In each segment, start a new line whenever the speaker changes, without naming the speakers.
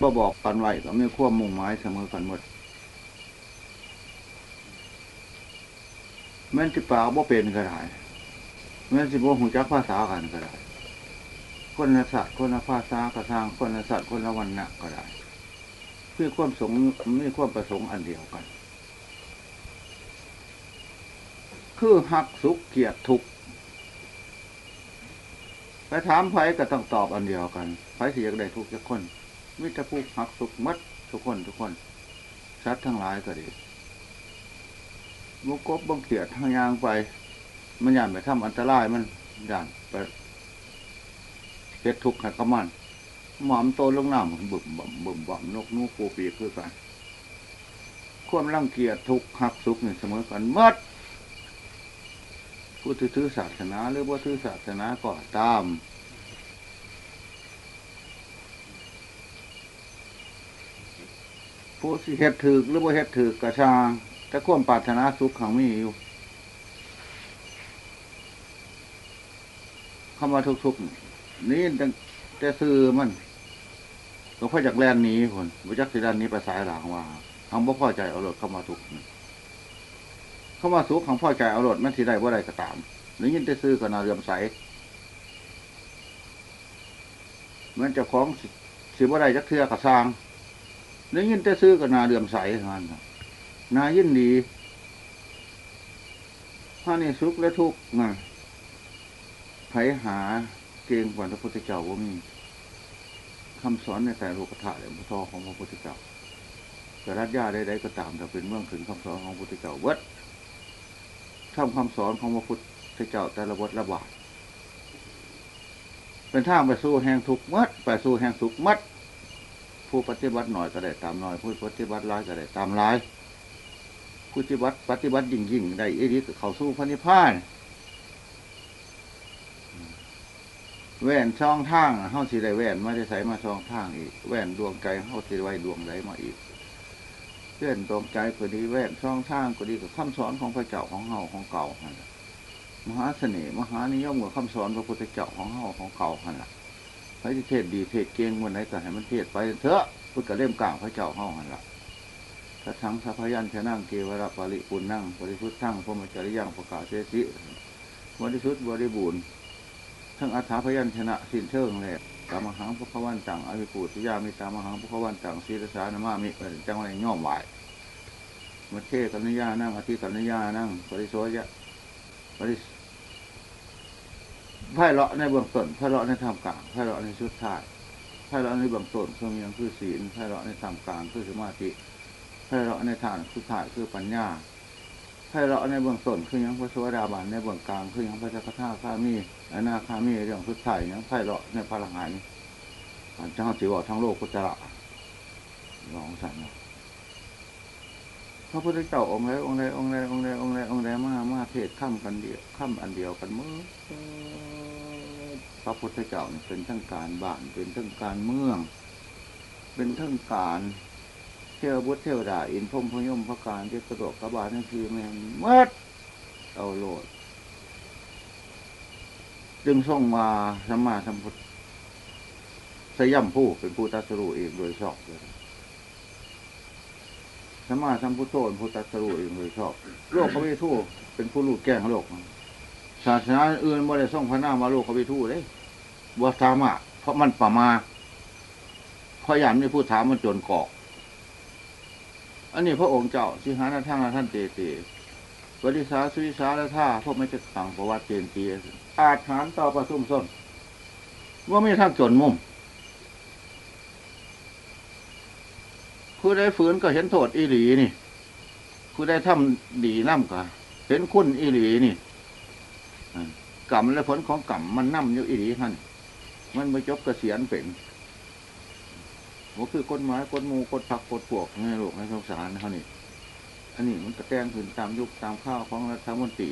บ่บอกกันไว้ก็ไม่ควบมุ่งหมายเสมอกันหมดแม่นสิปากบ่เป็นก็ได้แม่นสิบ่หูจักภาษากันก็ได้ คนละสัตว์คนละภาษากระทางคนละสัตว์คนละวันนะก็ได้เพื่อความสงไม่ความประสงค์อันเดียวกัน คือหักสุขเกียดทุกไปถามไผก็ต้องตอบอันเดียวกันไผสิอยากได้ทุกข์ทุกคน มิตรผู้หักสุขมัดทุกคนทุกคนชัดทั้งหลายก็ดีบุกบบังเขียดทางยางไป มันย่านไปทำอันตรายมันย่านไปเฮ็ดทุกข์ให้กับมันหมอมโตลงน้ำบึมบ่มบึมบ่มนกนูปูปีคือกันความรังเกียจทุกข์หักสุขนี่เสมอกันหมดผู้ถือศาสนาหรือว่าถือศาสนาก็ตาม ผู้ที่เฮ็ดถือหรือว่าเฮ็ดถือกระชางแต่ควมปรารถนาสุขขังมีอยู่คำว่าทุกๆนี่แต่ซื้อมันหลวงพ่อจากแลนนี้คนพระจักสิด้านนี้ไปสายหลังว่าทำบ่พอใจเอารถเข้ามาทุกเข้ามาสุขของพ่อใจเอารถมันที่ได้ว่าใดก็ตามหรือยินแต่ซื้อก็นาเรื่อมใสมันจะของสิบ่ได้จักเทือกระซาง หรือยินแต่ซื้อก็นาเรื่อมใสเท่านั้นนายินดีถ้านี่สุขและทุกข์ไงไผหาเก่งกว่าพระพุทธเจ้าว่ามีคำสอนในแต่โลกธาตุและพระทอของพระพุทธเจ้าแต่รัฐญาใดๆก็ตามแต่เป็นเมื่องถึงคำสอนของพระพุทธเจ้าเวิดทำคำสอนของพระพุทธเจ้าแต่ละบทละบาทเป็นทางไปสู่แห่งทุกข์มัดไปสู่แห่งสุขมัด ผู้ปฏิบัติหน่อยก็ได้ตามหน่อย ผู้ปฏิบัติร้ายก็ได้ตามร้าย ผู้ปฏิบัติปฏิบัติยิ่งยิ่งได้อีดีก็เขาสู่พระนิพพานแว่นช่องทางเฮาสิได้แว่นมาได้ใส่มาช่องทางอีก แว่นดวงใจเฮาสิไว้ดวงใดมาอีกเพื่อนดวงใจก็ดีแว่นช่องทางก็ดีกับคำสอนของพระเจ้าของเฮาของเก่าหันล่ะมหาเสน่ห์มหานิยมกับคำสอนพระพุทธเจ้าของเฮาของเก่าหันล่ะ พระที่เทศดีเทศเก่งวันไหนก็ให้มันเทศไปเถอะพุทธเล่มกลางพระเจ้าเฮาหั่นละถ้าทั้งสัพยัญชนะเกวรปริปุณนั่งบริสุทธิ์ทั้งพรหมจริยังประกาศเสสิบริสุทธิ์บริบูรณ์ทั้งอัฏฐพยัญชนะสิ้นเชิงเลยตามหังพระขวันต่างอภิปูติยามิตามหังพระขวันต่างศีรษานามามิเออจังไรย่อมไหวมัเทศกัญญานั่งอธิกัญญานั่งปริโสยะปริ ไพ่เลาะในเบื้องต้นไพ่เลาะในทางกลางไพ่เลาะในชุดท้ายไพ่เลาะในเบื้องต้นคืองยังคือศีลไพ่เลาะในทางกลางคือสมาธิไพ่เลาะในทางสุดท้ายคือปัญญาให้เราะในเบื้องต้นคือยังพระสวสดาบานในเบื้องกลางคือยังพระจักรท่าข้ามีอนาคามีเรื่องพุทธไทยยังไพ่เราะในพระลังหันอันเจ้าสิวทั้งโลกกุจระลองสั่นนะพระพุทธเจ้าองค์ใดองค์ใดองค์ใดองค์ใดองค์ใดองค์ใดมามาเทศข้ามกันเดียวข้ามอันเดียวกันเมื่อ พระพุทธเจ้าเป็นทั้งการบ้านเป็นทั้งการเมือง เป็นทั้งการเทวบุตรเทวดาอินพมพยมพระการที่กระโดดกระบาดนั่นคือแม่งเมื่เอาโลด จึงส่งมาสัมมาสัมพุทธสยามผู้เป็นผู้ตัสรู้เองโดยชอบเลยสัมมาสัมพุทโธเป็นผู้ตัสรู้เองโดยชอบ โลกเขาไม่ทู่เป็นผู้รู้แก้งโลก ศาสนาอื่นบ่ได้ส่งพระนามาโลกเขาไม่ทู่เลยบ่สามารถเพราะมันประมาเพราะยามนี่ผู้ถามมันจนกอก อันนี้พระองค์เจ้าสิหานาทางท่านเตเตบริสาสุวิสาและท่าพวกไม่จะขังประวัติเจนตีอาจหารต่อประสุมส้นว่าไม่ทางจนมุมผู้ได้ฝืนก็เห็นโทษอีหลีนี่ผู้ได้ทำดีน้ำก็เห็นคุณอีหลีนี่ กรรมและผลของกรรมมันนั่อยู่อีหลีท่านมันไม่จบกเกษียณเป็นมันคือกฎหมายกฎมูกฎผักกฎพวกในโลกในสงสารเขานี่อันนี้มันกระแตงขึ้นตามยุคตามข้าวของรัฐมนตรี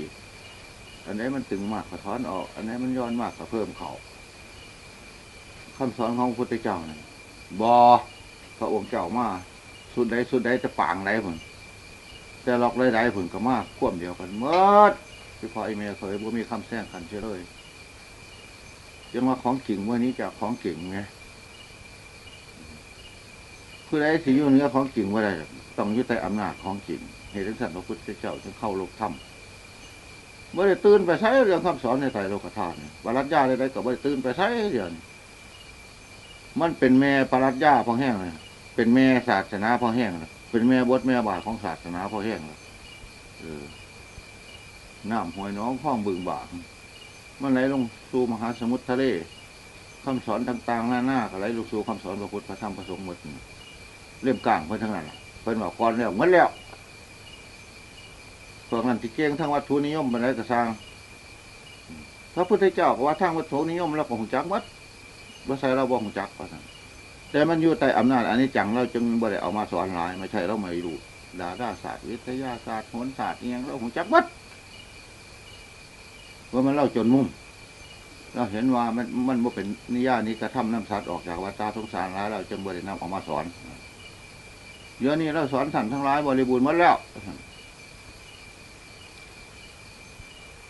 อันไหนี้มันตึงมากก็ถอนออก อันไหนี้มันย้อนมากก็เพิ่มเขาคำสอนของพระพุทธเจ้านั่บอพระองค์เจ้ามาสุดใดสุดใดจะป่างใดผลแต่ล็อกใดใดผลก็มากควบเดียวกันเมื่อ ที่พอไอเมลเคยบ่มีคำแซงกันเชื่เลยยังมาของจริงวันนี้จากของจริงไงผู้ใดสิยู่เนือของจริงว่าได้ต้องยู่ใต้อำนาจของจริงเหตุสันพระพุทธเจ้าจึงเข้าโลกธรรมเมื่อได้ตื่นไปใช้เรื่องคำสอนในไตรโลกธาตุปรัชญาใดๆก็ไม่ได้ตื่นไปใช้เรื่องมันเป็นแม่ปรัชญาพอแห้งเลยเป็นแม่ศาสนาพอแห้งเลยเป็นแม่บทแม่บาทของศาสนาพอแห้งเลยเออ น้ำห้วยน้องข้องบึงบากมันไหลลงสู่มหาสมุทรทะเลคำสอนต่างๆหน้าหน้าก็ไหลลงสู่คำสอนพระพุทธพระธรรมพระสงฆ์หมดนี่เล่มกลางเพิ่อนทั้งนั้นเพิ่อนบอกก่อนแล้วหมดแล้วพวกนั้นที่เก่งทั้งวัตถุนิยมเป็นไรก็สร้างพระพุทธเจ้าก็ว่าทางวัตถุนิยมเราก็หงจักหมัดว่าใส่เราบ่หงจักว่าซั่นแต่มันอยู่ใต้อำนาจอันนี้จังเราจึงบ่ได้เอามาสอนหลายไม่ใช่เราไม่รู้ดาราศาสตร์วิทยาศาสตร์โหราศาสตร์เอียงเราหงจักหมัด ว่ามันเล่าจนมุมเราเห็นว่ามันมันบ่เป็นนิยานี้กระทำน้ำสัตว์ออกจากวัฏฏะสงสารแล้วเราจึงบ่ได้ำออกมาสอนเดี๋ยวนี้เราสอนท่นทั้งหลายบริบูรณ์หมดแล้ว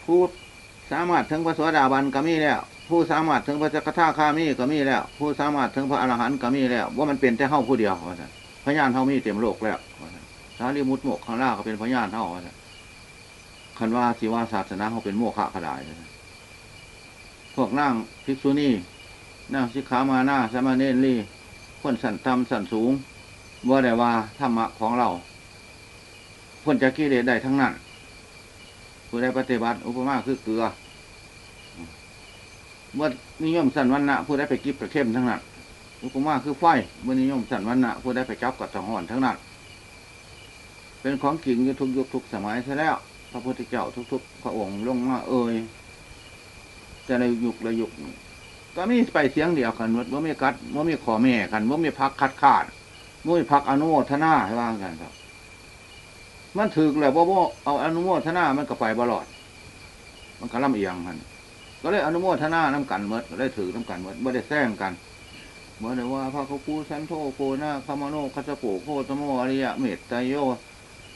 ผู้สามารถถึงพระโสดาบันก็มีแล้ว ผู้สามารถถึงพระจักรทาคามีก็มีแล้ว ผู้สามารถถึงพระอรหันต์ก็มีแล้ว ว่ามันเป็นแต่เฮาผู้เดียวว่านพญานเฮามีเต็มโลกแล้วว่าซั่นสารีมุตโมกข้างล่าก็เป็นพญานเฮาว่าซั่น คันว่าสิว่าศาสนาเขาเป็นโมฆะก็ได้ว่าซั่นพวกนั่งภิกษุณีนั่งสิกขามาหน้าสามเณรลี่คนสันธรรมสันสูงว่าได้ว่าธรรมะของเราพ้นจากกิเลสได้ทั้งนั้นผู้ใดปฏิบัติอุปมาคือเกลือเมื่อนิยมสันวันนะผู้ใดไปกิบกระเข้มทั้งนั้นอุปมาคือไฟเมื่อนิยมสันวันนะผู้ใดไปจับกับจังหอนทั้งนั้นเป็นของจริงอยู่ทุกยุคทุกสมัยใช่แล้ว พระพุทธเจ้าทุก ๆ พระองค์ลงมาเอ่ยแต่ในยุคละยุคก็มีไปเสียงเดียวกันว่าว่ามีกัดว่าไมีขอแม่กันว่าไมีพักคัดขาดว่ามีพักอนุโมทนาให้ว่างกันครับ มันถือแหละว่าว่าเอาอนุโมทนามันก็ไปบลอด มันก็ล่ำเอียงมันก็เลยอนุโมทนาน้ำกันเมดก็ได้ถือน้ำกันเมดไม่ได้แซงกันเมื่อได้ว่าพระเขาคูสันโทโกนาคามโนคัจโปโคตโมอริยะเมตตาโย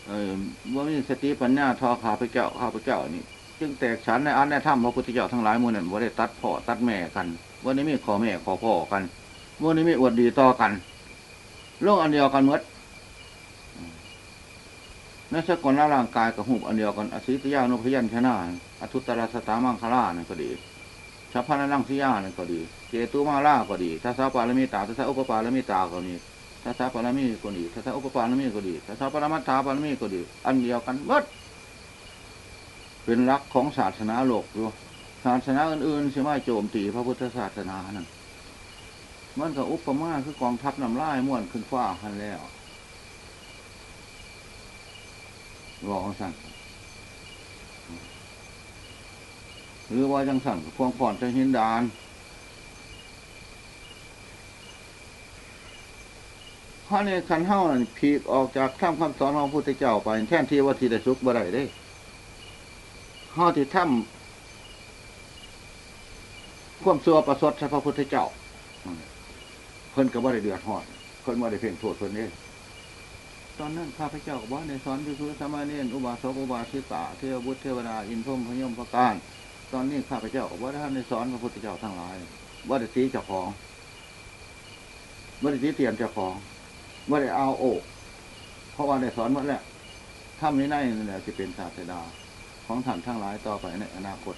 เออว่ามีสติปัญญาทอขาพระเจ้าข้าพระเจ้านี่จึงแตกฉันในอันในถ้ำพระพุทธเจ้าทั้งหลายมูนั่นว่าได้ตัดพ่อตัดแม่กันวันนี้มีขอแม่ขอพ่อกันวันนี้มีอวดดีต่อกันโลกอันเดียวกันหมดนั่นสกุลร่างกายกับหูอันเดียวกันอสิตยานุพยัญชนะอทุตระสตามังคลานั่นก็ดีชัพพนังสิยานั่นก็ดี เจตุมาลาก็ดีทัศปาลมิตาทัศอุปปาลมิตาก็ดี ทัศปาลมิก็ดีทัศอุปปาลมิก็ดีทัศปรมัตถาปาลมิก็ดี อันเดียวกันหมดเป็นรักของศาสนาโลกอยู่ศาสนาอื่นๆใช่ไหมโจมตีพระพุทธศาสนานั่นมันก็อุปมาคือกองทัพนำล่ายม่วนขึ้นฟ้าหันแล้วบอกสั่นหรือว่าจังสั่นพวงผ่อนจะหินดาน เพราะในคันเฮ้านั่นผีกออกจากถ้ำคำสอนของพระพุทธเจ้าไป แท่นที่ว่าทีได้สุขบ่ได้ได้ข้อที่ถ้ำควมซัวประสดใช่พระพุทธเจ้าเพิ่นก็บ่ได้เดือดร้อนเพิ่นบ่ได้เพ่งโทษเพิ่นเองตอนนั้นข้าพเจ้าก็บอกในสอนพิคุสมาเนนอุบาสกอุบาสิกาเทวบุตรเทวดาอินพรมพยมพการ ตอนนี้ข้าพเจ้าก็บ่ได้ทำในสอนพระพุทธเจ้าทั้งหลายบ่ได้ตีเจ้าของบ่ได้ตีเตียนเจ้าของ บ่ได้เอาโอกเพราะว่าได้สอนหมดแล้วถ้ำนี้ในนั่นแหละจะเป็นศาสดา ของท่านทั้งหลายต่อไปในอนาคต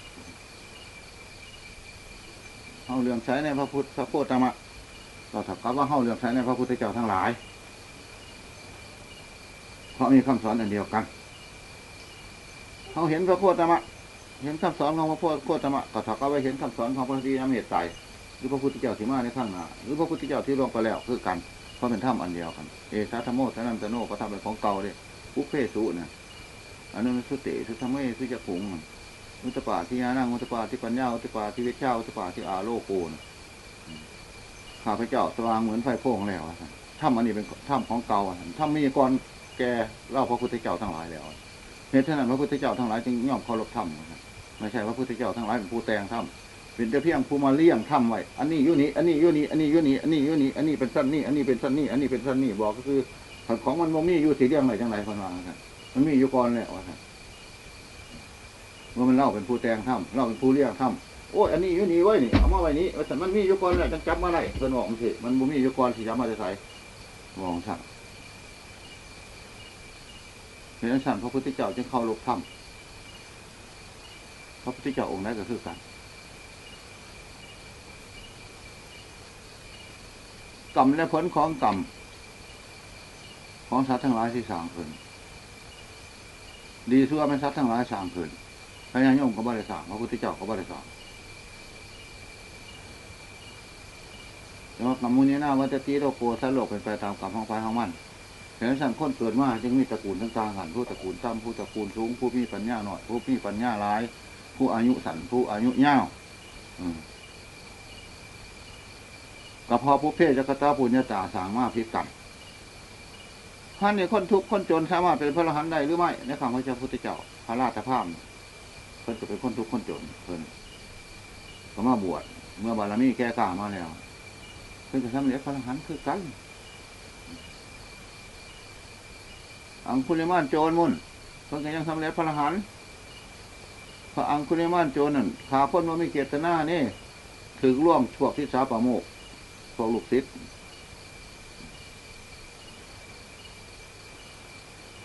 เฮาเรื่องใช้ในพระพุทธพระโคตมะเราถักกับว่าเฮาเรื่องใช้ในพระพุทธเจ้าทั้งหลาย เพราะมีคำสอนอันเดียวกันเฮาเห็นพระโคตมะเห็นคำสอนของพระโคตมะก็ถักกับว่าเห็นคำสอนของพระทีน้ำเหตุใจหรือพระพุทธเจ้าที่มาในข้างหน้าหรือพระพุทธเจ้าที่ลงไปแล้วคือกัน เพราะเป็นถ้ำอันเดียวกัน เอสาธโมทนันตโนก็ทำเป็นของเก่าเลยปุเพสุเนี่ยอันนั้นสุติสุธรรมเมสุจะผงอุตปาที่ยานั่งอุตปาที่ปัญญาอุตปาที่เวชเจ้าอุตปาที่อาโลโกนข้าพเจ้าสว่างเหมือนไฟโพงแล้วถ้ำอันนี้เป็นถ้ำของเก่าถ้ำมีก่อนแกเล่าพระพุทธเจ้าทั้งหลายแล้วเหตุฉะนั้นพระพุทธเจ้าทั้งหลายจึงยอมเคารพถ้ำไม่ใช่พระพุทธเจ้าทั้งหลายเป็นผู้แต่งถ้ำ เป็นแต่เพียงผู้มาเลี้ยงถ้ำไว้ อันนี้ยุนี้ อันนี้ยุนี้ อันนี้ยุนี้ อันนี้ยุนี้ อันนี้เป็นสั้นนี่ อันนี้เป็นสั้นนี่ อันนี้เป็นสั้นนี่ บอกก็คือของมันบ่มีอยู่สีเลี้ยงไหนจังไรคนว่ามันมีอยู่ก่อนเลยว่าว่ามันเล่าเป็นผู้แต่งถ้ำเล่าเป็นผู้เลี้ยงถ้ำโอ้ย อันนี้อยู่นี่ไว้นี่ เอามาไว้นี้แต่มันมีอยู่ก่อนแหละจังจับมาได้เพิ่นบอกสิมันบ่มีอยู่ก่อนที่จับมาจะใส่มองสั่งเห็นสั่นพระพุทธเจ้าจึงเข้าลกถ้ำพระพุทธเจ้าองค์นั้นก็คือกัน รรมและผลของกรรมของสัตว์ทั้งหลายที่สร้างขึ้นดีชั่วเป็นสัตว์ทั้งหลายสร้างขึ้นพระญาโยมก็บริสร้างพระพุทธเจ้าก็บริสร้างแต่ว่ากรรมมุนีนาวัตติโลโกสัตว์โลกเป็นไปตามกรรมของไฟของมันเห็นสั่นคนเกิดมาจึงมีตระกูลต่างๆกันผู้ตระกูลต่ำผู้ตระกูลสูงผู้มีปัญญาหน่อยผู้มีปัญญาหลาย ผู้อายุสั้นผู้อายุยาวอืม ก็พอผู้เพศจักรตาปุญญาตาสางมาพิกันท่านนี่คนทุกข์คนจนสามารถเป็นพระอรหันต์ได้หรือไม่ในคำพระเจ้าพุทธเจ้าพระราชภาพเพิ่นจะเป็นคนทุกข์คนจนเพิ่นก็มาบวชเมื่อบารมีแก่กล้ามาแล้วเพิ่นจะทำเร็จพระอรหันต์คือกันอังคุลิมานโจรมุ่นเพิ่นก็ยังสำเร็จพระอรหันต์พระอังคุลิมานโจรนั่นขาคนว่ามีเจตนานี่ถึงร่วมพวที่สาปโมก วกลูกศิษย์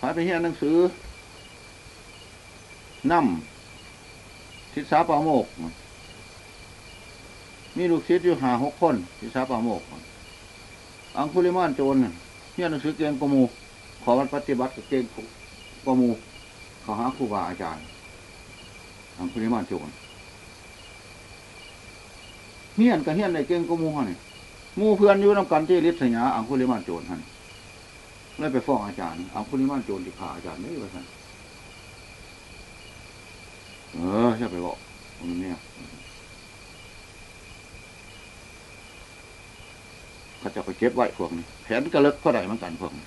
หายไปเฮียนหนังสือนำทิศาปาโมก มีลูกศิษย์อยู่หาหกคนทิศาปาโมก อังคุลิมานโจรเฮียนหนังสือเก่งกมู ขอวันปฏิบัติกับเก่งกมูเขาหาครูบาอาจารย์ อังคุลิมานโจรเฮียนกับเฮียนในเก่งกว่าหมูฮะนี่ห มู่เพื่อนอยู่น้ำกันที่ฤทธิ์สยาอังคุลิมานโจรฮะนี่เลยไปฟ้องอาจารย์อังคุลิมานโจรที่ขาอาจารย์ไม่ว่าท่านเออใช่ไปบอกมันเนี่ยเขาจะไปเก็บไว้พวกนี้แผนกระเลิกเท่าไหร่เหมือนกันพวกนี้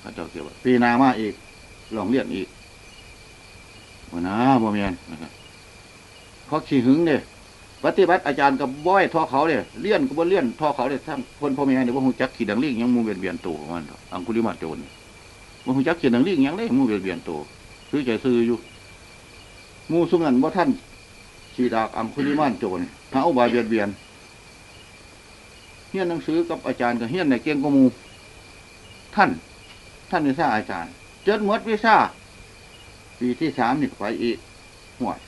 เขาจะเก็บไว้ปีนามาอีกลองเลียนอีกวันนะบ่เมียนนะครับเขาขี้หึงเนี่ย ปฏิบัติอาจารย์กับบ้อยทอเขาเนี่ยเลี่ยนกับบ่เลี่ยนทอเขาเนี่ยทั้งคนพ่อแม่เนี่ยว่าหูจักขีดังลิ่งยังมูเบียนเบียนตัวของมันอังคุลิมาโจรเนี่ยว่าหูจักขีดังลิ่งยังเลยมูเบียนเบียนตัวซื้อใจซื้ออยู่มูสุงันว่าท่านชีดากอัมคุลิมานโจรหาอุบายเบียดเบียนเฮียนหนังสือกับอาจารย์กับเฮียนในเก่งกมูท่าน ท่านวิชาอาจารย์ เจดมดวิชาปีที่สามนี่ไปอีกหวด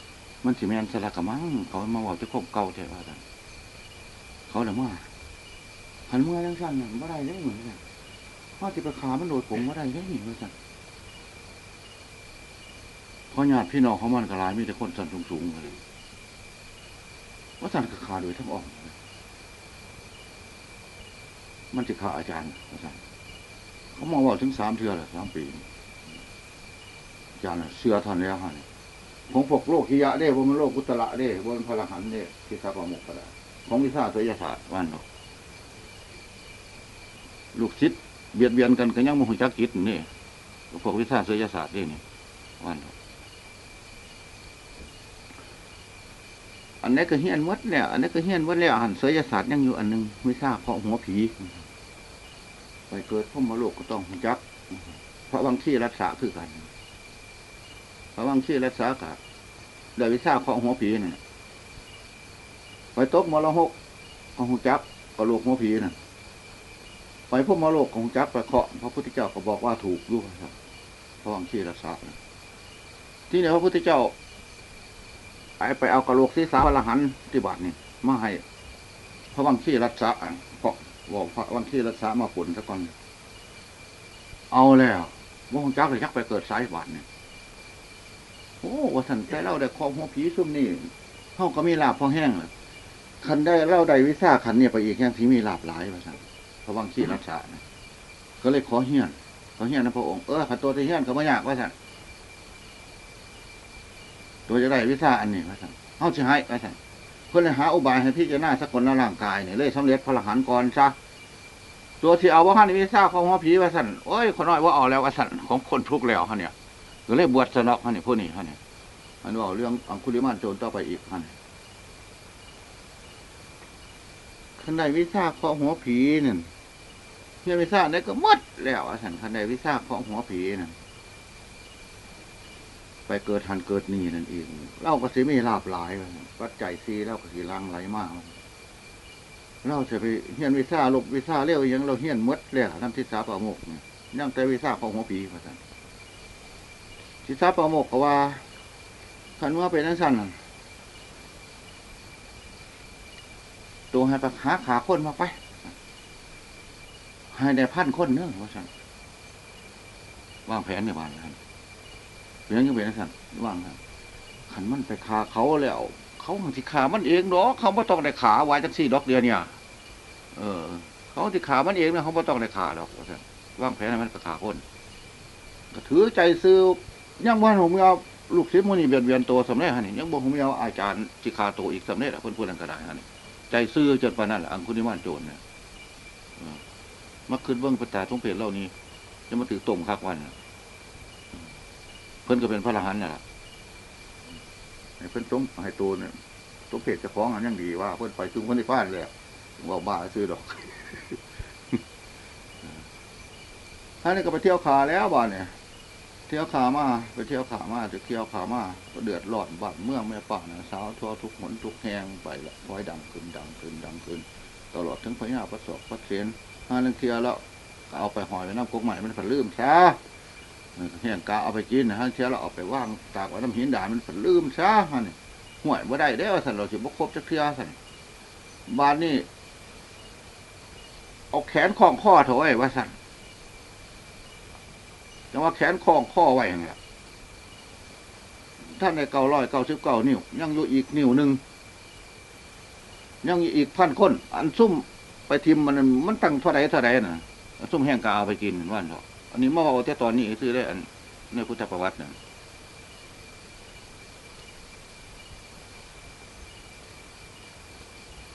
มันสิแมนสลักกะมังเขามาบอกจะคบเก่าใช่ป่ะท่านเขาเลยมาหันเมื่อยังสั้นน่ะไม่ได้เลยเหมือนกันพ่อจิไปขามันโดดผมไม่ได้เลยเหมือนกันเพราะญาติพี่น้องเขามันกระลายมีแต่คนสันสูงๆเลยว่าสันกระขาโดยทั้งอ่องเลยมันจะขาอาจารย์ว่าสันเขามองว่าถึงสามเทือเลยสามปีอาจารย์เสือทันแล้วฮะนี่ ของพวกโลกฮิยะเด้บนมันโลกกุตระเด้บนพระหันเด้ที่ทราบประมกก็ได้ของวิชาศิลศาสตร์วันเนาะลูกศิษย์เบียดเบียนกันก็ยังมโหจักจิตนี่พวกวิชาศิลศาสตร์นี่นี่วันเนาะอันนี้ก็เฮียนวัดแล้วอันนี้ก็เฮียนวัดแล้วหันเสยศาสตร์ยังอยู่อันหนึงไม่ทราบเพราะหัวผี ไปเกิดพ่อมาโลกก็ต้องหูจัก เพราะบางที่รักษาคือกัน ระบางที่รักษากับได้วิชาของหัวผีเนี่ยไปตกมรหกของหูจักก็โลกหัวผีน่ะไปพ่อมาโลกของจักไปเคาะพระพุทธเจ้าก็บอกว่าถูกด้วยครับพระบางที่รักษาที่ไหนพระพุทธเจ้าไปไปเอากระโหลกศีรษะพระรหันต์ที่บาทนี่มาให้พระวังขี้รักษาเพราะบอกพระวังขี้รักษามาผลซะก่อนเอาแล้ววงจักเลยยักไปเกิดสายบาทเนี่ย โอ้ว่าสันแต่เราได้คองหัวผีซุ่มนี่เขาก็มีลาบพอแห้งเลยคันได้เล่าได้วิชาขันเนี่ยไปอีกแห่งที่มีลาบหลายว่าสันพระวังขี้รักษาเนี่ยก็เลยขอเฮียนขอเฮียนนะพระองค์เออขันตัวที่เฮียนก็ไม่ยากว่าสันตัวจะได้วิชาอันนี้ว่าสั่นเขาจะให้ว่าสันเพื่อเลยหาอุบายให้พิจารณาสักคนละร่างกายเนี่ยเลยสำเร็จพระหันก่อนซะตัวที่เอาว่าฮันวิชาของหัวผีว่าสันโอ้ยคนน้อยว่าเอาแล้วว่าสันของคนทุกข์แล้วฮะเนี่ย ก็เลยบวชสนอกฮะนี่พวกนี้ฮะนี่อันว่าเรื่องอังคุลิมานโจรต่อไปอีกฮะนี่ขันใดวิชาของหัวผีนั่นเฮียวิชาได้ก็มดแล้วว่าสั่นขันใดวิชาของหัวผีนั่นไปเกิดทันเกิดนี่นั่นเองเราก็สิมีลาบหลายว่าซั่นปัจซีเราก็สิลังไหลมากเราจะไปเฮียนวิชาลบวิชาเร็วอิหยังเราเฮียนมดเลยน้ำทิศสาป่าโมกเนี่ยยังแต่วิชาของหัวปีมาสั่น ทิศาป่าโมกกว่าคันว่าเป็นนั่นสั่นตัวให้ไปหาขาคนมาไป ให้ได้พันคนเนอะว่าสั่นวางแผนในบ้านนะครับเพียงยังเป็นนั่นสั่นวางครับขันมันไปขาเขาแล้ว เขาหังสิขามันเองดอกเขาไม่ต้องได้ขาไว้จังสี่ดอกเดียวเนี่ย เออ เขาสิขามันเองนะเขาไม่ต้องได้ขาดอกว่าซั่นวางแผนให้มันไปขาคนก็ถือใจซื้อ ยังว่าผมเอาลูกศิษย์มุนีเบียนเบียนตัวสำเร็จฮะนี่ยังบอกผมเอาอาจารย์สิขาโตอีกสำเร็จอะเพื่อนพูดกันกระไดฮะนี่ใจซื้อจนปานนั้นแหละอังคุนิมานโจรเนี่ยเออมาขึ้นเบื้องประตาทุงเพจเหล่านี้จะมาถือต้มคักวันน่ะเพิ่นก็เป็นพระอรหันต์น่ะล่ะเพิ่นต้มให้ตัวเนี่ยต้มเพจจะฟ้องอันยังดีว่า เพิ่นไปจุงคนที่ฟาดเลยว่าบ้าซื้อดอกท่านนี่ก็ไปเที่ยวขาแล้วบ้านเนี่ย เที่ยวขามาไปเที่ยวขามาจะเที่ยวขามาก็เดือดร้อนบานเมืองแม่ป่านะสาวทั่วทุกหนทุกแหงไปละคอยดังขึ้นดังขึ้นดังขึ้น ตลอดทั้งพญาประสบพระเสนห้าเรื่องเที่ยวแล้วก็เอาไปหอยไว้น้ำกกใหม่มันผันลืมซะเฮียงกาเอาไปกินนะห้าเที่ยวแล้วเอาไปว่างตากไว้น้ำหินด่านมันผันลืมซะฮะนี่ห่วยบ่ได้ได้ว่าสันเราสิบ่ครบจักเที่ยวสันบ้านนี่เอาแขนคล้องข้อเถอะไว้ว่าสัน จังว่าแขนคล้องข้อไว้อย่างเงี้ยท่านในเก่าร้อยเก้าสิบเก้านิ้ว ยังอยู่อีกนิ้วหนึ่งยังอยู่อีกพันคน อันซุ่มไปทิมมันมันตั้งเท่าไรเท่าไรน่ะซุ่มแห้งกาเอาไปกินว่านเถอะอันนี้มาเอาแต่ตอนนี้ซื้อได้อันในพุทธประวัติน่ะ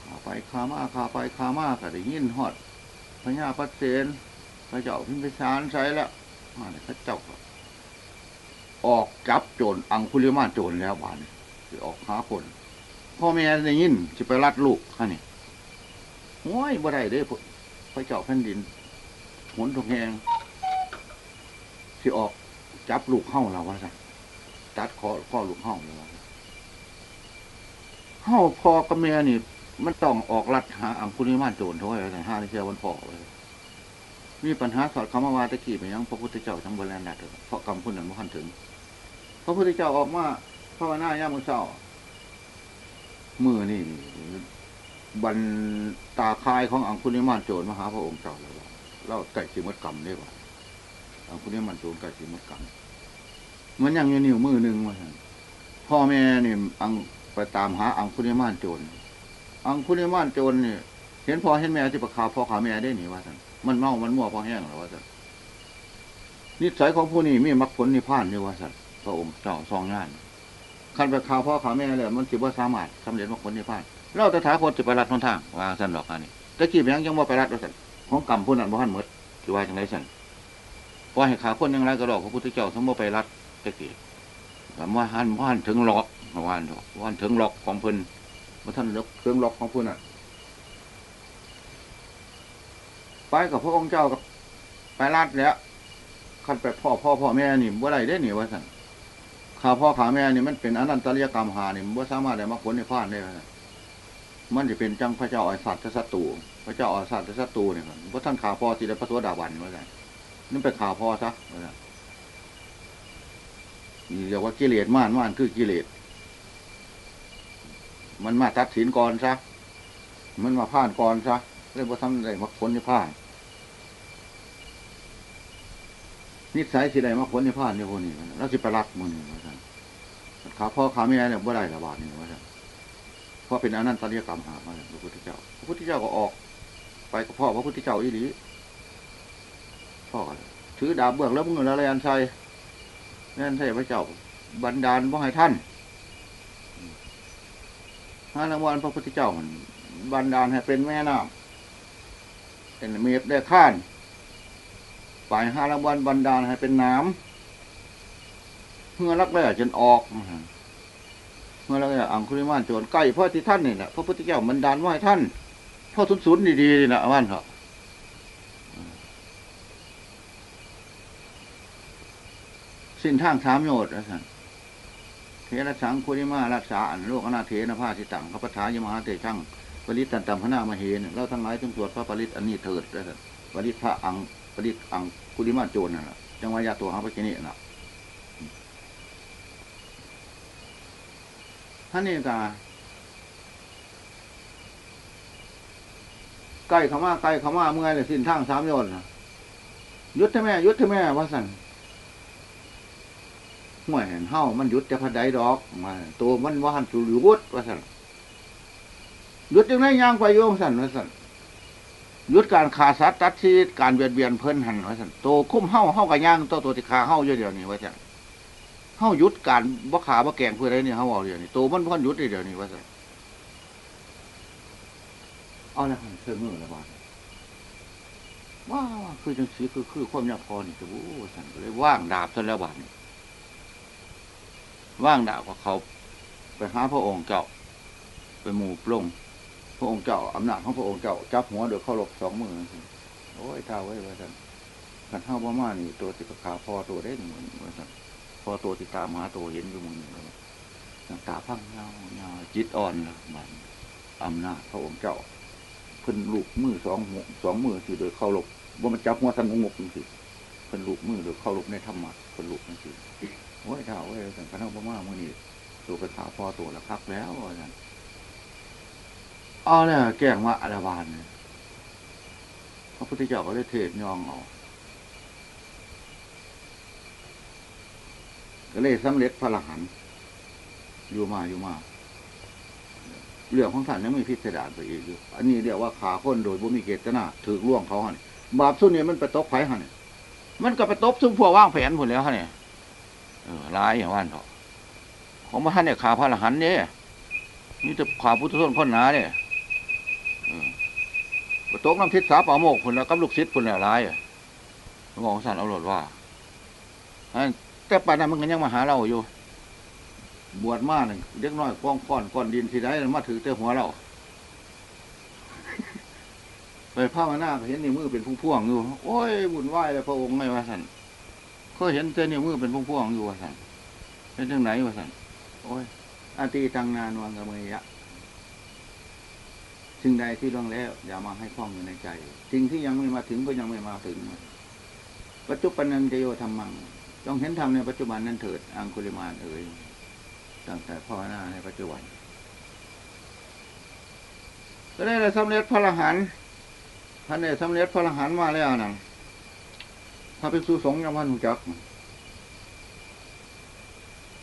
ขาไปขามาขาไปขามาก็ได้ยินฮอดพญาปัสเสนพระเจ้าพิมพิสารใช้แล้ว มาเนี่ยพระเจ้าออกจับโจรอังคุลิมาโจรแล้วบานนี้คือออกหาคนพ่อแม่ได้ยินจะไปรัดลูกฮะนี่โอ้ยบ่ได้เด้พระเจ้าแผ่นดินหนทงแหงสิออกจับลูกเข้าเราว่าซะตัดคอข้อลูกเข้าเราเข้าพอกับแม่นี่ มันต้องออกรัดหาอังคุลิมาโจรเท่าไหร่ห้าที่เชื่อวันพ่อไว้ มีปัญหาสอดคำว่าตะกี้ไปยังพระพุทธเจ้าทั้งบรรลัดเพราะกรรมพุ่นนั้นมันถึง พระพุทธเจ้าออกมาภาวนาย่ามมือเศร้ามือนี่บรรตาคายของอังคุลิมานโจรมหาพระองค์เจ้าแล้วว่าเราไก่สิมดกรรมได้ว่าอังคุลิมานโจรไก่สิมดกรรมมันยังอยู่นิ้วมือหนึ่งว่าพ่อแม่นี่อังไปตามหาอังคุลิมานโจรอังคุลิมานโจรเนี่เห็นพ่อเห็นแม่ที่ประคาพ่อขาแม่ได้หนิว่าท่าน มันเมา มันมั่วพอแห้งหรือว่าสันนิสัยของผู้นี้มีมรรคผลนิพพานนี่ว่าสันพระองค์เจ้าซองงานคันไปข่าวพ่อข่าวแม่เลยมันสิบว่าสามารถสำเร็จมรรคผลนิพพานเราตถาคนจะไปรัดทนทางวางสันดอกอันนี้ตะกี้ยังยังว่าไปรัดว่าสันของกรรมผู้นั้นบ่ทันหมดคือว่าจังไรสันว่าให้ขาคนยังไรก็ดอกพระพุทธเจ้าสมมติไปรัดตะกี้แบบว่าหันว่านถึงหลอกว่าหันว่านถึงหลอกของเพิ่นว่าท่านเลือกเครื่องหลอกของผู้นั้น ไปกับพระองค์เจ้ากับไปรัดแล้วขันไปพ่อพ่อพ่อแม่นี่บ่ได้ได้หนิว่าสั่นขาพ่อขาแม่นี่มันเป็นอนันตริยกรรมหานี่บ่สามารถได้มาผลในพานได้ว่ามันจะเป็นจังพระเจ้าอสัตว์ศัตรูพระเจ้าอสัตว์ศัตรูเนี่ยครับว่าท่านขาพ่อสิได้พระสวสดาบันว่าสั่นนั่นไปขาพ่อซะว่าสั่นนี่เรียกว่ากิเลสม่านม่านคือกิเลสมันมาตัดสินก่อนซะมันมาผ่านก่อนซะเรียกว่าทำอะไรมาผลในผ่าน นิสัยสิใดมาผลในผ่านเนี่ยพวกนี้เราสิไปรักมันนี่ว่าท่านขาพ่อขาแม่เนี่ยบ่ได้ระบาดนี่ว่าท่านเพราะเป็นอนันตริยกรรมหามาพระพุทธเจ้า พระพุทธเจ้าก็ออก ไปกับพ่อพระพุทธเจ้าอีหลีพ่อถือดาบเบื้องแล้วมือแล้วแลนใส่แลนใส่พระเจ้า บันดาลบ่ให้ท่านห้รางวัลพระพุทธเจ้าบันดาลให้เป็นแม่น้ำเป็นเมตรได้ข้านายห้ารางวัลบันดาลให้เป็นน้ำเพื่อรักแร้จนออกเมื่อรักแร้อังคุริมานโจรใกล้พ่อที่ท่านนี่แหละพระพุทธเจ้าบันดาลว่าให้ท่านพ่อทุนศูนย์ดีๆนี่นะว่านเถอะสิ้นทางสามโยชน์นะท่านเทระสังคุริมารักษาอันโลกอนาเทนภาสิตังพระปทายมหาเตช่างปริตตันตามพระนามาเฮนเราทั้งหลายจงสวดพระปริตอันนี้เถิดแล้วกันปริตพระอัง ปริอังคุลิมาโจรนั่นแหละจังหวะยาตัวหาพระเจนี่น่ะท่านนี่กาใกล้เขามาใกล้เขามาเมื่อยเลยสิ้นทางสามยนน่ะยุดเถอะแม่ ยุดเถอะแม่ว่าสั่นห่วยเฮามันยุดจะพัดใดดอกมาตัวมันว่าหันสุริวุฒว่าสันยุดจังได้ย่างไปโยงสันว่าสัน ยุดการขาสัตว์ตัดชีวิตการเบียดเบียนเพิ่นหันว่าสั่นโตคุ้มเฮาเฮากับย่างตัวตัวที่ขาเฮาเยอะเดียวนี้ว่าสั่นเฮายุดการบ่ขาบ่แกงเพื่ออะไรเนี่ยเฮาเอาเดียวนี้โตมันพ่นยุดเดียวนี้ว่าสั่นเอาแล้วเชื่อมือล้วบ้านว้าวคือจังสีคือคือความยากพอนี่จะวู้สั่นเลยว่างดาบซะแล้วบาดนี้ว่างดาบกับเขาไปหาพระองค์เจ้าไปหมู่ปลง พระองค์เจ้าอำนาจของพระองค์เจ้าจับหัวเดือเข้าหลบสองมือโอ้ยท้าไว้ว่าสั่นขันเท้าบ่มานี่ตัวสิกขาพอตัวได้หนึ่งว่าสั่นพอตัวติตามหาตัวเห็นอยู่มือหนึ่งแล้วว่าตาพังเงาเงาจิตอ่อนละมันอำนาจพระองค์เจ้าพิ่นลูกมือสองหัวสองมือสิโดยเข้าหลบว่ามันจับหัวสันงงกจังสิเพิ่นลูกมือโดยเข้าหลบในธรรมะเพิ่นลูกจังสิโอ้ยท้าไว้สั่นขันเท้าบ่มาเมื่อนี้ตัวกระถาพอตัวละคักแล้วว่าสั่น เอาเนี่ยแกล้งว่าอาราบานเนี่ยพระพุทธเจ้าก็เลยเทศยองเอาก็เลยสำเร็จพระรหันอยู่มาอยู่มาเรื่องของท่านยังม่พิสดารไปอีกอยู่ อันนี้เรียกว่าขาคนโดยบ่มีเกตนาถือล่วงเขาฮะนี่บาปสุดเนี่ยมันไปตกไผฮะนี่มันก็ไปตบซึ่งพวกว่างแผนผลแล้วฮะเนี่ยเออร้ายอย่างว่านเถอะของพระท่านเนี่ยขาพระรหันเนี่ยนี่จะขาพุทธชนคนหนาเนี่ย ประตกน้ำทิศสาป่าโมกพุ่นแล้วกับลูกศิษย์พุ่นแล้วร้ายอะมองสันเอาหลดว่าอันแต่ป่านนั้นมันก็ยังมาหาเราอยู่ บวชมาหนึ่งเด็กน้อยก้องก้อนก้อนดินที่ได้มาถือเต้หัวเราไปผ้ามาหน้าเห็นนิ้วมือเป็นพุ่งพ่วงๆอยู่ โอ้ยบุญไหวเลยพระองค์ไม่ว่าสันก็เห็นเต้นิ้วมือเป็นพุ่งพ่วงๆอยู่ว่าสันเป็นจังไหนว่าสันโอ้ยอาตีตังนานวังกะเมยะ สิ่งใดที่ล่วงแล้ว อย่ามาให้คล้องอยู่ในใจ สิ่งที่ยังไม่มาถึงก็ยังไม่มาถึง ปัจจุบันนันจโยธรรมังต้องเห็นธรรมในปัจจุบันนั้นเถิด อังคุลิมานเอ๋ยตั้งแต่พ่อหน้าในปัจจุบันก็ได้สำเร็จพระอรหันต์ท่านได้สำเร็จพระอรหันต์มาแล้วนะพระภิกษุสงฆ์ยังพันหุจัก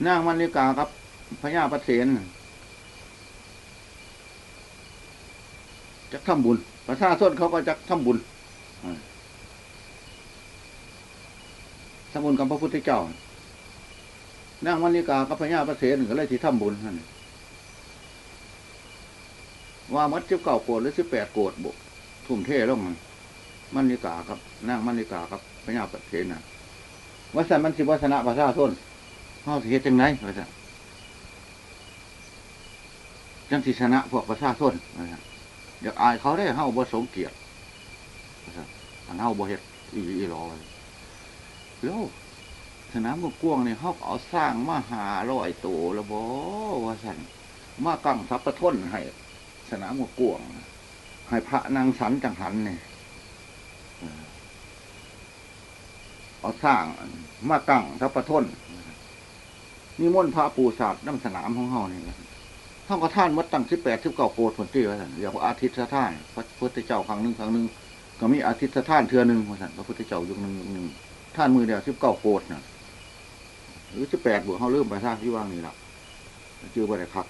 นางมันนิกากับพญาปเสน จะทำบุญประชาชนเขาก็จะทำบุญทำบุญกับพระพุทธเจ้านางมณิกากับพญาประเสนก็เลยที่ทำบุญนั่นว่ามัดสิบเก้าโกดหรือสิบแปดโกดบุทุ่มเทลงมันมณิกาครับนางมัณิกาครับพญาประเสนน่ะวัสันมันสิวัฒนะประชาชนเขาเฮ็ดจังไหนวัสันจังสิชนะพวกประชาชนวัสัน อยากอายเขาได้เฮาบ่สมเกียรติอันเฮาบ่เฮ็ดอีหลอีหลอแล้วสนามกวางนี่เฮาเอาสร้างมาหาร้อยโตแล้วบ่ว่าซั่นมากั้งทับประทนให้ สนามกวางให้พระนางสันจังหันเนี่ยเอาสร้างมากั้งทับประทนนี่มนต์พระปูศาสตร์น้ำสนามของเฮานี่นะ ท่านก็ท่านวัดตั้งสิบแปดสิบเก้าโกดผลที่ว่าสันอย่างอาทิตย์ท่านพระพุทธเจ้าครั้งหนึ่งครั้งหนึ่งก็มีอาทิตย์ท่านเทือหนึ่งว่าสันพระพุทธเจ้ายุคหนึ่งยุคหนึ่งท่านมือเดียวสิบเก้าโกดน่ะหรือสิบแปดบวกเขาเริ่มไปท่าที่ว่างนี่ละจื้อบ่ได้ครับ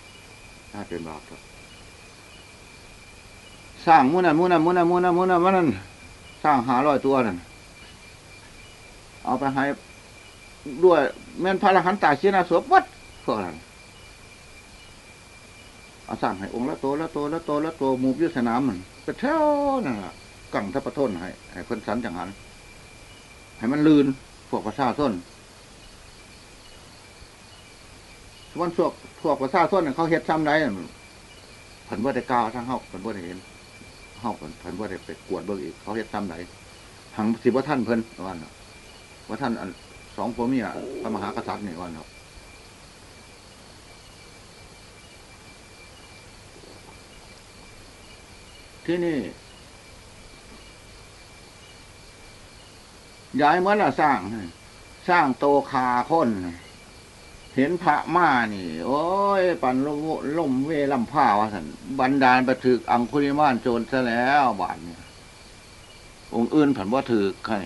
ถ้าเป็นบาปครับสร้างมุนันมุนันมุนันมุนันมุนันมุนันสร้างหาร้อยตัวนั่นเอาไปให้ด้วยแม่นพระรหันต์ตาเชียนาสวบวัดพวกนั้น เอาสั่งให้องค์ละโตละโตละโตละโตมูบยุสนามมันไปเท่านั่นแหละกังทัพปะทนให้ให้คนสันจังหันให้มันลื่นพวกประชาชนส่วนพวกพวกประชาชนเขาเฮ็ดซ้ำได้ผันว่าได้กาทั้งเฮาผันว่าได้เห็นเฮาผันผันว่าได้ไปกวดเบิ่งอีก เขาเฮ็ดซ้ำไหนหังสิบว่าท่านเพิ่นว่าน่ะว่าท่านอันสองผัวเมียพระมหากษัตริย์นี่ว่าน่ะ ที่นี่ย้ายเหมื่อนละสร้าง สร้างโตคาคนเห็นพระมานี่ โอ้ย ปันลมล่มเวล่ำผ้าวะสันบันดาลไปถึกอังคุริมานโจรซะแล้วบาทเนี่ย องค์อื่นผันว่าถึกใคร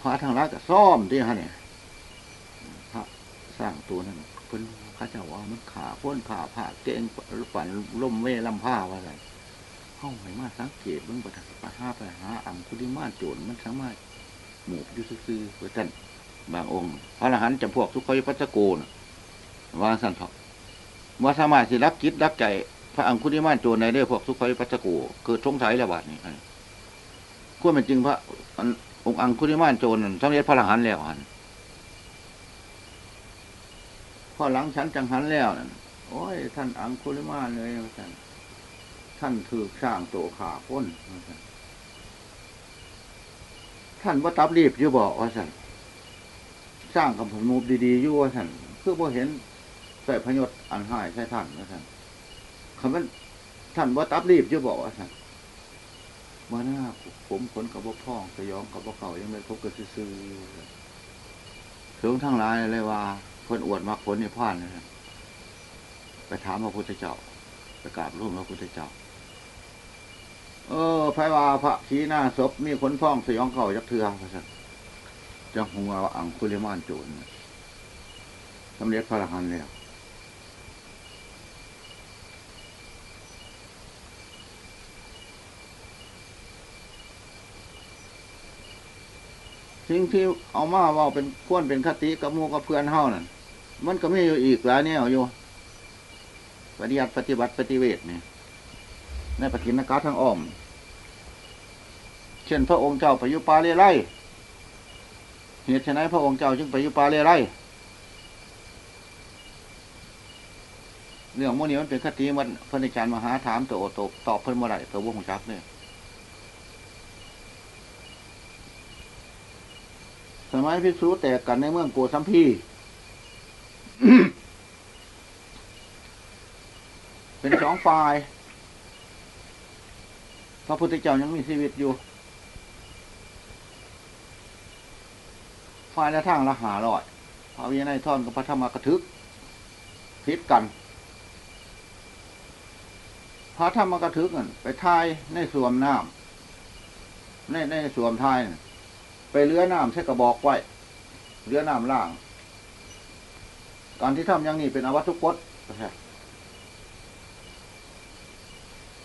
พระทางรักก็ซ่อมที่ฮะเนี่ยพระสร้างตัวนั้นเพิ่นาเจ้าว่ามันขาพ้นขาผ่าเก่งปันล่มเวลำผ้าวะสันเข้าไปมาสังเกตเบิ่งประทับไปหาไปหาอังคุริมานโจรมันสามารถหมูบอยู่ซื่อเพื่อท่านบางองค์ พระอรหันต์จำพวกทุกขยปัจจโกนวางสันเถาะว่าสามารถสิรับจิตรับใจ พระอังคุริมานโจรในเรื่องพวกทุกขยปัจจโกเกิดทงไทยระบาดนี่ขั้วเป็นจริงพระองค์อังคุริมานโจรสำเร็จพระอรหันต์แล้วหัน พอหลังฉันจังหันแล้วนั่นโอ้ย ท่านอังคุริมาเลยว่าท่านท่านถือสร้างโตขาพ้นท่านว่าตับรีบอยู่บอกว่าท่านสร้างกับผลมูบดีๆอยู่ว่าท่านเพื่อพอเห็นใส่พยศอันหายใช่ท่านว่าท่านคำว่าท่านว่าตับรีบจะบอกว่าท่านว่าหน้าผมขนกับบกพ่องสยองกับบกเขายังไม่พบกันซื่อๆถึงทั้งหลายเลยว่า คนอวดมาผลในผ่านนะไปถามพระพุทธเจ้าไปกราบรูปพระพุทธเจ้า เออพระว่าพระชี้หน้าศพมีขนพ่องสยองเข่าจักเทือพระท่านจะหัวอังคุลิมานโจรสำเร็จพระอรหันต์แล้วสิ่งที่เอามาว่าเป็นพ้นเป็นคติกับมูกับเพื่อนเฮานั่น มันก็ไม่อยู่อีกหลายแนวอยู่ปฏิยัติปฏิบัติปฏิเวทเนี่ยในปฏิณกาทางอ้อม เช่นพระองค์เจ้าไปอยู่ป่าเรไรเหตุฉะนั้นพระองค์เจ้าจึงไปอยู่ป่าเรไรเรื่องโมนี้มันเป็นคติมันพระนิจารย์มหาถามตัวโอตบตอบเพิ่นเมื่อไรตัววงจักเนี่ยสมัยพิสูจแตกกันในเมืองโกสัมพี เป็นสองฝ่าย พระพุทธเจ้ายังมีชีวิตอยู่ ฝ่ายละทางละหาลอยพระวินัยท่อนกับพระธรรมกทึกพิษกัน พระธรรมกทึกนั่นไปทายในสวมน้ำในในสวมทายนั่นไปเลื้อน้ำใช้กระบอกไว้เลื้อน้ำล่าง การที่ทำอย่างนี้เป็นอวัตทุกข์ใช่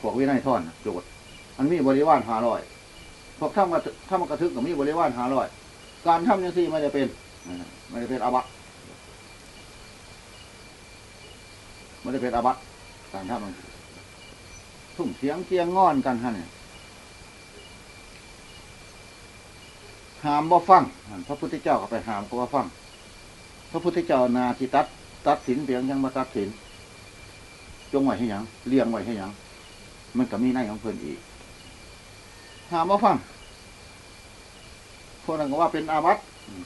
พวกวินัยท่อนโจทย์มันมีบริวารหาลอยพวกถ้ำกระถ้ำกระทึกกับมีบริวารหาลอย การทำยังสี่ไม่ได้เป็นไม่ได้เป็นอาบัตไม่ได้เป็นอาบัตการทำมันทุ่มเสียงเกียงงอนกันฮะเนี่ยหามบ่ฟัง พระพุทธเจ้าก็ไปหามก็ว่าฟัง พระพุทธเจ้านาทิตัดตัดสินเพียงยังมาตัดสินจงไว้ให้ยังเลี้ยงไว้ให้ยังมันก็มีในของเพิ่อนอีก หามบ่ฟังพวกนั้นก็ว่าเป็นอาบัติ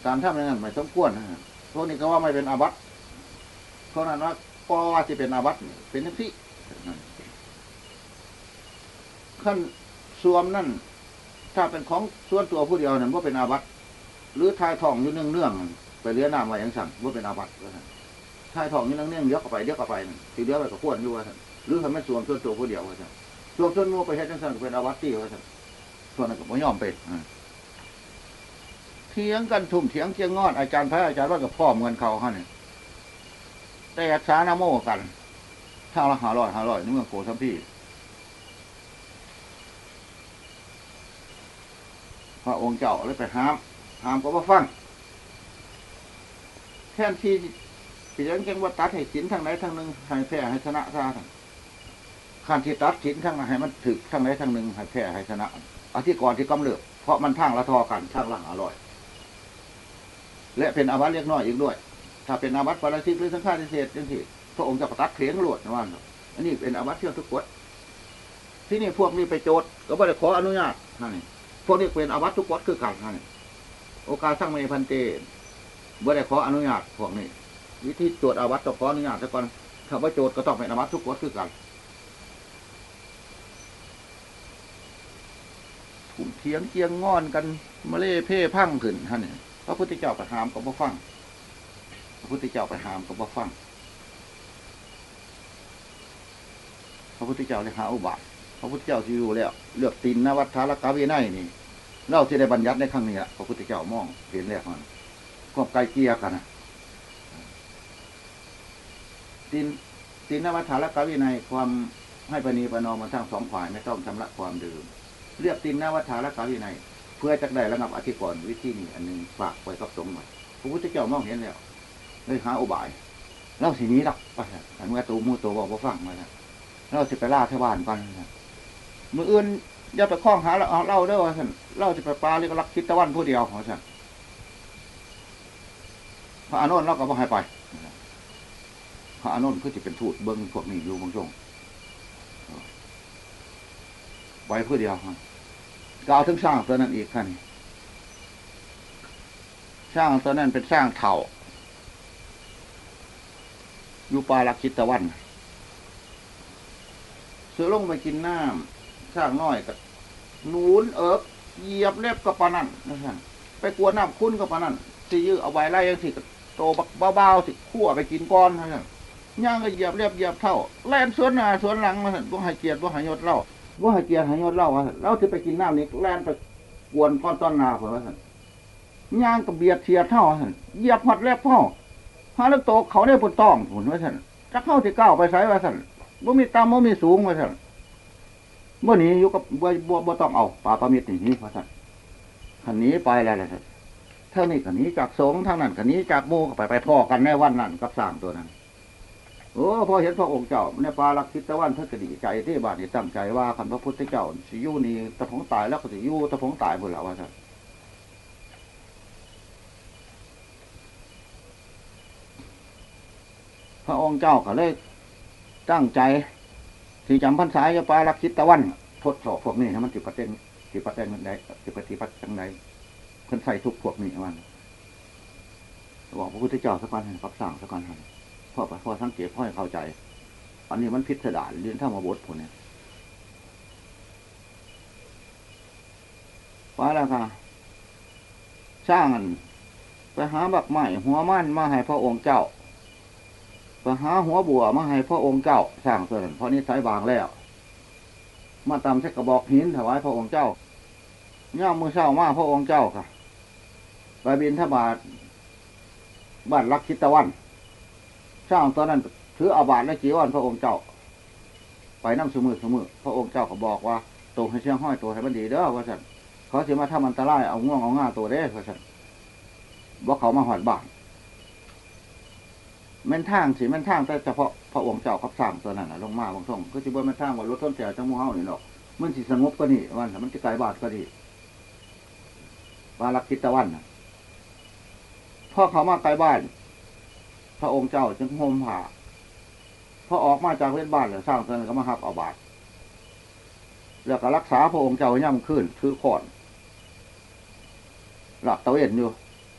การทำอย่างนั้นไม่สมควรนะพวกนี้ก็ว่าไม่เป็นอาบัตพวกนั้นว่าก็ว่าจะเป็นอาบัตเป็นนักที่ขั้นสวมนั่นถ้าเป็นของส่วนตัวผู้เดียวนั่นว่าเป็นอาบัตหรือทายทองอยู่เนื่องเนื่อง ไปเลี้ยน้ำไว้ย่างสั่งว่าเป็นอาบัติทายทองอยู่นื่งเนื่องเลี้ยวเข้าไปเลี้ยวเข้าไปทีเลี้ยวไปก็ควรอยู่ว่าหรือทำให้สวมส่วนตัวผู้เดียวว่าส่วมส่วนงูไปเฮ็ดจังสั่นเป็นอาบัตตีว่าสั่นส่วนนั้นก็ไม่ยอมเป็นเถียงกันทุ่มเถียงเจียงงอนอาจารย์พระอาจารย์ว่ากับพ่อเหมือนเขาฮะเนี่ยแต่สานาโมกันทาละหาลอยหาลอยนี่เมืองโกสัมพีพระองค์เจ้าเลยไปห้าม ห้ามก็ว่าฟัง แทนที่เสียงจังว่าตัดให้สินทางไหนทางหนึ่งให้แพ้ให้ชนะซะขันที่ตัดสินทางไหนให้มันถึกทางไหนทางหนึ่งให้แพ้ให้ชนะอาที่ก่อนที่กำเริบเพราะมันทางละทอกันทางละหาลอย และเป็นอาวัตเล็กน้อยอีกด้วย ถ้าเป็นอาวัตปราชิกหรือสังฆาทิเศษจังสิพระองค์จะประตัดเขียงหลวดนะว่าอันนี้เป็นอาวัตเชื่อทุกกฎที่นี่พวกนี้ไปโจทย์ก็ไม่ได้ขออนุญาตท่นพวกนี้เป็นอาวัตทุกกฎคือกันท่านโอกาสสร้างเมพันเต ไม่ได้ขออนุญาตพวกนี้ วิธีตรวจอาวัตต้องขออนุญาตซะก่อนถ้าว่าโจทย์ก็ต้องเป็นอาวัตทุกกฎคือกันถุ่มเทียงเกียงงอนกันมาเล่เพ่พังขึ้นท่านเนี่ยพระพุทธเจ้าไปหามก็บ่ฟังพระพุทธเจ้าไปหามก็บ่ฟังพระพุทธเจ้าเลยหาอุบาทพระพุทธเจ้าสิอยู่แล้วเลือกตินนวัฏฐานกาวินัยนี่เราที่ได้บัญญัติในครั้งนี้พระพุทธเจ้ามองเห็นแล้วมัน ก็ไกลเกียกันนะตินตินนวัฏฐานกาวินัยความให้ปณีปนอมมาทั้งสองฝ่ายไม่ต้องชำระความดื่มเลือกตินนวัฏฐานกาวินัยเพื่อจะได้ระงับอธิกรณ์วิธีนี้อันหนึ่งฝากไว้กับสงฆ์ไว้พระพุทธเจ้ามองเห็นแล้วเลยหาอุบายเล่าสีนี้หรอกไปอันว่าตูมูตัวบอกว่าฟังมาแล้วเราสิไปล่าเทวานกันมืออื่นอย่าไปคล้องหาเราเล่าเด้อว่าสันเราจะไปปลาเรียกรักคิดตะวันผู้เดียวของสัน ระอานนท์เราก็บ่ให้ไปพระอานนท์คือจะเป็นทูตเบิ้งพวกนี้อยู่บางช่วงไว้ผู้เดียวกล่าวถึงสร้างตัวนั้นอีกท่านสร้างตัวนั้นเป็นสร้างเถ่าอยู่ปาลักคิดตะวันเสือลงไปกินน้ำสร้างน้อยกับหนูนเอิบเหยียบเล็บกับปานั่นนะท่านไปกลัวน้ำคุ้นกับปานั่นสิยื้อเอาไว้ไล่ยังสิกับ โตบักเบาๆสิคั่วไปกินก้อนนะท่านย่างก็เหยียบเล็บเหยียบเท่าแล่นสวนหน้าสวนหลังมาท่นบ่ให้เกียรติบ่ให้ยศเล่าบ่ให้เกียรติให้ยศเล่าว่าเราจะไปกินน้ำนี่แล่นไปกวนก้อนต้นนาผมว่าท่นย่างกับเบียดเสียดเท่าท่นเหยียบหัดเล็บเท่าหาเล็กโตเขาเนี่ยบนต้องผมว่าท่นจะเข้าที่เก้าไปใช้ว่าท่นบ่มีต่ำบ่มีสูงว่าซั่นบ่หนีอยู่กับบ่บ่บ่ต้องเอาปลาปลาเมิตรนี่หนีว่าซั่นคันหนี้ไปแล้วล่ะซั่น เท่านี้ก็หนีจากสงฆ์ทานั้นก็หนีจากโมก็ไปไปพ่อกันในวันนั้นกับสร้างตัวนั้นโอ้พอเห็นพระองค์เจ้าในปาลักคิตตะวันเพิ่นก็ดีใจที่บาดนี้ตั้งใจว่าคันพระพุทธเจ้าสิยู่นี่ตะผงตายแล้วก็สิยู่ตะผงตายพุ่นล่ะว่าซั่นพระองค์เจ้าก็เลยตั้งใจที่จำพรรษาจะปาลักคิตะวันทดสอบพวกนี้นะมันจิปะเต็นจิปะเต็นมันได้จิปฏิปัติจังใด เพิ่นใส่ทุกพวกนี้มันบอกพระพุทธเจ้าสักวันให้รับสั่งสักวันให้พ่อพ่อสังเกตพ่อให้เข้าใจ อันนี้มันพิสดารเรียนท่ามาบทผลเนี่ยไปแล้วค่ะสร้างอันไปหาบักใหม่หัวมั่นมาให้พระองค์เจ้าไปหาหัวบัวมาให้พระองค์เจ้าสร้างเสริญเพราะนี้ใช้บางแล้ว มาตามใช้กระบอกหินถวายพระองค์เจ้าย่ามมือเศร้ามาพระองค์เจ้าค่ะ ไปบินทบาทบ้านรักคิดตะวันสร้างตอนนั้นถืออาบาทและจีวรพระองค์เจ้า ไปนั่งสมือสมือพระองค์เจ้าก็บอกว่าตรงให้เชียงห้อยตัวให้มันดีเด้อว่าสันเขาเสียมาทำอันตรายเอาง่วงเอาง่าตัวเด้อว่าสันว่าเขามาหอดบานแม่นทางสิแม่นทางแต่เฉพาะพระองค์เจ้าขับสร้างตัวนั้นลงมาบางช่องก็จะบ่แม่นทางว่ารถท้นแถวจังมู่เฮานี่หรอกมันสิสงบก็นี่วันน่มันจะไกลบาทก็ดีปาลักคิดตะวันนะ พ่อเขามาไกลบ้าน พระองค์เจ้าจึงห่มผ้าพอออกมาจากเวทบ้านแล้วสร้างตัวนั้นก็มาหับเอาบาทแล้วก็รักษาพระองค์เจ้าย่ำขึ้นถือขอนหลับตะเวนอยู่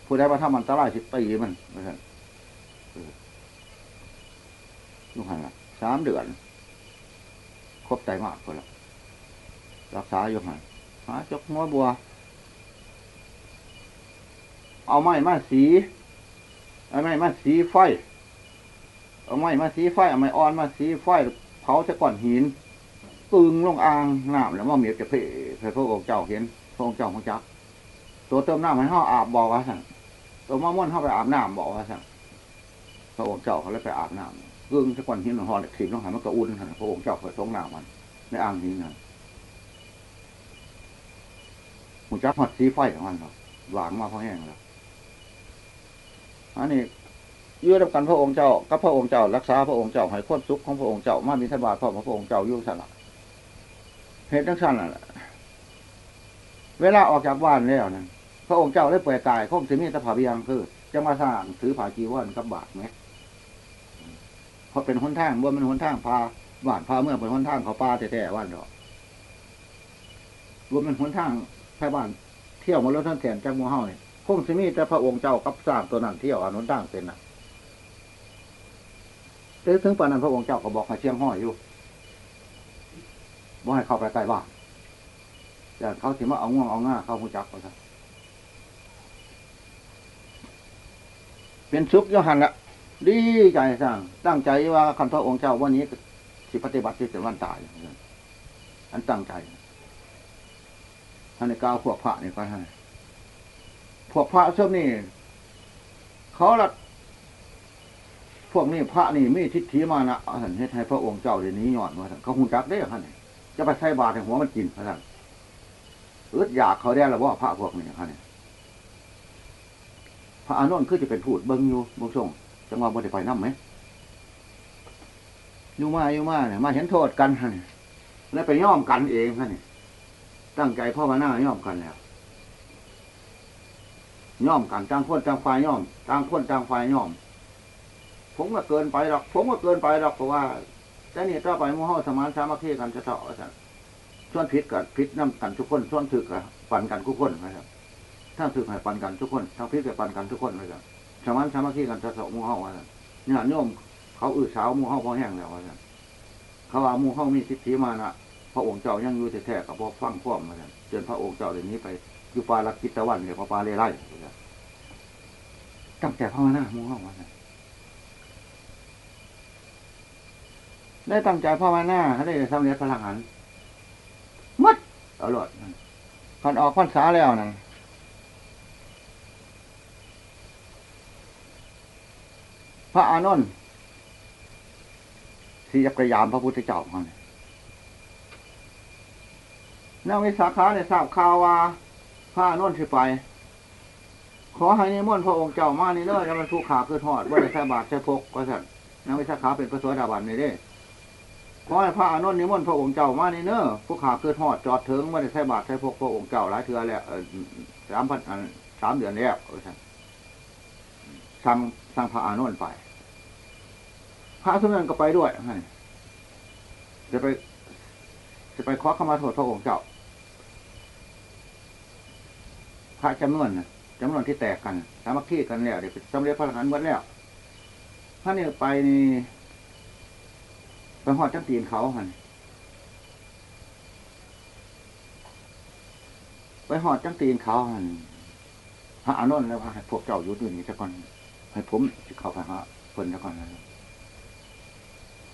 ผู้ใดมาทำมันตรายสิตีมันไม่ใช่ลูกหันละสามเดือน ครบใจมากคนละรักษาอยู่หันหาจกหัวบัว เอาไม้มาสี เอาไม้มาสีไฟ เอาไม้มาสีไฟ เอาไม้อ่อนมาสีไฟเผาจะก่อนหินปึงลงอ่างน้ำแล้วว่าเมียจะเพ่เพ่พระองค์เจ้าเห็นพระองค์เจ้าของจักตัวเติมน้ำให้ห่ออาบบอกว่าสั่งตัวมะม่วนเข้าไปอาบน้ำบอกว่าสั่งพระองค์เจ้าเขาเลยไปอาบน้ำกึ่งจะก่อนหินหอเล็กถีบต้องหันมันก็อุ่นหันพระองค์เจ้าเปิดท้องน้ำมันในอ่างนี้นะหูจักหอดสีไฟของมันครับหวางมาเพราะแห้งแล้ว อันนี้ยืดกันพระองค์เจ้ากับพระองค์เจ้ารักษาพระองค์เจ้าให้ควบสุขของพระองค์เจ้ามามีทบาทพ่อพระองค์เจ้ายุ่งสนละเหตุทั้งสั้นน่ะเวลาออกจากบ้านแล้วนะพระองค์เจ้าได้เปิดกายคงสิมีตะผาเบียงคือจะมาสร้างถือผาจีวรกับบาทไหมเพราะเป็นหนทางว่ามันหนทางพาบ้านพาเมื่อเป็นหนทางเขาป่าแต่ๆว่านดอกว่ามันหนทางพาบ้านเที่ยวมาแล้วท่านแทนจากหมูเฮาเนี่ย คงสิมีแต่พระองค์เจ้ากับสร้างตัวนั้นเที่ยวอ่านหนทางเป็นน่ะแต่ถึงปานนั้นพระองค์เจ้าก็บอกให้เชียงห้อยอยู่บ่ให้เข้าไปใกล้บ้านแต่เขาสิมาเอาง่วงเอาง่าเข้าหูจักเขาซะเป็นสุขอยหันละดีใจสร้างตั้งใจว่าคำพระองค์เจ้าวันนี้สิปฏิบัติที่จะวันตายอันตั้งใจท่านในกล่าวพวกพระนี่ก็ให้ พวกพระเช่นนี่เขาละพวกนี้พระนี่มีทิฏฐิมานะเฮ็ดให้พระองค์เจ้าเดี๋ยวนี้ย้อนว่าเขาหูจักได้ท่านนี่จะไปใส่บาตรให้หัวมันกินท่านอึดอยากเขาได้ล้วว่าพระพวกนี้ท่านนี่พระอานนท์คือจะเป็นพูดเบิ้งอยู่บุญทรงจังหวะบ่ได้ไปน้ำไหมอยู่มาอยู่มาเนี่ยมาเห็นโทษกันท่านนี่แล้วไปย่อมกันเองท่านนี่ตั้งใจพ่อมาหน้าย่อมกันแล้ว ย่อมกันต่างคนต่างฝ่ายย่อมต่างคนต่างฝ่ายย่อม ผมก็เกินไปหรอก ผมก็เกินไปหรอกเพราะว่า แต่นี่ต่อไปมู่เฮาสมานสามัคคีกันจะเถาะสันส่วนผิดกับผิดน้ำกันทุกคนส่วนถึกกับปันกันทุกคนนะครับถ้าถึกให้ปันกันทุกคนถ้าผิดกับปันกันทุกคนนะครับสมานสามัคคีกันจะเถาะมู่เฮาว่าซั่นเนี่ยโยมเขาอือเช้าหมู่เฮาพอแห้งแล้วว่าซั่นเขาว่าหมู่เฮามีสิทธิมานะพระองค์เจ้ายังอยู่แท้ๆกับพอฟังพร้อมมาซั่นจนพระองค์เจ้าเดี๋ยวนี้ไป อยู่ป่าลักกิตตะวันเนี่ยพอป่าเลไร่ว่าซั่ตั้งแต่ภาวนามู่เฮาวันได้ตั้งใจภาวนาได้สำเร็จพระหันมัดเอาหลอดพันออกพรรษาแล้วนั่นพระอานนท์ที่จะพยายามพระพุทธเจ้าเขาเนี่ยนางวิสาขาเนี่ยทราบข่าวว่า พระอานนท์สิไป ขอให้นิมนต์พระองค์เจ้ามานี่เลยจะมันทุกขาคือทอดว่าได้ใส่บาตรใส่พกก็สั่นนางวิสาขาเป็นพระสวสดาบันนี่เด้ขอให้พระอานนนิมนต์พระองค์เจ้ามานี่เนอะผู้ขาคือทอดจอดเถึงไม่ได้ใช้บาตรใช้พกพระองค์เจ้าหลายเทือแล้วสามพันสามเดือนแล้วสั่งสั่งสั่งพระอานนไป พระสมเด็จก็ไปด้วยจะไป จะไปขอขมาโทษพระองค์เจ้า พ ระจำนวนนะจำนวนที่แตกกันสามัคคีกันแล้วเดี๋ยวสำเร็จพระอรหันต์หมดแล้วพระเนี่ยไปนี่ไปหอดจังตีนเขาหันไปหอดจังตีนเขาหันพระอานนท์แล้วว่าให้พวกเจ้าอยู่ด้วยนี่จะก่อนให้ผมเข้าไปหาเพิ่นจะก่อนนะ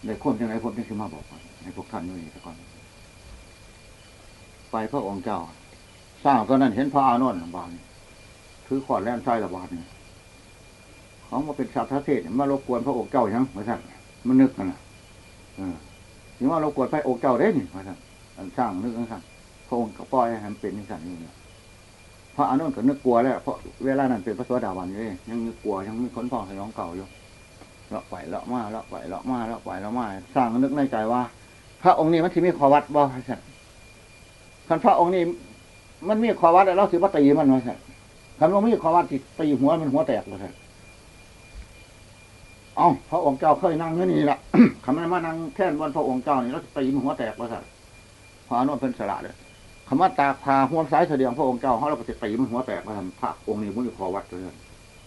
ได้ควบจังไรผมจึงสิมาบอกว่าให้พวกท่านอยู่นี่จะก่อน ไปพระองค์เจ้า สร้างตอนนั้นเห็นพระอานนท์บานถือขอดแล่นไส้ระบาดนี่เขามาเป็นสัตว์เทศมารบกวนพระองค์เจ้ายังไม่ใช่มันนึกกันนะถึงว่าเรากวดไปอกเจ้าได้นี่ว่าท่านอันสร้างนึกสั่นพระองค์ก็ปล่อยให้มันเป็นนิสัยนี่เนี่ยพระอนุนก็นึกกลัวแล้วเพราะเวลานั้นเป็นพระสวสดาวันอยู่เลยยังนึกกลัวยังมีคนพองสยองเก่าอยู่เลาะไปเลาะมาเลาะไปเลาะมาเลาะไปเลาะมา สร้างนึกในใจว่า พระองค์นี้มันที่มีขอวัดบ่สั่นคันพระองค์นี้ มันมีขอวัดแล้วเราถือว่าตีมันว่าสั่คันว่ามีขอวัดตีหัวมันหัวแตกว่าสั่เอาพระองค์เจ้าเคยนั่งอยู่นี่ละคำนั้นมานั่งแท่นบนพระองค์เจ้านี่แล้วตีมันหัวแตกว่าสัตว์พระนุนเป็นสละเลยคำว่าตาพาห่วงสายเสดียงพระองค์เจ้าเขาเราก็จะตีมันหัวแตกมาทำพระองค์นี้มึงขอวัดเลย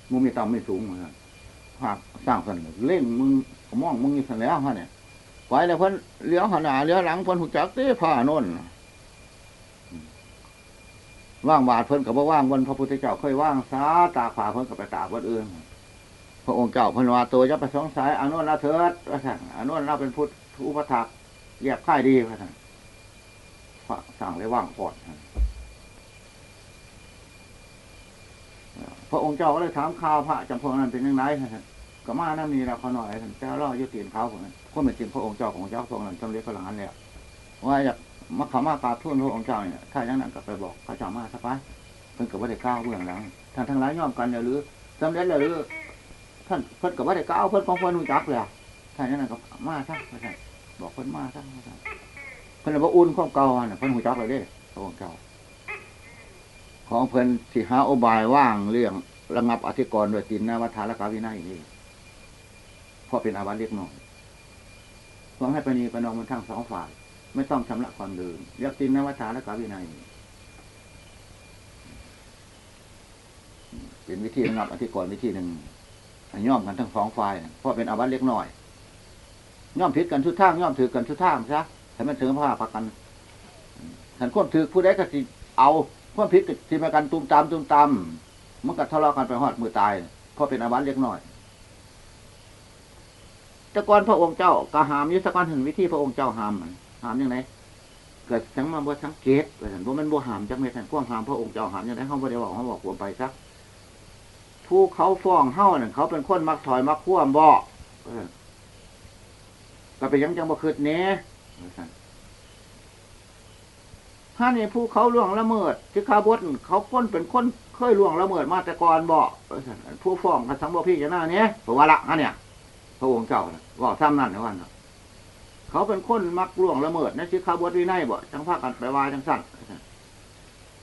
มึงมีต่ำไม่สูงเหมือนกันพสร้างสันเล่งมึงมองมึงมีสันแล้วฮะเนี่ยไว้แล้วเพิ่นเลี้ยวหน้าเลี้ยวหลังเพิ่นหุจักเต้พระนุน ว่างบาทเพิ่นกับว่าว่างวันพระพุทธเจ้าเคยว่างสาตากผาเพิ่นกับไปตากวันอื่น พระองค์เจ้าพนวาตัวจะไปสองสายอนุนละเถิดพระสั่งอนุนราเป็นพุทธอุปถักแยบค่ายดีพระสั่งสั่งเลยว่างก่อนพระองค์เจ้าก็เลยถามข่าวพระจำพวกนั้นเป็นยังไงก็มานั่นนี่เราเขาหน่อยท่เจ้าล่อยุตินเขาผมก็เป็นจริงพระองค์เจ้าของเจ้าพวกนั้นจำเรียกพระหลานแล้วว่าอยาก มาขามากราบทูลพระองค์เจ้าเนี่ยถ้าอย่างนั้นก็ไปบอกพระเจ้ามาสักไปเพิ่นกับว่าได้ก้าวเบื้องหลังท่านทั้งหลายย่อมกันเนี่ยหรือสำเร็จแล้วหรือท่านเพิ่นกับว่าได้ก้าวเพิ่นของเพิ่นรู้จักเลยท่านนั้นก็มาซะว่าซั่นบอกเพิ่นมาซะว่าซั่นเพิ่นว่าอุ่นของเก่าน่ะเพิ่นรู้จักเลยเด้พระองค์เจ้า ของเพิ่นสิหาอบายว่างเรื่องระงับอธิกรณ์ด้วยตินนวัฏฐานและกาวินัยนี่เพราะเป็นอาบัติเล็กน้อยหวังให้ปณีประนอมมันทั้งสองฝ่าย ไม่ต้องชำระความเดิมเรียกตินนวัฏฐานและกาวินัยเป็นวิธีระงับอธิกรณ์วิธีหนึ่งย่อมกันทั้งสองฝ่ายเพราะเป็นอาบัตเล็กน้อย ย่อมผิดกันทุกทางย่อมถือกันทุกทางซะให้มันถึงผ้าพักกันฉันควบถือผู้ใดก็สิเอาควบผิดก็สิมากันตุมตามตุมตามมันก็ทะเลาะกันไปหอดมือตายเพราะเป็นอาบัตเล็กน้อยต่ก่อนพระองค์เจ้าก็หามยุทธกรถึงวิธีพระองค์เจ้าหามมัน หามยังไงเกิดทั้งมาบ่สังเกตว่าฉันว่ามันบ่หามจังเม็ดนั่นความหามพระองค์เจ้าหามยังไงเขาบ่ได้บอกเขาบอกผมไปซักผู้เขาฟ้องเฮ้านั่นเขาเป็นคนมักถอยมักคว่ำบ่อก็ไปยังจังบ่คืดเนี้ว่าซั่นถ้านี่ผู้เขาล่วงละเมิดที่ข้าบดเขาคนเป็นคนเคยล่วงละเมิดมาแต่ก่อนบ่ผู้ฟ้องกันสังบ่พี่จะหน้าเนี้ยเพระว่าละอันเนี่ยพระองค์เจ้าน่ะว่าซ้ำนั่นนะวันนะ เขาเป็นคนมักล่วงละเมิดนะชื่อข้าบวชวินัยบ่จังพาคกันไปวายจังสั่น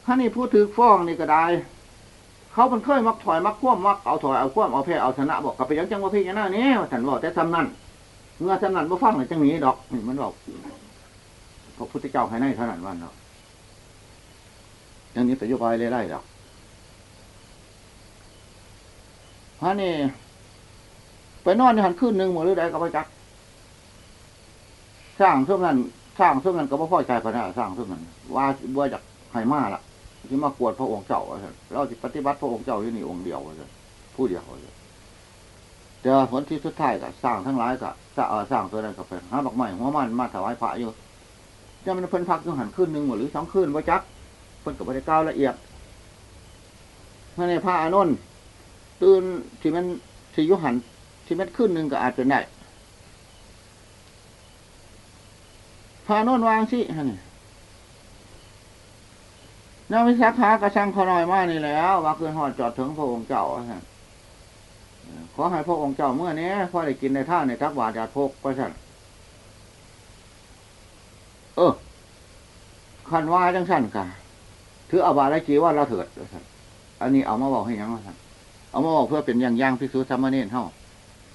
ถ้านี่ผู้ถือฟ้องนี่ก็ได้ เขาเป็นเคยมักถอยมักคว่ำมักเอาถอยเอาคว่ำเอาแพ้เอาชนะบอกกับไปยังจังว่าพี่ยังหน้านี้สันบอกแต่ซ้ำนั่นเมื่อซ้ำนั่นบ่ฟังเลยจังนี้ดอกนี่มันบอกพระพุทธเจ้าให้ในเท่านั้นวันเนาะอย่างนี้แต่ยุบายเลยได้ดอกพระนี่ไปนอนในหันคืนหนึ่งหมดหรือใดก็ไปจัก สร้างช่วงนั้น สร้างช่วงนั้นก็บ่พอใจพระนะสร้างช่วงนั้น ว่าว่าจากไห้มาละที่มากวดพระองค์เจ้าเราจะปฏิบัติพระองค์เจ้าอยู่นี่องค์เดียวว่าซั่นผู้เดียวว่าซั่นแต่ว่าผลที่สุดท้ายก็สร้างทั้งหลายก็สร้างเสร้างตัวนั้นก็ไปหาดอกไม้หัวมันมาถวายพระอยู่จะมันเพิ่นพักอยู่หันคืนหนึ่งหมดหรือสองคืนว่าจักเพิ่นก็บ่ได้กล่าวละเอียดเมื่อในพระอานนท์ตื่นที่มันที่ยุหันที่เม็ดขึ้นหนึ่งก็อาจเป็นได้าโน่นวางสิฮะนี่นางวิสาขากระชังเขาน้อยมากนี่แล้ว ว่าคืนหอดจอดถึงพระองค์เจ้าฮะขอให้พระองค์เจ้าเมื่อนี้พอได้กินในท่าในทักบาทยาพกก็สั่นเออขันว่าจังสั่นค่ะถืออาบาไลจีว่าเราเถิด อันนี้เอามาบอกให้ยังว่าสั่นเอามาบอกเพื่อเป็นอย่างย่างพิสูจน์ธรรมเนรเท่า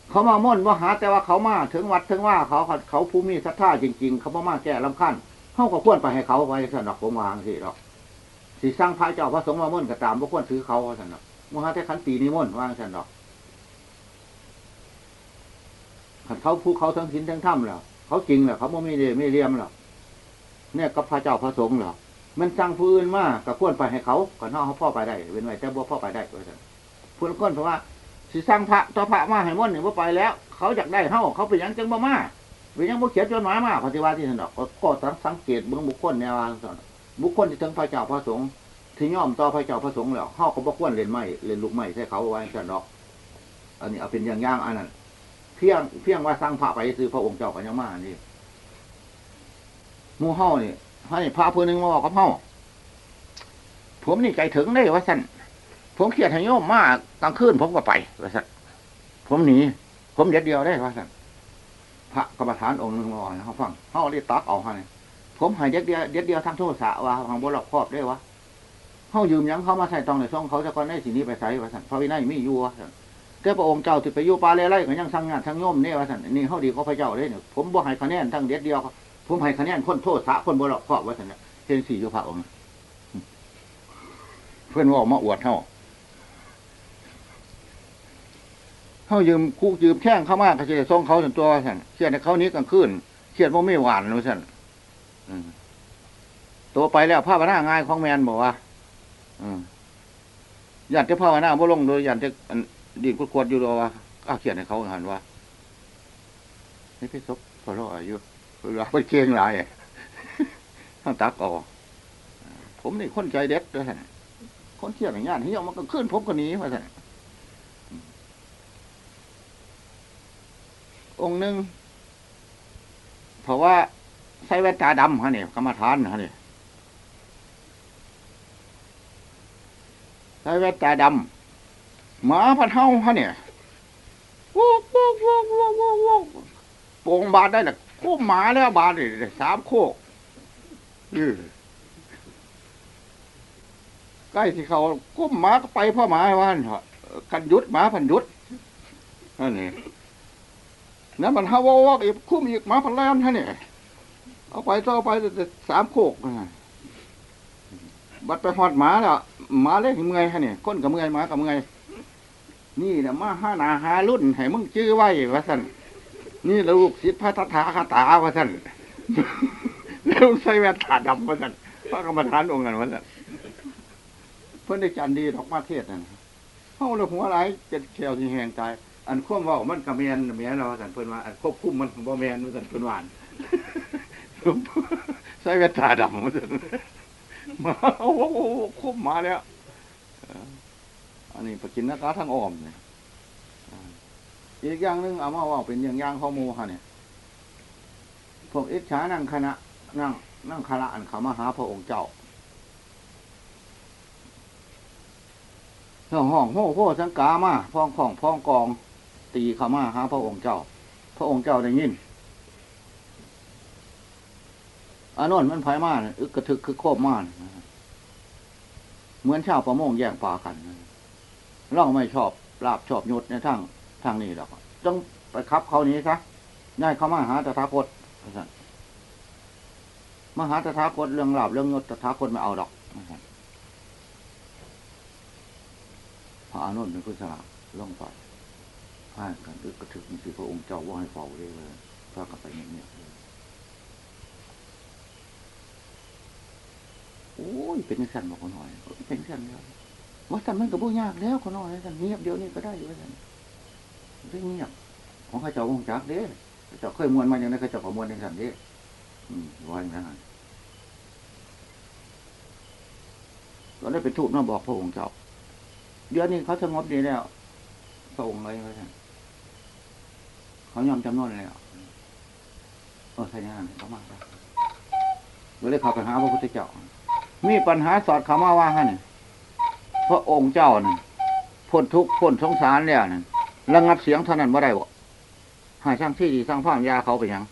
เขามาม่นว่าหา แต่ว่าเขามาถึงวัดถึงว่าเขาเขาผู้มีศรัทธาจริง ๆ เขาบ่มาแก้ลำคันเขาก็ควรไปให้เขาไว้สนอกผมวางสิหรอกสิสร้างพระเจ้าพระสงฆ์มาม่นก็ตามบ่ควรถือเขาสนอกมหาแต่ขันตีนิมนต์วางสนอกขันเขาผู้เขาทั้งหินทั้งถ้ำแล้วเขาจริงแหละเขาบ่ไม่เรียไม่เรียมหรอกเนี่ยกับพระเจ้าพระสงฆ์หรอกมันสร้างผู้อื่นมาก็ควรไปให้เขาก่อนเขาเขาพ่อไปได้เว้นไว้แต่บ่พ่อไปได้ก็สั่นพูดก้นเพราะว่า สิสร้างพระต่อพระมาให้ม่อนหนึ่งว่าไปแล้ว เขาอยากได้เท่าเขาไปยังจังบ่มาไปยังบ่เขียนจดหมายมาปฏิวัติที่สนอกก็สังสังเกตเบื้องบุคคลแนวางสนบุคคลที่ถึงพระเจ้าพระสงฆ์ที่ย่อมต่อพระเจ้าพระสงฆ์แล้วเฮาก็บ่ควรเล่นไม้เล่นลูกไม้ใส่เขาไว้สนอก อันนี้เอาเป็นอย่างย่างอันนั้นเพียงเพียงว่าสร้างพระไปซื้อพระองค์เจ้ากันยังมานี่มู่เฮานี่ให้พระผู้หนึงมาบอกกับเฮาผมนี่ใจถึงได้ว่าสั่น ผมเครียดให้โยมมากกลางคืนผมก็ไปว่าสันผมหนีผมเด็ดเดียวได้ว่าสันพระกรรมฐานองค์หนึ่งมาบอกให้เขาฟังเขาเรียกตักเอาให้ผมหายเด็ดเดียวเด็ดเดียวทางโทษสะว่าทางบนหลอกครอบได้วะเขายืมยังเขามาใส่ตองในซ่องเขาจะก่อนได้สีนี้ไปใส่ว่าสันพระวินัยไม่อยู่ว่าสันแต่พระองค์เจ้าที่ไปอยู่ป่าเล่ไร่ก็ยังสั่งงานทั้งโยมเนี่ยว่าสันนี่เขาดีก็พระเจ้าเลยเนี่ยผมบ่ให้คะแนนทั้งเด็ดเดียวผมให้คะแนนคนโทษสะคนบนหลอกครอบว่าสันเนี่ยเช่นสี่ยุพระองค์เพื่อนว่ามาอวดเท่า เขายืมคู่ยืมแข้งเข้ามากก็จะส่งเขาส่วนตัวสันเครียดในเขานี้กลางคืนเครียดว่าไม่หวานนะสันตัวไปแล้วภาวนาง่ายของแมนบอกว่าอยันจะภาวนาบ่ลงโดยยันจะอันดีกวดอยู่รอว่าอ้าเขียนให้เขาหันว่านี่พี่ซบพอรออายุเวลาไปเก่งหลายต้งตักออกผมนี่คนใจเด็ดด้วยสันคนเครียดอย่างนี้ที่ยอมมันก็ขึ้นผมก็หนีมาสัน องค์หนึ่งเพราะว่าใส่แว่นตาดำฮะเนี่ยกรรมฐานฮะเนี่ยใส่แว่นตาดำหมาพันเฮาฮะเนี่ยวอกวอกวอกวอกวอกวอกโป่งบาดได้หละโค้หมาแล้วบาดเลยสามโคกใกล้ที่เขาก้มหมาก็ไปพ่อหมาว่านเถอะกันยุดหมาพันยุดนั่นนี่ นั่นมันฮาววอกอีกคุ้มอีกหมาพันแลมท่านเนี่ยเอาไปต่อไปแต่สามโคกนะบัดไปหอดหมาแล้วหมาเล็กเมื่อยฮะเนี่ยก้นกับเมื่อยหมากับเมื่อยนี่นะมาห้านาหารุ่นให้มึงจื้อไว้วะสันนี่ลูกศิษย์พระตถาคาตาวะสันแล้วใส่แว่นตาดำวะสันพระกรรมฐานองค์นั้นวันนั้นเพิ่นได้จันดีดอกมาเทศนั่นเฮาเลยหัวไหลายจะแขวที่แหงตาย อันควบว่ามันกระเมียนเมียนเราสันเพิ่นว่าอันควบคุมมันบ่แมนว่าสันเพิ่นวานใส่แว่นตาดำว่าสันมาโอ้โหคุมมาแล้วเอ่ออันนี้ไปกินนักกาทางอ้อมเนี่ยอีกอย่างหนึงเอามาว่าเป็นอย่างย่างข้อมูลฮะเนี่ยพวกอิจฉานั่งคณะนั่งนั่งคณะอันเขามาหาพระองค์เจ้าเรื่องห้องโห่โห่สังกามาพ้องของพ้องกอง ตีเขามาหาพระองค์เจ้า พระองค์เจ้าได้ยินอานนท์มันไผมาอึกกระทึกคือโคบมานเหมือนชาวประมงแย่งปลากันเราไม่ชอบลาบชอบยศในทางทางนี้หรอกต้องไปคับเขานี้ซะได้เขามาหาตถาคตมาหาตถาคตเรื่องลาบเรื่องยศตถาคตไม่เอาดอกพระอานนท์เป็นผู้สละลงไป พากันอึกกระถึกนี่สิพระองค์เจ้าว่าให้เฝ้าเลยเลยพากันไปเงียบๆเลยโอ้ยเป็นจังสันบอกคนหน่อยเป็นจังสันแล้วว่าสันมันก็บ่ยากแล้วคนหน่อยสันเงียบเดียวนี่ก็ได้อยู่สันเรื่องเงียบของข้าเจ้าวงจักเด้ข้าเจ้าเคยมวนมาอย่างนั้นข้าเจ้าขอมวนจังสันเด้ว่าอย่างนั้นก็ได้เป็นทูตมาบอกพระองค์เจ้าเดี๋ยวนี้เขาสงบดีแล้วพระองค์เลยว่าซั่น เขายอมจำนวนแล้วเออใช่ยังเขามาครับเราเลยเข้าไปหาพระพุทธเจ้า มีปัญหาสอดเขามาว่าฮะนี่พระองค์เจ้านั่นพ้นทุกข์พ้นสงสารแล้วนั่นระงับเสียงเท่านั้นว่าได้บ่หายสร้างที่ดีสร้างภายาเขาไปยัง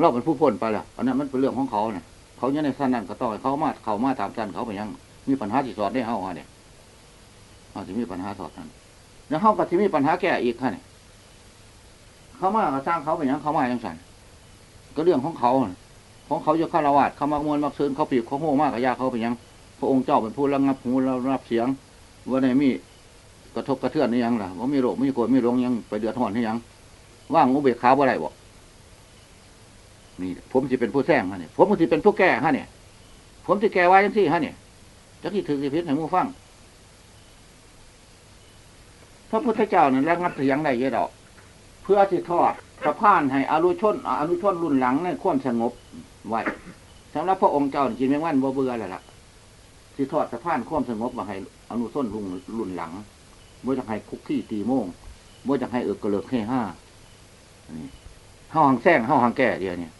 เราเป็นผู้พ้นไปแล้วอันนั้นมันเป็นเรื่องของเขาเนี่ยเขาเนี่ยในสั้นนั้นก็ต้องเขามาเขามาตามสั้นเขาไปยัง มีปัญหาที่สอดได้เฮาฮะเนี่ยเขาจะมีปัญหาสอดนั้นแล้วเขาก็ที่มีปัญหาแก้อีกค่ะเนี่ย เขามาก็สร้างเขาไปอย่างเขามาอย่างสันก็เรื่องของเขาของเขาจะฆราวาสเขามามวลมักซื้นเขาปีกเขาโง่มากกับยาเขาไปยังพระองค์เจ้าเป็นผู้ระงับหูระงับเสียงว่าในมีกระทบกระเทือนนี่ยังล่ะว่ามีโรคมีโกรธมีหลงยังไปเดือดร้อนนี่ยัง ว่างอุเบกขาบ่ได้บอกนี่ผมจะเป็นผู้แซงฮะเนี่ยผมจะเป็นผู้แก้ฮะเนี่ยผมจะแก้ไว้ยังที่ฮะเนี่ยจะที่ถือที่พิษให้หมูฟังพระพุทธเจ้านั้นระงับเสียงได้เยอะดอก เพื่อที่ทอดสะพานให้อนุชนอนุชนรุ่นหลังในความสงบไว้สำหรับพระองค์เจ้านี่กินแมงวันบ่เบื่อแล้วล่ะที่ทอดสะพานความสงบมาให้อนุชนรุ่นรุ่นหลังบ่จะให้คุกขี้ตีโมงบ่จะให้เอิกกระเลิกให้ห้านี่ห้าหังแซงห้าหังแก่เดียวเนี่ย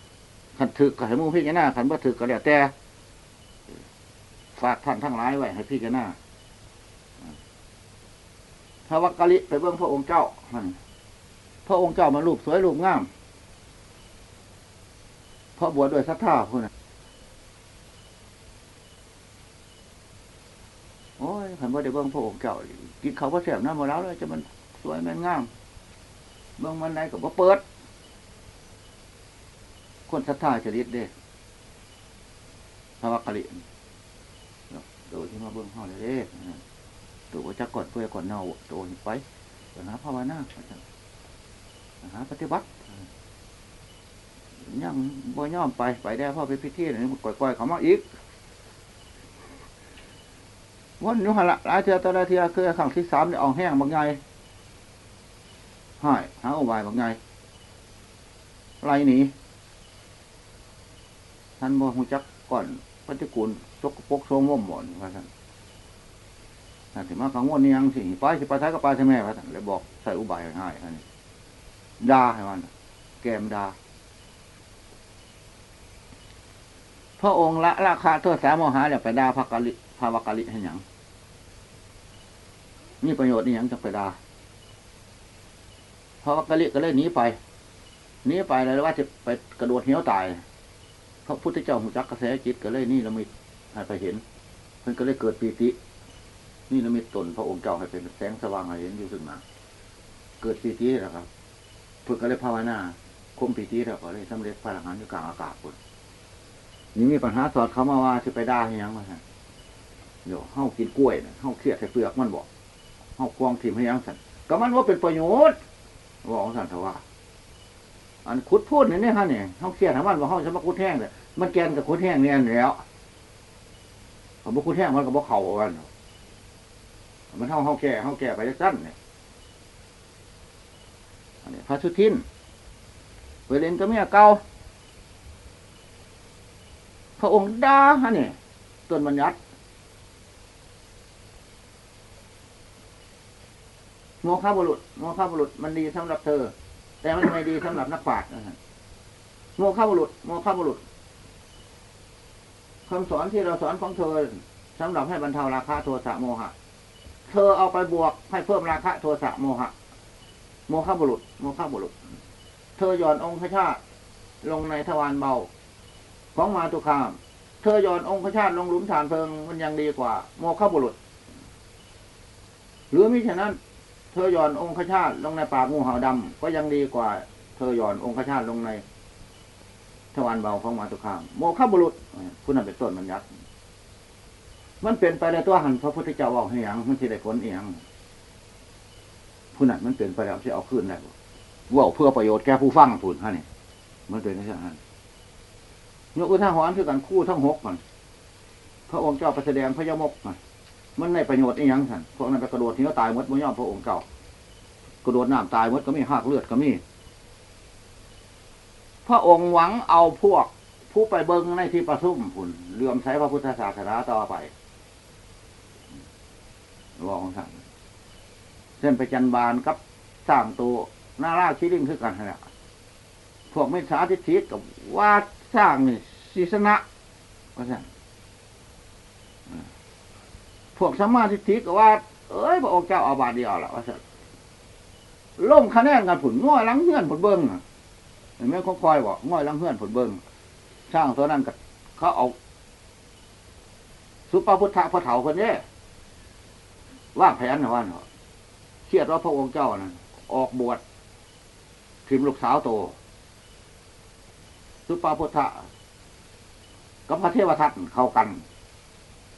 ขันถึกกับให้มูพี่กันหน้าขันบ่ถึกก็แล้วแต่ฝากท่านทั้งหลายไว้ให้พี่กันหน้าพระวักกะลิไปเบื้องพระองค์เจ้ามัน พระองค์เจ้ามันรูปสวยรูปงามเพราะบวชด้วยศรัทธาพุ่นน่ะโอ้ยขันว่าได้เบื้งพระองค์เจ้ากินเขาพระเสียบน้ำมาแล้วเลยจะมันสวยมันงามเบื้งมันไหนก็บ่เปิด คนศรัทธาจะริดเด้พระวักกะลิโดยที่มาเบื้งห้องเลยเด้ตัวจะก่อนเพื่อก่อนเน่าตัวไปปัญหาภาวนา หาปฏิบัติยังบ่ย่อมไปไปได้พ่อไปพิธีนี่ก่อยๆเขามาอีกวันนี้หันละหลายเทียตะละเทียคือครั้งที่สามเนี่ยออกแห้งบางไงหายหาอุบายบางไงไรหนีท่านบ่หูจักก่อนปฏิกูลจกปกโซงว่มบ่นว่าท่านถ้าถึงมาขังวนนี่ยังสิไปสิไปท้ายก็ไปใช่ไหมพระท่านเลยบอกใส่อุบายง่ายๆอันนี้ ดาให้มันแกมดา พระองค์ละราคาโทษสามโมหะเนี่ยไปดาพระกะลิภาวกะลิให้หยังมีประโยชน์นี่ยังจะไปดาพระวกะลิก็เลยหนีไปหนีไปเลยว่าจะไปกระโดดเหวตายพระพุทธเจ้าหูจักกระแสจิตก็เลยนี่ละมิดให้ไปเห็นเพิ่นก็เลยเกิดปีติ นี่นมิตตนพระองค์เจ้าให้เป็นแสงสว่างให้เห็นอยู่ขึ้นมา เกิดปีติแล้วครับ เพื่อก็เลยภาวนาคมปีติแล้วก็เลยสำเร็จพระอรหันต์อยู่กลางอากาศคนนี่มีปัญหาสอดเขามาว่าจะไปด่าให้ยังมาฮะเดี๋ยวเฮากินกล้วยนะเฮาเครียดใส่เปลือกมันบอกเฮาควงถิ่มให้ยังสันก็มันว่าเป็นประโยชน์บอกสันทว่า อันคุดพูดนี่เนี่ยฮะเนี่ยเฮาเครียดให้มันว่าเฮาจะมาคุดแห้งเลยมันแกนกับคุดแห้งเนี่ยแล้วผมบอกคุดแห้งมันก็บอกเข่ากันมันเท่าเฮาแก่เฮาแก่ไปสั้นเนี่ยอัน พระสุทินไปเล่นกับเมียเก่าพระองค์ด่าฮะเนี่ยต้นบัญญัติโมฆะบุรุษโมฆะบุรุษมันดีสำหรับเธอ แต่มันไม่ดีสำหรับนักปราชญ์โมฆะบุรุษโมฆะบุรุษคำสอนที่เราสอนของเธอสำหรับให้บรรเทาราคะโทสะโมหะ เธอเอาไปบวกให้เพิ่มราคะโทสะโมหะ โมฆะบุรุษ โมฆะบุรุษ เธอย่อนองค์พระชาติ ลงในทวารเบา ของมาตุคาม เธอย่อนองค์พระชาติลงหลุมฐานเพลิงมันยังดีกว่า โมฆะบุรุษ หรือมิฉะนั้น เธอย่อนองค์ชาติลงในปากงูเห่าดำก็ยังดีกว่า เธอย่อนองค์ชาติลงในทวารเบาของมาตุคาม โมฆะบุรุษผู้นั้นเป็นต้นมันยักษ์มันเป็นไปในตัวหันพระพุทธเจ้าบอกให้ยังมันสิได้ผลเอียง ผู้นั้นมันเป็นไปแล้วที่เอาขึ้นได้บ่ว่าเพื่อประโยชน์แก่ผู้ฟังผุนฮะนี่มันเป็นไม่ใช่ฮะยกอุทาหรณ์คือกันคู่ทั้งหกมันพระองค์เจ้าไปแสดงพระยมกมันมันในประโยชน์อีหยังสันพวกนั้นไปกระโดดทิ้งตายมดบ่ยอมพระองค์เก่ากระโดดน้ำตายมดก็มีหักเลือดก็มีพระองค์หวังเอาพวกผู้ไปเบิงในที่ประชุมผุนเลื่อมใช้พระพุทธศาสนาต่อไปบอกของสั่ง เส้นไปจันบานกับสร้างตัวหน้าราชิลิงคือกันนะพวกไม่สาธิทิกับว่าสร้างนี่ศีสนะว่าสั่งพวกสมมาทิฏฐิก็ว่า เอ้ยพระองค์เจ้าอาบาทเดียวละว่าสัล่มคะแนนกันผุนง่อยลังเฮือนผุนเบิ้งเห็นไหมเขาคอยบอกง่อยลังเฮือนผุนเบิ้งสร้างตัวนั้นกับเขาเอาสุปาพุทธะพระเถาคนนี้ว่าแผนนะว่าเนาะ รียดว่าพระองค์เจ้านั้นออกบวชทิมลูกสาวโต สุปาพุทธะกับพระเทวทัตเข้ากัน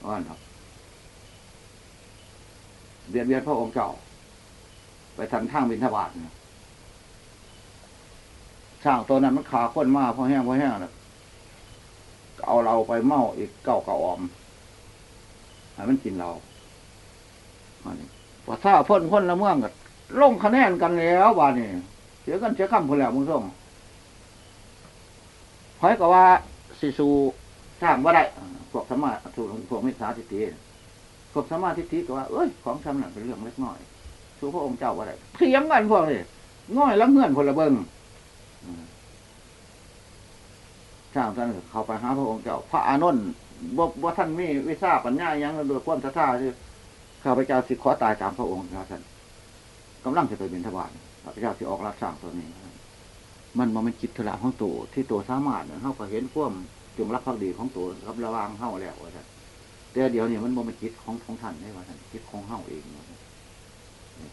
ว่าเนาะเบียดเบียนพระองค์เจ้า ไปทันทางบินทบาทช่างตัวนั้นมันขาข้นมากพอแห้งพอแห้งแล้วเอาเราไปเมาอีกเก้าเก่าออมให้มันกินเราอันนี้ พอถ้าพ่นพ่นละเมืองก็ลงคะแนนกันแล้วบานี่เสียกันเสียคำพนแล้วมึงส่งหอยก็ว่าสิสูสร้างว่าได้พวกสมมาถูกพวกมิจฉาทิฏฐิพวกสมาธิทิก็ว่า เอ้ย ของชำนั่นเป็นเรื่องเล็กน้อยสู้พระองค์เจ้าว่าไรเถียงกันพวกนี้ง่อยแล้วเงื่อนพลเบิงช่างท่านเขาไปหาพระองค์เจ้า พระอานนท์บ่บ่ท่านมีวิชาปัญญายังโดยความศรัทธาที่ ข้าพเจ้าสิขอตายตามพระองค์ครับท่านกำลังจะไปบินทบาทข้าพเจ้าสิออกรับสั่งตัวนี้ มันมันจิตทละของตัวที่ตัวสามารถเข้าก็เห็นควมจงรักภักดีของตัวรับระวางเข้าแล้วว่าท่านแต่เดี๋ยวนี้มันบ่เป็นจิตของของท่านได้ว่าท่านจิตของเฮาเองท่าน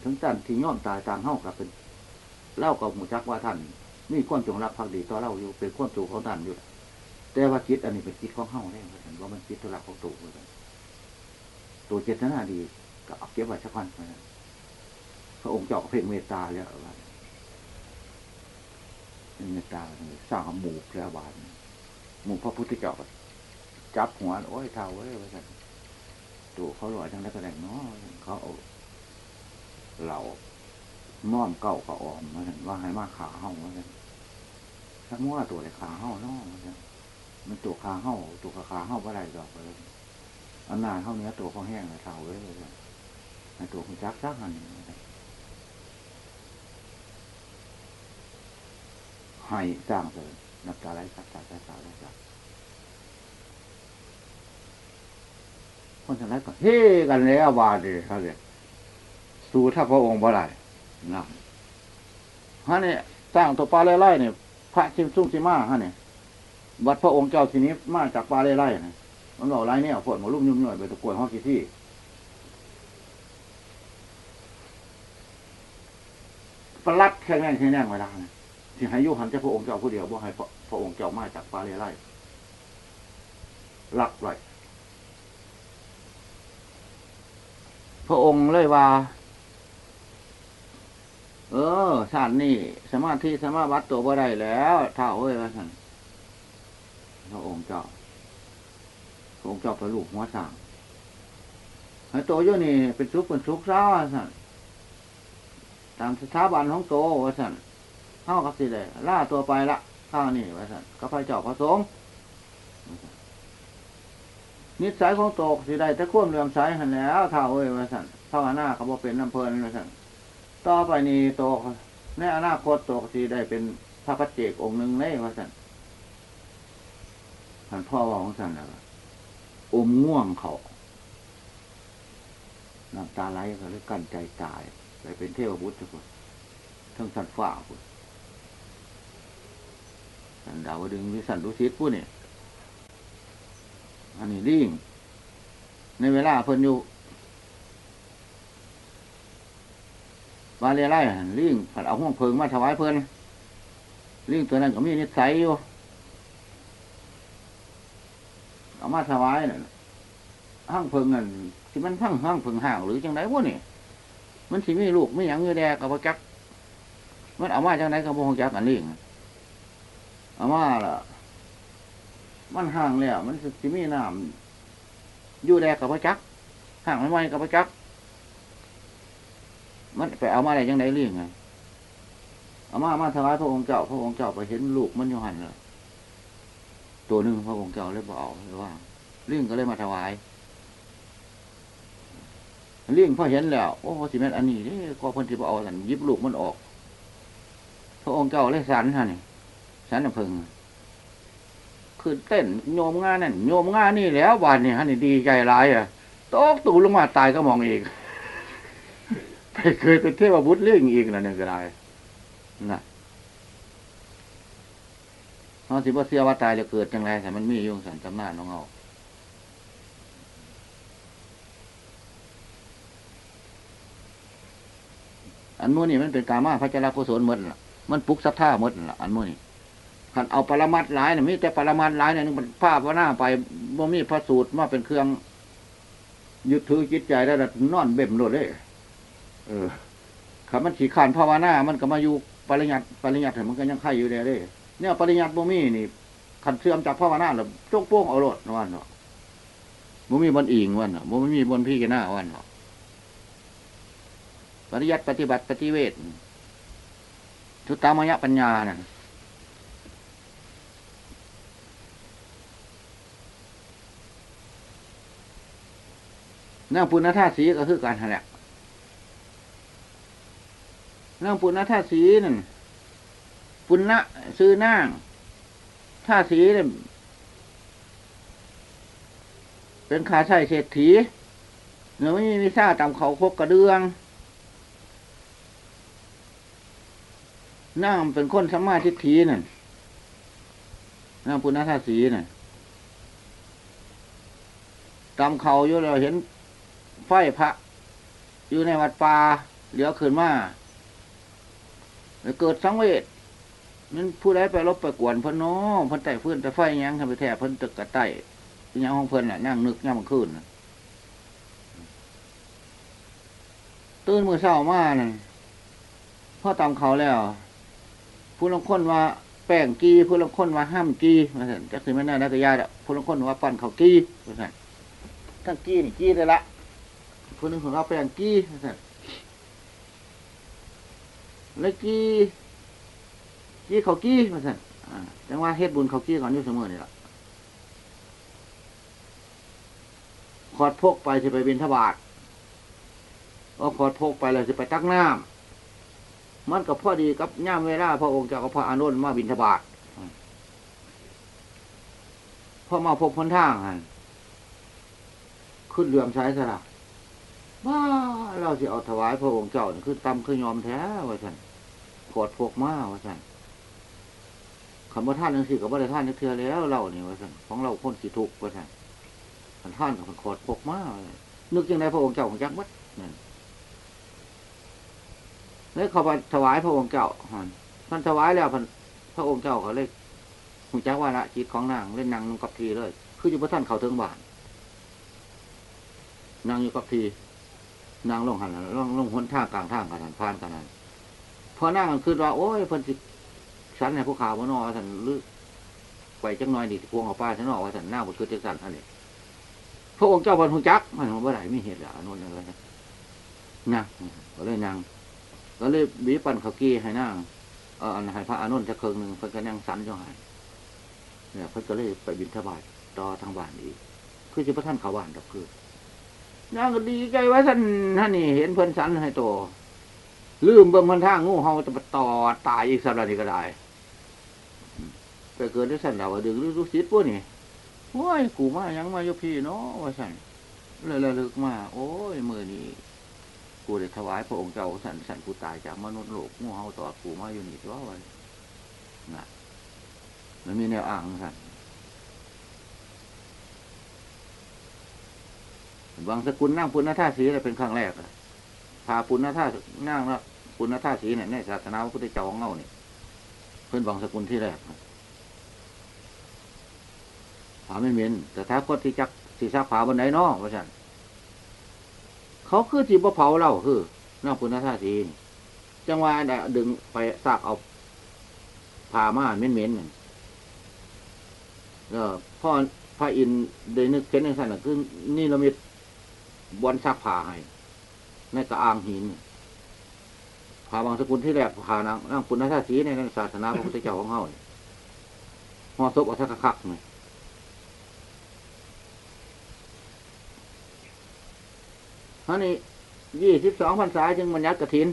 ถึงท่านที่ย่อมตายต่างเฮากับเป็นเล่ากับหมู่จักว่าท่านมีความจงรักภักดีต่อเราอยู่เป็นความตัวของท่านอยู่แต่ว่าจิตอันนี้เป็นจิตของเฮาได้ว่าท่านว่ามันจิตธุระของตัวตัวเจตนาดี ก็เอาเก็บไว้สักวันพระองค์เจาก็เพ่งเมตตาแล้วว่าเมตตาสร้างหมู่พระบาทหมู่พระพุทธเจ้าจับหัวโอ้ยเท่าเว้ยว่าท่านตัวเขาหล่อจังได้ก็ได้เนาะเขาเอาเราม่อมเก่าเขาออมว่าท่านว่าให้มาขาเฮาว่าท่านถ้ามั่วตัวเลยขาเฮาเนาะว่าท่านมันตัวขาเฮาตัวขาขาเฮาบ่ได้ดอกเลยอันนาเฮาเนี้ตัวเขาแห้งเลยเท่าเว้ย ตัวคุณจักจักหันว่าท่านให้สร้างเลยนับตาไรสักตาไรสักไรสักคนทั้งนั้นก็เฮ้กันแล้วบาดเลยเขาเลยสู้ถ้าพระองค์บ่ได้นะฮะเนี่ยสร้างตัวปลาไล่ๆเนี่ยพระชิมซุ่มชิมาฮะเนี่ยวัดพระองค์เจ้าทีนี้มาจากปลาไล่ๆนะมันบอกไรเนี่ยฝนมาลุ่มยุ่มย่อยไปตะกวนห้องกี่ที่ ประลัดแค่นั้นแค่นั้นเวลานะที่ให้ยุหันจะพระองค์เจ้าผู้เดียวบ่ให้พระองค์เจ้ามาจากปลาไล่ๆลักไว้พระองค์เลยว่า เออชาตินี่สมาธิสมาบัตตัวบ่ได้แล้วเท่าเอ้ยว่าท่านพระองค์เจ้าพระองค์เจ้าเป็นลูกหัวสั่งให้โตอยู่นี่เป็นสุขเป็นสุขเศร้าสั่น ตามสถาบันของโตว่าสั่นเท่ากับสิเลยล่าตัวไปละข้างนี่ว่าสั่นก็พระเจ้าพระสงฆ์นิสัยของโตกสิได้แต่ควมเรื่อมใสหันแล้วเท่าเอ้ยว่าสั่นเท่าหน้าเขาบอกเป็นน้ำเพลินว่าสั่นต่อไปนี่โตกในอนาคตโตกสิได้เป็นพระปัจเจกองค์หนึ่งเลยว่าสั่นท่านพ่อว่าของสันแล้วอมง่วงเขาน้ำตาไหลเขาเลยกั้นใจตาย ไปเป็นเทวบุตรทุกคนทั้งสันฟ้าพุ่นสันดาวดึงวิสันดุสิตผู้นี่อันนี้ลิงในเวลาเพิ่นอยู่วาเรียไล่หั่นลิงผัดเอาห้องเพิงมาถวายเพิ่นลิงตัวนั้นก็มีนิสัยอยู่เอามาถวายน่ะห้างเพิงนั่นที่มันพังห้างเพิงห่างหรือจังไดวะนี่ มันสิมีลูกไม่หยังเงือแดกับจัก มันเอามาจังไหนกับพงจักอันนี้เอามาล่ะ มันห่างแล้ว มันสิมีน้ำอยู่แดกับจักห่างไม่ไหวกับจัก มันไปเอามาอะไรจังไดเรื่องไงเอามามาถวายพระองค์เจ้า พระองค์เจ้าไปเห็นลูกมันอยู่หันเลยตัวหนึ่งพระองค์เจ้าเลยบอกเอาเลยว่าเรื่องก็เลยมาถวาย เลี้ยงพอเห็นแล้วโอ้สิแม่นอันนี้นี่ก็เพิ่นสิบ่เอาสันยิบลูกมันออก พระองค์เจ้าเลยสันฮะนี่สันน้ำพึงคือเต้นโยมงานนั่นโยมงานนี่แล้วบานนี่ฮะนี่ดีใจร้ายอะตกตูลงมาตายก็มองอีกไปเคยเป็นเทพบุตรเรื่องอีกนะเนี่ยก็ได้นะเขาสิบ่เสียว่าตายจะเกิดจังไรแต่มันมีอยู่สันจำหน้าน้องเอา อันโมนี่มันเป็นกามาพระเจ้ากุศลหมดล่ะมันปลุกศรัทธาหมดล่ะอันโมนี่ขันเอาปรมัดหลายเนะมีแต่ปรมัดหลายเนี่ยมันภาพว่าหน้าไปบ่มีพระสูตรมาเป็นเครื่องยึดถือจิตใจได้แล้วนอนเบ่มโลดเลยเออขันมันสีขานภาวนา มันก็มาอยู่ปริญญาปริญญาแต่มันก็ยังไข่อยู่เลยเด้เนี่ยปริญญาบ่มีนี่ขันเสื่อมจากภาวนาแล้วโจกโป้งเอาโลดวันเนาะบ่มีบนอิงวันเนาะบ่มีบนพี่กันหน้าวันเนาะ ปริยัติปฏิบัติปฏิเวทชุตตามยปัญญานะ่ะนั่งปุณณธาสีก็คือการหันแหละนั่งปุณณธาสีนั่นปุณณะซื้อนั่งธาสีเนี่ยเป็นขาใส่เศรษฐีเนื้อไม่มีวิซ่าตามเขาคกกระเดือง นั่งเป็นคนสัมมาทิฏฐินั่นนั่งปุณณธาสีน่ะตามเขาอยู่เราเห็นไฟพระ อยู่ในวัดป่าเหลียวขึ้นมาเกิดสังเวชมันผู้ใดไปรบไปกวนเพิ่นเน้อเพิ่นไต่เพิ่อนแต่ไฟยังทำไปแท้เพิ่นตึกกระไต่ยังของเพิ่นน่ะนั่งนึกย่ำคืนน่ะตื่นมือเช้ามาน่ะพ่อตามเขาแล้ว ผู้ลงคนว่าแป้งกีผู้ลงคนว่าห้ามกีมาสั่นจะคือไม่น่านักยาดผู้ลงคนว่าปั้นเขากีมาสั่นทั้งกีนี่กีเลยละผู้หนึงของเราแป้งกีมาสั่นแล้วกีกีเขากีมาสั่นจังว่าเฮ็ดบุญเขากีก่อนอยู่เสมอนี่ละขอดพกไปจะไปบินทบาทเอาขอดพกไปเลยจะไปตักน้ำ มันกับพ่อดีกับย่ามเวลาพระองค์เจ้ากับพระอานนท์มาบินทบาทพ่อมาพบพ้นทางหันขึ้นเรือมใช้สละว้าเราสิเอาถวายพระองค์เจ้านี่คือตำคือยอมแท้ว่าท่านขอดพกมาว่าท่านคำว่าท่านนังสิกับว่าได้ท่านนึกเทือแล้วเราเนี่ยว่าท่านของเราคนสิทุกข์ว่าท่านท่านท่านกับขอดพกมาว่าซั่นนึกยังไงพระองค์เจ้าของจักวัดนั่น เลยเขาไปถวายพระองค์เจ้าหันท่านถวายแล้วพันพระองค์เจ้าเขาเลยหูจักว่าละจิตของนางเล่นนางลงกับทีเลย คืออยู่พระท่านเขาเทิงบานนางอยู่กับทีนางลงหันน่ะลงลงหนท่ากลางท่างกันหันพานกันนั้นพอนั่งกันคือว่า โอ้ยเพันสิสันให้ผู้ข่าวมานอสันหรือ
ไปจังน้อยนี่พวงเอาป้าฉันออกว่าสันหน้าบทคือจังสันท่านนี่พระองค์เจ้าพันหุจักมันว่าไหนไม่เห็นละอนุนอะไรนะนั่งก็เลยนั่ง ก็เลยบีบปั่นขากี้ให้นั่งเอออันให้พระอนุนจะเคิงหนึ่งเพิ่นก็นั่งสันจังหายเนี่ยเพิ่นก็เลยไปบินทบาทต่อทางบ้านอีก คือจะพระท่านเขาบ้านดอกคือนั่งก็ดีใจว่าท่านท่านนี่ เห็นเพิ่นสันให้โตลืมเบิ่งพันท่างูเฮาจะมาต่อตายอีกสัปดาห์นี้ก็ได้ไปเกิดด้สันดาวดึงหรือรู้สิทธิ์พวกนี่โอ้ยกูมายังมาอยู่พี่เนาะว่าสันเลยระลึกมา โอ้ยมือนี้ กูได้ถวายพระองค์เจ้าสันสันกูตายจากมนุษย์โลกงูเห่าต่อกูมาอยู่นี่ตัววันน่ะมันมีแนวอ่างสันบางสกุลนั่งปุณณธาสีเลยเป็นครั้งแรกอะพาปุณณธาตุนั่งนะปุณณธาสีเนี่ยในศาสนาพระพุทธเจ้าของเงาเนี่ยเพื่อนบางสกุลที่แรกนะผาไม่เหม็นแต่ถ้าคนที่จักสีซักผาบนไดเนาะว่าฉัน เขาคือจีบเผาเราคือนอกคุณท่าทีนี่จังหวะได้ดึงไปซากเอาผ่ามาเหม็นเหม็นนั่นแล้วพ่อพระอินทร์ได้นึกเข็นในสันน่ะคือนี่เรามีบอนซักผ่าให้ในกระอางหินผ่าบางสกุลที่แรกผ่านางนางปุณณธาตุสีในศาสนาพระพุทธเจ้าของเฮานี่ห่อศพอาสักคักๆนี่ ฮะนี่ยี่สิบสองพรรษาจึงบรรยัติกฐิน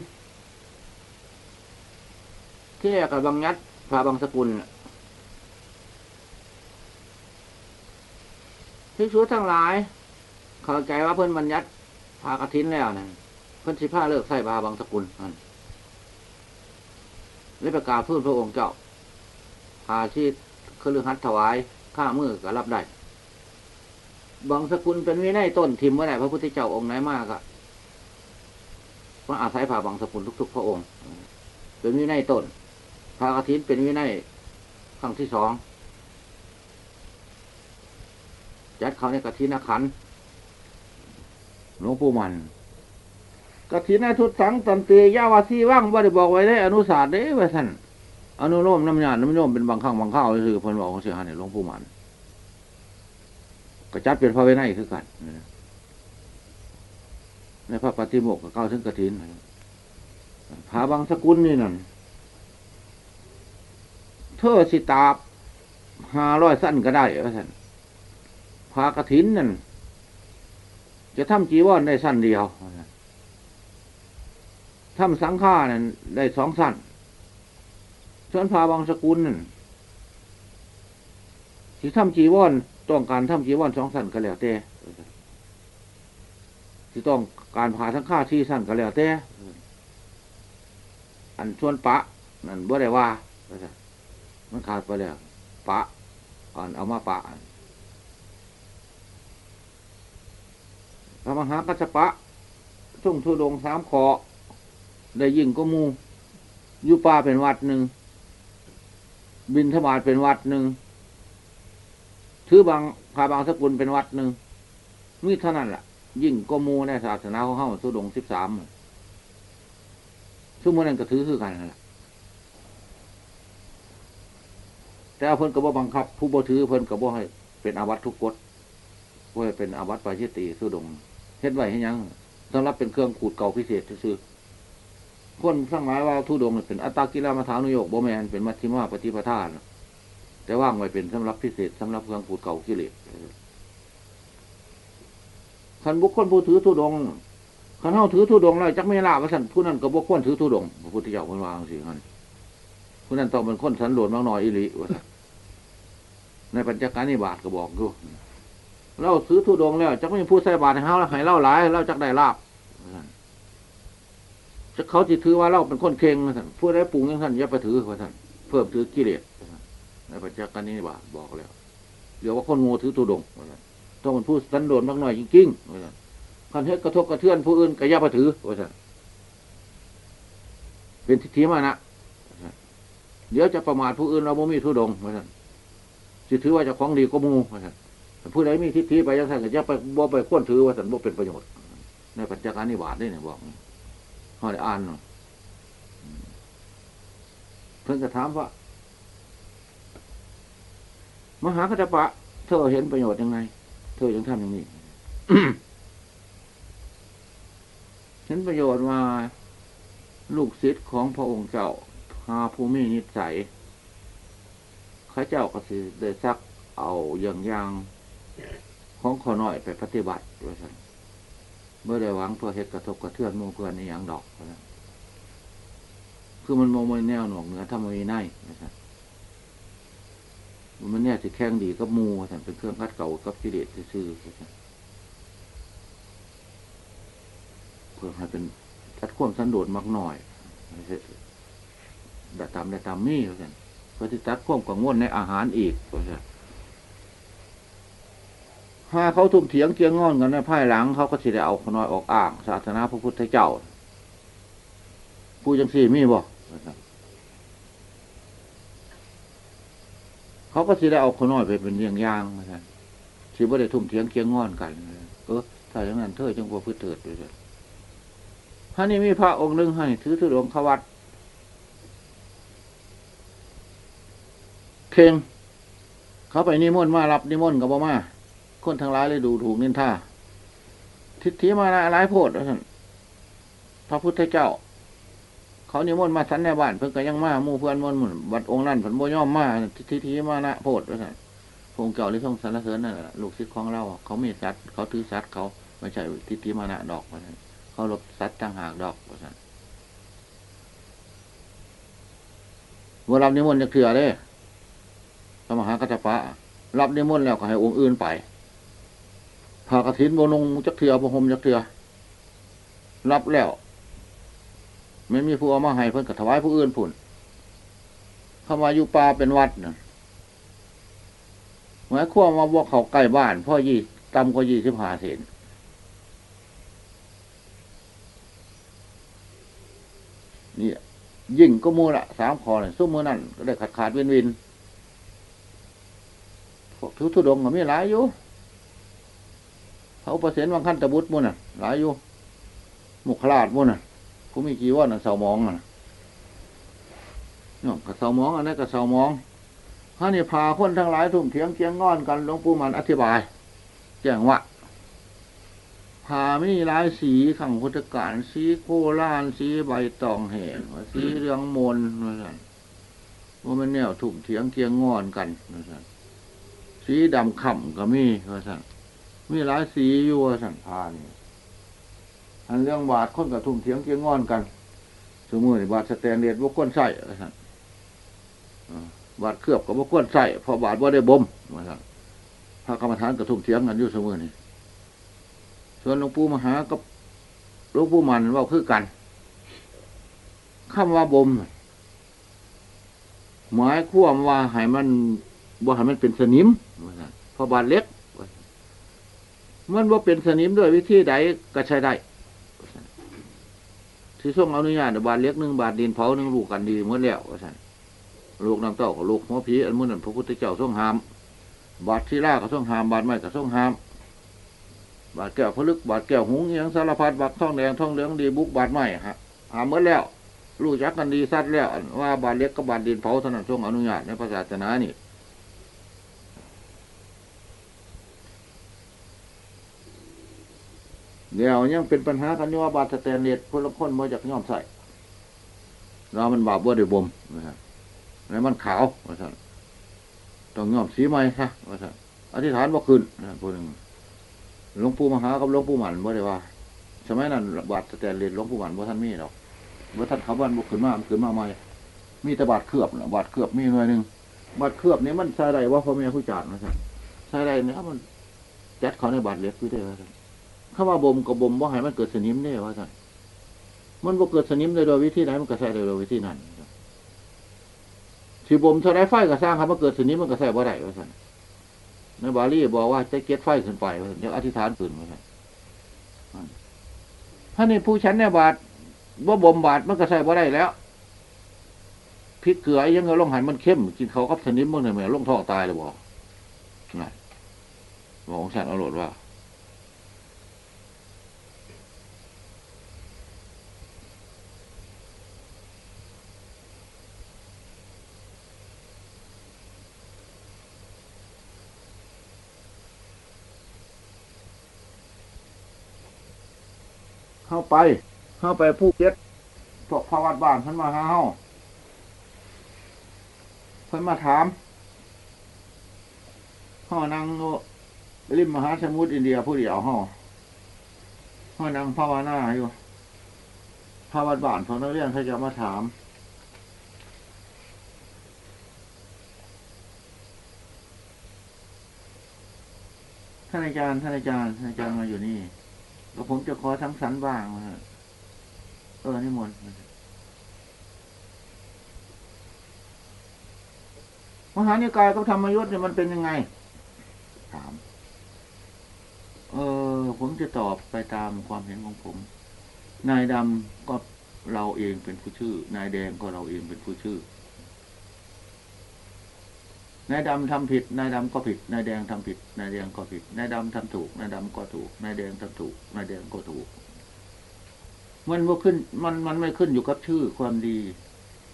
ที่แรกกับบางยัดพระบางสกุลที่สุดทั้งหลายเข้าใจว่าเพิ่อนบรรยัติพากฐินแล้วนะเพิ่อนสิผ้าเลิกใส่บาบางสกุลนั่นและประกาศพื้นพระองค์เจ้าพาชีคฤหัสถ์ถวายข้ามือก็รับได้ บางสกุลเป็นวินัยต้นทิมว่าไหนพระพุทธเจ้าองค์ไหนมากอะว่าอาศัยผ่าบางสกุลทุก ๆ พระองค์ เป็นวินัยต้นพระกฐินเป็นวินัยครั้งที่สองจัดเขาในกฐินขันหลวงปู่มันกฐินทุตสังตันเตยาวาสีว่างว่าได้บอกไว้ในอนุศาสตร์เด้ว่าท่านอนุโลมน้ำยาน้ำโยมเป็นบางครั้งบางข้าวคือเพิ่นบอกของเสียหายหลวงปู่มัน ก็จัดเป็นพระเวไนคือกันในพระปฏิโมกข์ก็เก้าถึงกระถินผาบางสกุลนี่นั่นเธอสิตาบห้าร้อยสั้นก็ได้ว่าท่านผากระถินนั่นจะทำจีวรได้สั้นเดียวทำสังฆานั่นได้สองสั้นส่วนผาบางสกุลนั่นที่ทำจีวร ต้องการทำจีวรสองสั้นก็แล้วแต่ที่ต้องการผ่าทั้งค่าที่สั้นก็แล้วแต่อันส่วนปะนั่นบ่ได้ว่า มันขาดไปแล้วปะก่อนเอามาปะพระมหากัจจปะทุ่งทุดงสามขอได้ยิ่งก็มูยู่ป่าเป็นวัดหนึ่งบินธบาตเป็นวัดหนึ่ง ถือบางพาบางสกุลเป็นวัดหนึ่งมีเท่านั้นแหละยิ่งก็มูในศาสนาของเขาสุดงสิบสามชั่วโมงนั้นก็ถือคือกันนั่นแหละแต่เอาเพิ่นกระบอกบังคับ ผู้บ่ถือเพิ่นกระบอกให้เป็นอาวัตทุกกฎว่าเป็นอาวัตปาชิตีสุดงเฮ็ดไว้ให้ยังสำหรับเป็นเครื่องขูดเก่าพิเศษซื่อคนสร้างหมายว่าทุดงเป็นอัตตากิลามาถานุโยกบ่แมนเป็นมัชฌิมาปฏิปทาน แต่ว่างไว้เป็นสำหรับพิเศษสำหรับเครื่องขูดเก่ากิเลสขันบุคคลผู้ถือทุดงขันเฮาถือทุดงแล้วจักไม่ลาว่าสันผู้นั้นก็บุคคลถือทุดงพระพุทธเจ้าคนวางสิฮันผู้นั้นต้องเป็นคนสันโดษมากน้อยอิริว่าในปัญจการนิบาตก็บอกดูเราถือทุดงแล้วจักไม่พูดใส่บาตให้เฮาแล้วให้เล่าหลายเราจักได้ลาบจะเขาจะถือว่าเราเป็นคนเข่งท่านผู้ใดปรุงยังท่านอย่าไปถือว่าท่านเพิ่มถือกิเลส ในปัญจการนิบาตบอกแล้วเดี๋ยวว่าคนโง่ถือทุดงต้องเป็นผู้สันโดษมากหน่อยจริงๆว่าซั่นคันเฮ็ดกระทบกระเทือนผู้อื่นก็อย่าไปถือว่าซั่นเป็นทิฏฐิมานะว่าซั่นเดี๋ยวจะประมาทผู้อื่นเราบ่มีทุดงว่าซั่นสิถือว่าจะของดีก็มูว่าซั่นผู้ใดมีทิฏฐิไปยังซั่นก็อย่าไปบ่ไปควรถือว่าซั่นบ่เป็นประโยชน์ ในปัจจัการนิบาตได้เนี่ยบอกฮอได้อ่านเนาะเพิ่นก็ถามว่า มหากัจจปะ เธอเห็นประโยชน์ยังไง เธอยังทำอย่างนี้เห็นประโยชน์ว่าลูกศิษย์ของพระองค์เจ้าพาภูมินิสัยข้าเจ้าก็สิได้ซักเอาอย่างย่างของขอหน่อยไปปฏิบัติว่าซั่นเมื่อได้หวังเพื่อเหตุกระทบกระเทือนมูเพื่อนในอย่างดอก คือมันมองมันแนวหนวกเหนือธรรมวินัยว่าซั่น มันเนี่ยสิแข่งดีกับมูว่าซั่เป็นเครื่องคัดเก่ากับกิเลสซื่อๆเพื่อให้เป็นจัดควมสันโดษมักหน่อยไม่ใช่ได้ตามได้ตามมีว่าซั่นเพื่อที่จัดควมกังวลในอาหารอีกว่าซั่นถ้าเขาทุ่มเถียงเกียงงอนกันในภายหลัง เขาก็สิได้เอาขน้อยออกอ่าง ศาสนาพระพุทธเจ้า ผู้จังสี่มีบ่ เขาก็สิได้เอาขน้อยไปเป็นเลี้ยงย่างนะครับสิบ่ได้ทุ่มเถียงเกียงงอนกันเออถ้าอย่างนั้นเธอจึงบ่พืชเถิดด้วยท่านี่มีพระองค์หนึ่งให้ถือถือหลวงขวัดเข่งเขาไปนิมนต์มารับนิมนต์กับบ่มาคนทั้งหลายเลยดูถูกนินท่าทิฏฐิมานะร้ายโพดท่านพระพุทธเจ้า เขานิมนต์มาสันในบ้านเพิ่นก็ยังมามู่เพื่อนมนต์หมุนบัดองค์นั่นผลบ่ย่อมมาทิฏฐิมานะโพดว่าท่านพระองเก่าหรือทรงสรรเสริญนั่นแหละลูกศิษย์ของเราเขามีสัตว์เขาถือสัตว์เขาไม่ใช่ทิฏฐิมานะดอกว่าท่านเขาลบสัตว์ต่างหากดอกว่าท่านเมื่อรับนิมนต์จะเถื่อเด้พระมหากัจจปะรับนิมนต์แล้วก็ให้องค์อื่นไปพากระถินโบนงจักเถือพระหมจักเถือรับแล้ว ไม่มีผู้เอามาให้เพิ่นก็ถวายผู้อื่นผุนเข้ามาอยู่ป่าเป็นวัดนะหมายความมาบอกเขาใกล้บ้านพ่อยี่ตำกว่ายี่สิบห้าเซนนี่ยิ่งก็มูละสามคอเลยซุ้มือนั่นก็ได้ขาดขาดวินวินพวกทุทุดงก็มีหลายอยู่เขาเปอร์เซ็นต์วังขั้นตะบุตรมุ่นน่ะหลายอยู่มุขลาดมุ่นน่ะ กูมีกี่ว่าน่ะเสามองอะเนาะกับเสามองอันนั้นกับเสามองถ้านี่พาคนทั้งหลายทุ่มเถียงเกียงงอนกันหลวงปู่มันอธิบาย แจ้งว่าพามีหลายสีขังพุทธการสีโคลานสีใบตองแหงสีเรืองมนว่าซั่นว่ามันแนวทุ่มเถียงเกียงงอนกันว่าซั่นสีดำข่ำก็มีว่าสั่นมีหลายสีอยู่ว่าสั่นพานี่ อันเรื่องบาดคนกับทุ่มเถียงเกี่ยงงอนกันสมมติบาดสแตนเลียดว่าก้นใส่บาดเคลือบกับว่าก้นใส่พอบาดว่าได้บ่มว่าสั่นพระกรรมฐานกับทุ่มเถียงกันอยู่เสมอนี่ส่วนหลวงปู่มหากับหลวงปู่มันว่าคือกันคำว่าบ่มหมายความว่าให้มันบ่ให้มันเป็นสนิมว่าซั่นเพอบาดเล็กมันว่าเป็นสนิมด้วยวิธีใดก็ใช้ได้ ที่ส่งอนุญาตบาดเล็กหนึ่งบาทดินเผาหนึ่งลูกกันดีหมดแล้วว่าซั่นลูกน้ำเต้ากับลูกหัวผีอันมุ่นนั่นพระพุทธเจ้าทรงห้าม บาดที่ล่าก็ทรงห้าม บาดไม้ก็ทรงห้าม บาดแก้วพลึกบาดแก้วหุงเอียงสารพัดบาดท้องแดงท้องเหลืองดีบุกบาดไม้ฮะหามหมดแล้วรู้จักกันดีซัดแล้วว่าบาดเล็กกับบาดดินเผาเท่านั้นทรงอนุญาตในพระศาสนานี่ เดี๋ยวยังเป็นปัญหากันอยู่ว่าบาดสแตนเลสพลคนมาจากย่อมใส่เรามันบาปว่าด้วยบ่มนะครับแล้วมันขาวว่าสั่นต้องย่อมสีใหม่ซะว่าสั่นอธิษฐานว่าคืนนะพูดหนึ่งหลวงปู่มหากับหลวงปู่หมันบ่ได้ว่าสมัยนั้นบาดสแตนเลสหลวงปู่หมันว่าท่านมีหรอกว่าท่านเขาบ้านบุกขึ้นมาขึ้นมาใหม่มีแต่บาดเคลือบนะบาดเคลือบมีหน่วยหนึ่งบาดเคลือบนี้มันใช้ได้ว่าพ่อแม่ผู้จารนะสั่นใช้ได้เนี่ยมันจัดเขาในบาดเล็กพี่ได้ว่า สั่นคำว่าบ่มกับบ่มว่าให้มันเกิดสนิมเนี่ยว่าสันมันบ่เกิดสนิมโดยวิธีไหนมันก็ใส่โดยวิธีนั้นสิบ่มเท่าไรไฟก็สร้างครับมันเกิดสนิมมันก็ใส่บ่ได้ว่าสั่นในบาลีบอกว่าจะเก็ตไฟขึ้นไปว่าซั่นเดี๋ยวอธิษฐานขึ้นว่าสั่นถ้านี่ผู้ฉันเนี่ยบาดว่าบ่มบาดมันก็ใส่บ่ได้แล้วพริกเกลือยังเงาลงหันมันเข้มกินเขากับสนิมมันเนี่ยแม่ลงท้องตายเลยบอกนั่นบอกของฉันอาโหลดว่า เข้าไป เข้าไปภูเก็ตพวกพระวัดบ้านเพิ่นมาหาเฮาเพิ่นมาถามเฮานั่งริมมหาสมุทรอินเดียผู้เดียวเฮาเฮานั่งภาวนาอยู่พระวัดบ้านของนักเรียนเขาจะมาถาม ท่านอาจารย์ท่านอาจารย์ท่านอาจารย์มาอยู่นี่ แล้วผมจะขอทั้งสรรบ้างนะเออนิมนต์มหานิกายกับธรรมยุทธ์เนี่ยมันเป็นยังไง ถาม เออ ผมจะตอบไปตามความเห็นของผม นายดำก็เราเองเป็นผู้ชื่อ นายแดงก็เราเองเป็นผู้ชื่อ นายดำทำผิดนายดำก็ผิดนายแดงทำผิดนายแดงก็ผิดนายดำทำถูกนายดำก็ถูกนายแดงทำถูกนายแดงก็ถูก มันว่าขึ้น มันมันไม่ขึ้นอยู่กับชื่อความดี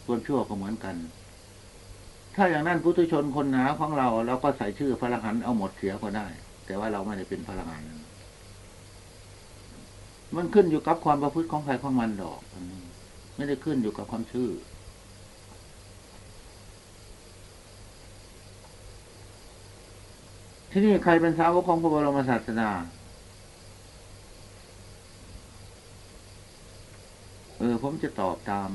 ความชั่วก็เหมือนกัน ถ้าอย่างนั้นพุทธชนคนหนาของเราเราก็ใส่ชื่อพระหันเอาหมดเสียก็ได้ แต่ว่าเราไม่ได้เป็นพระหันมันขึ้นอยู่กับความประพฤติของใครของมันดอกไม่ได้ขึ้นอยู่กับความชื่อ ที่นี่ใครเป็นสาวกของพระบรมศาสดา เออ ผมจะตอบตาม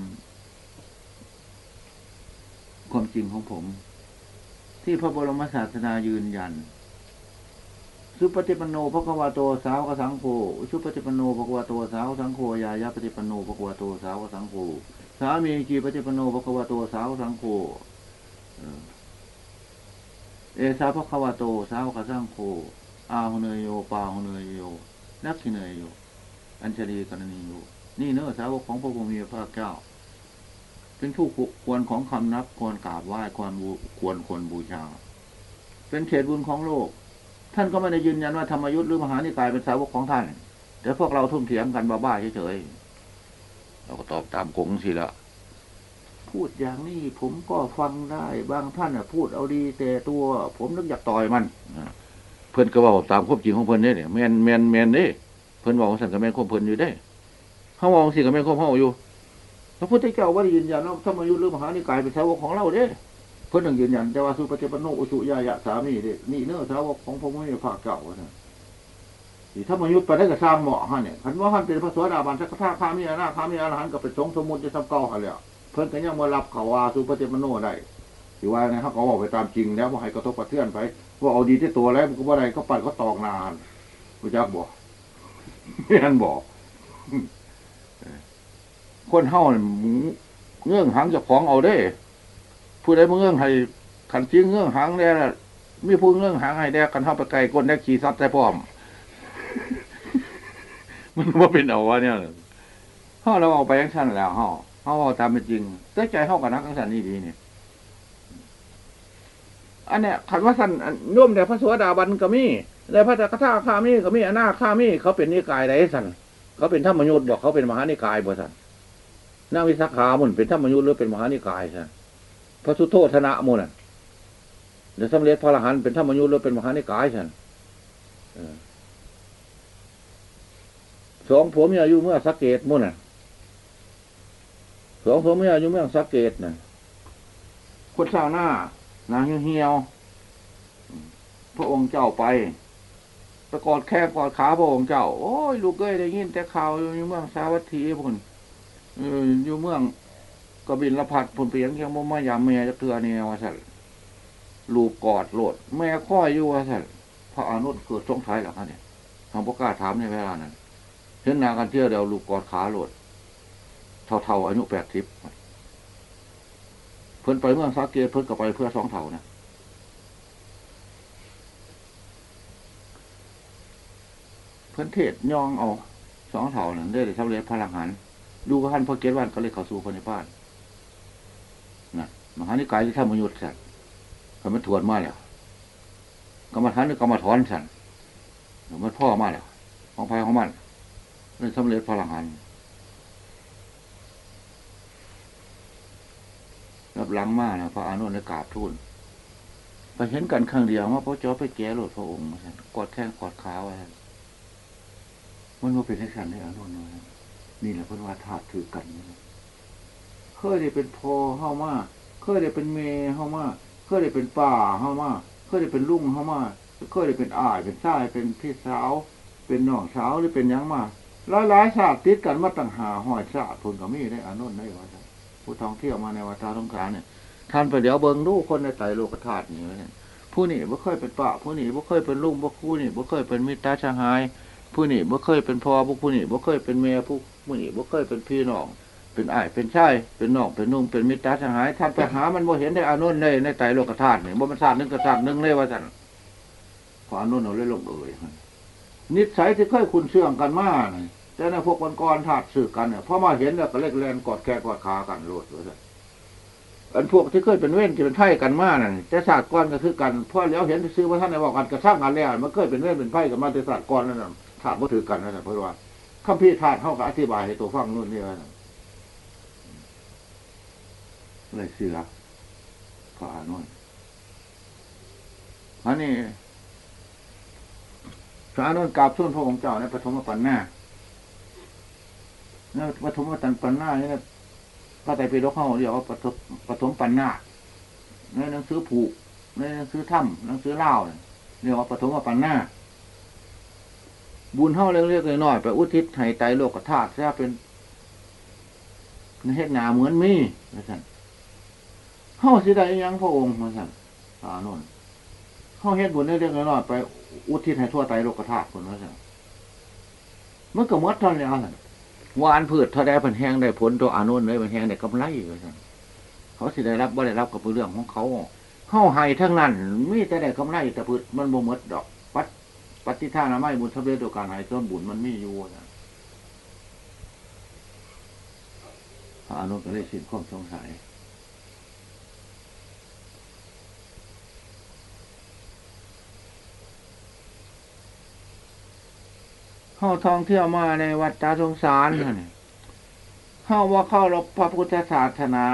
ความจริงของผม ที่พระบรมศาสดายืนยัน สุปฏิปันโนภควาโตสาวกสังโฆสุปฏิปันโนภควาโตสาวกสังโฆยายาปฏิปันโนภควาโตสาวกสังโฆสามีจีปฏิปันโนภควาโตสาวกสังโฆ เออเอสาภควาโต สาวกสังโฆอาหเนยโย ปาหเนยโย นักขิเนยโย อัญชลีกรณีโย นี่เนื้อสาวกของพระพุทธมีพระเจ้า เป็นผู้ควรของคำนับ ควรกราบไหว้ ควรควรควรบูชา เป็นเขตบุญของโลก ท่านก็ไม่ได้ยืนยันว่าธรรมยุทธ์หรือมหานิกายเป็นสาวกของท่าน แต่พวกเราทุ่มเถียงกันบ้าๆเฉยๆเราก็ตอบตามกงสิละ พูดอย่างนี้ผมก็ฟังได้ บางท่านพูดเอาดี แต่ตัวผมนึกอยากต่อยมันเพิ่อนก็เว่าตามความจริงของเพิ่อนเด้เนี่ยแมนแมนแมนเด้เพิ่อนบอกว่าสั่นกับแมนความเพิ่อนอยู่เด้เขามองสิ่งกับแมนความเฮาอยู่พระพุทธเจ้าว่ายืนยันว่าธรรมยุทธ์หรือมหานิกายเป็นสาวกของเราเด้เพิ่นต้องยืนยันแต่ว่าสุปฏิปันโนอุสุยายะสามีเด้นี่เนื้อสาวกของพระมุนีภาคเก่าว่าซั่นที่ธรรมยุทธ์ไปได้ก็สร้างเหมาะฮะเนี่ยคันว่าท่านเป็นพระสวสดาบาลสักข้าข้ามีอนาคามีอรหันต์ก็เป็นสงสมมุติจะทำเก่าหันแหล้ว เพิ่นก็ยังมารับเขาว่าสุปฏิมโนได้ที่ว่านะเขาก็บอกไปตามจริงแล้วว่าให้กระทบกระเทือนไปว่าเอาดีที่ตัวแล้วมันก็บ่ได้ก็ปัดก็ตอกนานรู้จักบอกไม่ทันบอก คนเฮาน่ะเงื่องหางจะของเอาได้ ผู้ใดมาเงื่องให้ขันจริงเงื่องหางได้ละมีผู้เงื่องหางให้ได้กันเฮาไปไกลก้นได้ขี่ซัดได้พร้อม มันว่าเป็นเอาวะเนี่ยเฮาเราเอาไปยังชั้นแล้วเฮา เขาเอาตามเป็นจริงแต่ใจเขากับนักสันนี่ดีเนี่ยอันเนี้ยขันว่าสันอันโย่มแต่พระสวสดาบันก็มีแต่พระจักรท่าข้ามีก็มีอนาข้ามีเขาเป็นนิกายใดสันเขาเป็นธรรมยุทธ์บอกเขาเป็นมหานิกายบ่สันนาวิสาขามุนเป็นธรรมยุทธ์หรือเป็นมหานิกายสันพระสุโธธนะมุนน่ะเดี๋ยวสำเร็จพระอรหันต์เป็นธรรมยุทธ์หรือเป็นมหานิกายสันสองผัวเมียอยู่เมื่อสักเกตมุนน่ะ สองผัวเมียอยู่เมืองสักเกตนะคนเศร้าหน้านางเหี่ยวพระองค์เจ้าไปประกอดแข้งกอดขาพระองค์เจ้า โอ้ยลูกเอ้ยได้ยินแต่ข่าวอยู่เมืองสาวัตถีพุ่นอยู่เมืองกบินละพัดพุ่นเปียงเคียงบ่มายามแม่จะเกลือเนี่ยว่าสัตลูกกอดโลด แม่ข้อยอยู่ว่าสัตพระอนุตเกิดสงสัยหรอคะเนี่ยทางพระกล้าถามในเวลานั้นเห็นนางกันเที่ยวเดียวลูกกอดขาโหลด เท่าๆอายุแปดสิบเพิ่นไปเมื่องสาเกตเพิ่นก็ไปเพื่อสองเท่านะเพิ่นเทศย่องเอาสองเท่านั่นได้เลยสำเร็จพลังหันดูกระหันพอเกตวันก็เลยเข้าสู่คนในบ้านนะมหานิกายที่ท่ามยุทธ์สัตว์เขามันถวนมาแล้วกรรมฐานหรือกรรมถอนสันมันพ่อมาแล้วของภัยของมันเลยสำเร็จพลังหัน รับหลังมากนะพระอานนท์ในกราบทูลไปเห็นกันครั้งเดียวว่าพระเจ้าไปแก้รถพระองค์ว่าซั่นกอดแข้งกอดขาไว้มันว่าเป็นทักษะในอานนน้อยนี่แหละพิ่นว่าธาตุถือกันเคยได้เป็นพ่อเฮามาเคยได้เป็นเมเฮามาเคยได้เป็นป่าเฮามาเคยได้เป็นลุงเฮามาเคยได้เป็นอ้ายเป็นชายเป็นพี่สาว เป็นน้องสาวหรือเป็นยังมาหลายหลายๆชาติติดกันมาตั้งหาหอยชาติพุ่นก็มีได้อานนได้ว่า ผู้ท่องเที่ยวมาในวัดตาสงขลาเนี่ยท่านไปเดี๋ยวเบิ่งดูคนในไตรโลกธาตุนี่ว่าซั่นผู้นี่บ่เคยเป็นป่าผู้นี่บ่เคยเป็นลุงบ่ผู้นี่บ่เคยเป็นมิตรตาชางหาย ผู้นี่บ่เคยเป็นพ่อผู้ผู้นี่บ่เคยเป็นแม่ผู้ผู้นี่บ่เคยเป็นพี่น้องเป็นอ้ายเป็นชายเป็นน้องเป็นนุ่งเป็นมิตรตาสหาย ท่านไปหามันบ่เห็นได้อานนท์เลยในไตรโลกธาตุนี่บ่มันธาตุหนึงก็ธาตุหนึงเลยว่าซั่นพออานนท์เอาเลยลงเอ่ยนิสัยที่เคยคุณเชื่องกันมานี่ แต่ในพวกวันก่อนธาตุสื่อกันเนี่ยพอมาเห็นแล้วก็เล็กแลนกอดแขนกอดขากันโลดว่าซั่นอันพวกที่เคยเป็นเว้นที่เป็นไพ่กันมานั่นแต่ศาสตร์ก้อนก็คือกันพอแล้วเห็นซื้อว่าท่านในบอกกันกระช่างกันแล้วมันเคยเป็นเว้นเป็นไพ่กันมาแต่ศาสตร์ก้อนนั่นน่ะธาตุบ่ถือกันนั่นน่ะเพราะว่าคำพี่ธาตุเขาก็อธิบายให้ตัวฟังนู่นนี่ว่าซั่นเลยเสือพระอานนท์อันนี้พระอานนท์กราบส้นพระองค์เจ้าในปฐมปัญนา ในปฐมปัญปัญนานี่นะพระไตรปิฎกเขาเรียกว่าปฐมปฐมปัญนาในหนังสือผูกในหนังสือถ้ำหนังสือเล่าเรียกว่าปฐมปัญนาบุญเท่าเล็กๆน้อยๆไปอุทิศให้ไตโลกธาตุถ้าเป็นเฮ็ดหนาเหมือนมีนะท่านเฮาสิได้ยังพระองค์มาสั่นสานนท์เฮาเฮ็ดบุญได้เรื่องน้อยๆไป อุทิศให้ทั่วไตโลกธาตุคนว่าสั่นมันก็มดเท่านี้สั่น วานพืชเท่าใดเพิ่นแห้งได้ผลตัวอานุนเลยเพิ่นแห้งได้กำไรว่าสั่เขาสิได้รับว่าได้รับกับเรื่องของเขาเข้าให้ทั้งนั้นมีแต่ได้กำไรแต่พืชมันบ่มดดอก ปัดปฏิท่านาไม่บุญสำเร็จโดการหายต้นบุญมันไม่อยู่นะพระอานนก็เลยสิ้นความสงสัย เข้าท่องเที่ยวมาในวัดตาสงสารนั่นนี่เข้าว่าเข้ารบพระพุทธศาสนา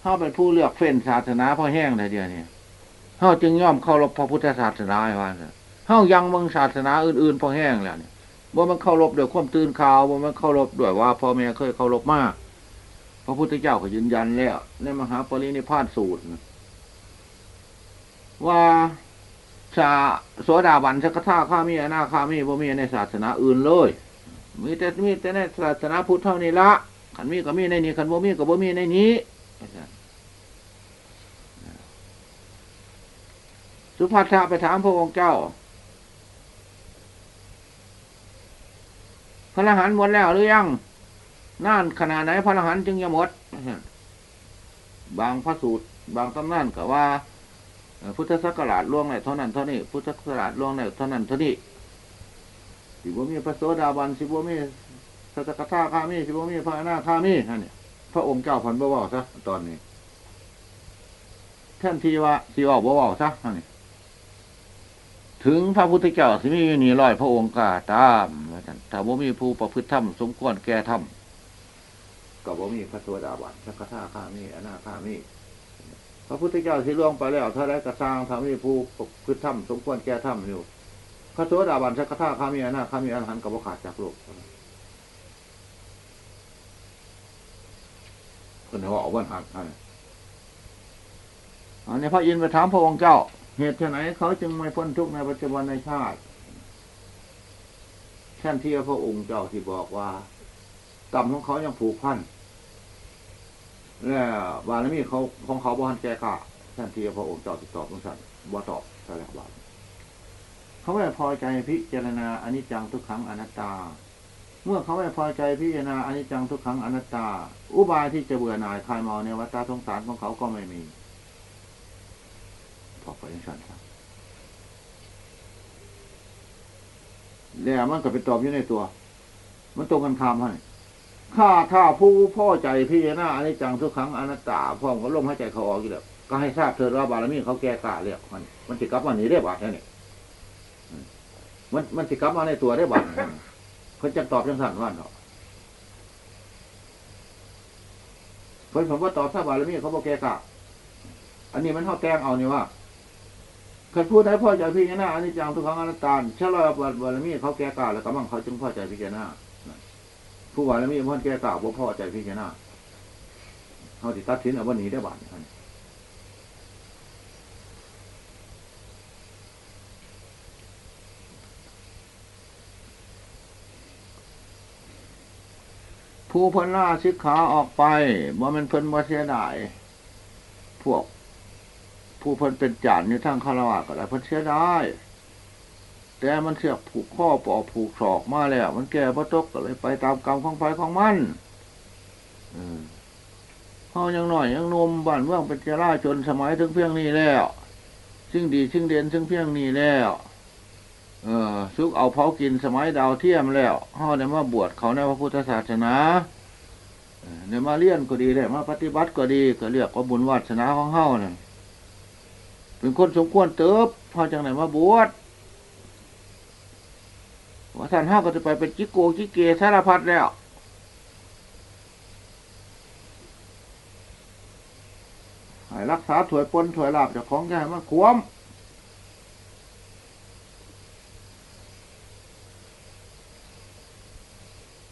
เข้าเป็นผู้เลือกเฟ้นศาสนาพอแห้งเลยเดียวนี่เข้าจึงย่อมเข้ารบพระพุทธศาสนาไอ้ว่าเข้ายังเมืองศาสนาอื่นๆพอแห้งแล้วเนี่ยว่ามันเข้ารบด้วยความตื่นข่าวว่ามันเข้ารบด้วยว่าพ่อแม่เคยเข้ารบมากพระพุทธเจ้าก็ยืนยันแล้วในมหาปรินิพพานสูตรนะว่า ชาโสดาบันสกทาข้ามีอนาคามีบ่มีในศาสนาอื่นเลย มีแต่มีแต่ในศาสนาพุทธเท่านี้ละขันมีก็มีในนี้ขันบ่มีก็บ่มีในนี้สุภัททะไปถามพระองค์เจ้า พระอรหันต์หมดแล้วหรือยังนั่นขนาดไหนพระอรหันต์จึงจะหมด บางพระสูตร บางตำนานก็ว่า พุทธศักราชล่วงไหนเท่านั้นเท่านี้พุทธศักราชล่วงไหนเท่านั้นเท่านี้สิบ่มีพระโสดาบันสิบ่มีสัตกทาคามีสิบ่มีพระอนาคามีนั่นเนี่ยพระองค์เจ้าพันบ่เว้าซะตอนนี้ท่นทีว่าสิออกบ่เว้าซะนั่นนี่ถึงพระพุทธเจ้าสิมีอยู่นี่ร้อยพระองค์ก็ตามว่าซั่นถ้าบ่มีผู้ประพฤติธรรมสมควรแก่ธรรมก็บ่มีพระโสดาบันสักกทาคามีอนาคามี พระพุทธเจ้าที่ล่วงไปแล้วเท่าไรกระสร้างทำให้ผู้พืชถ้ำสมควรแก่ถ้ำอยู่พระโสดาบันสักท่าข้ามีอนาข้ามีอรหันต์กับขาดจากโลกคนเขาบอกว่าหักอันนี้พระอินทร์ไปถามพระองค์เจ้า เหตุไหนเขาจึงไม่พ้นทุกข์ในปัจจุบันในชาติแท่นที่พระองค์เจ้าที่บอกว่า กรรมของเขายังผูกพัน แล้วบารมีเขาของเขาบ่ทันแก่กล้าท่านที่พระองค์เจ้าติดตอบตรงสันบ่ตอบใช่แล้วบาปเขาไม่พอใจพิจารณาอนิจจังทุกขังอนัตตา เมื่อเขาไม่พอใจพิจารณาอนิจจังทุกขังอนัตตา อุบายที่จะเบื่อหน่ายคลายเมาในวัฏสงสารของเขาก็ไม่มีพอไปยังสันครับแล้วมันก็เป็นตอบอยู่ในตัว มันตรงกันข้ามให้ ข้าถ้าผู้พ่อใจพี่หน้าอันนี้จังทุกครั้งอนัตตาพร้อมก็ลมหายใจเขาออกอยู่แล้วก็ให้ทราบเถิดว่าบารมีเขาแก่กล้าเรียกมันมันจะกลับมาหนีได้บาดแค่นี้มันมันจะกลับมาในตัวได้บาดเขาจะตอบจังสันว่าเนาะเพิ่นผมว่าตอบถ้าบบารมีเขาบอกแก่กล้าอันนี้มันเท่าแกงเอานี่ว่าขันพูดได้พ่อใจพิจารณาอันนี้จังทุกครั้งอนัตตาชะลอบารบารมีเขาแก่กล้าแล้วก็มั่งเขาจึงพ่อใจพิจารณา ผู้บารมีพ่อแก่กล้าวบ่พ่อใจพิจารณาเขาติตัดสินเอาวันนี้ได้บาทนี่ผู้เพ้นล่าสิกขาออกไปว่ามันเพิ่นมาเสียดายพวก ผู้เพิ่นเป็นจานในทางคารวะก็ได้เพิ่นเสียดาย แต่มันเสียผูกข้อปอกผูกศอกมาแล้ว มันแก่พระตกก็เลยไปตามกรรมของไฟของมันเออเฮายังหน่อยยังนมบ้านเมืองเป็นเจราจนสมัยถึงเพียงนี้แล้ว ซึ่งดีซึ่งเด่นซึ่งเพียงนี้แล้ว เออซุกเอาเผากินสมัยดาวเทียมแล้วเฮาได้มาบวชเขาในพระพุทธศาสนาเออได้มาเรียนก็ดีได้มาปฏิบัติก็ดีก็เรียกว่าบุญวาสนาของเฮาเนั่นเป็นคนสมควรเติบเฮาจังไหนมาบวช ว่าท่านเฮาก็จะไปเป็นจิโกจิเกสารพัดแล้วให้รักษาถวยปนถวยลาบจากของอย่าให้มันขวม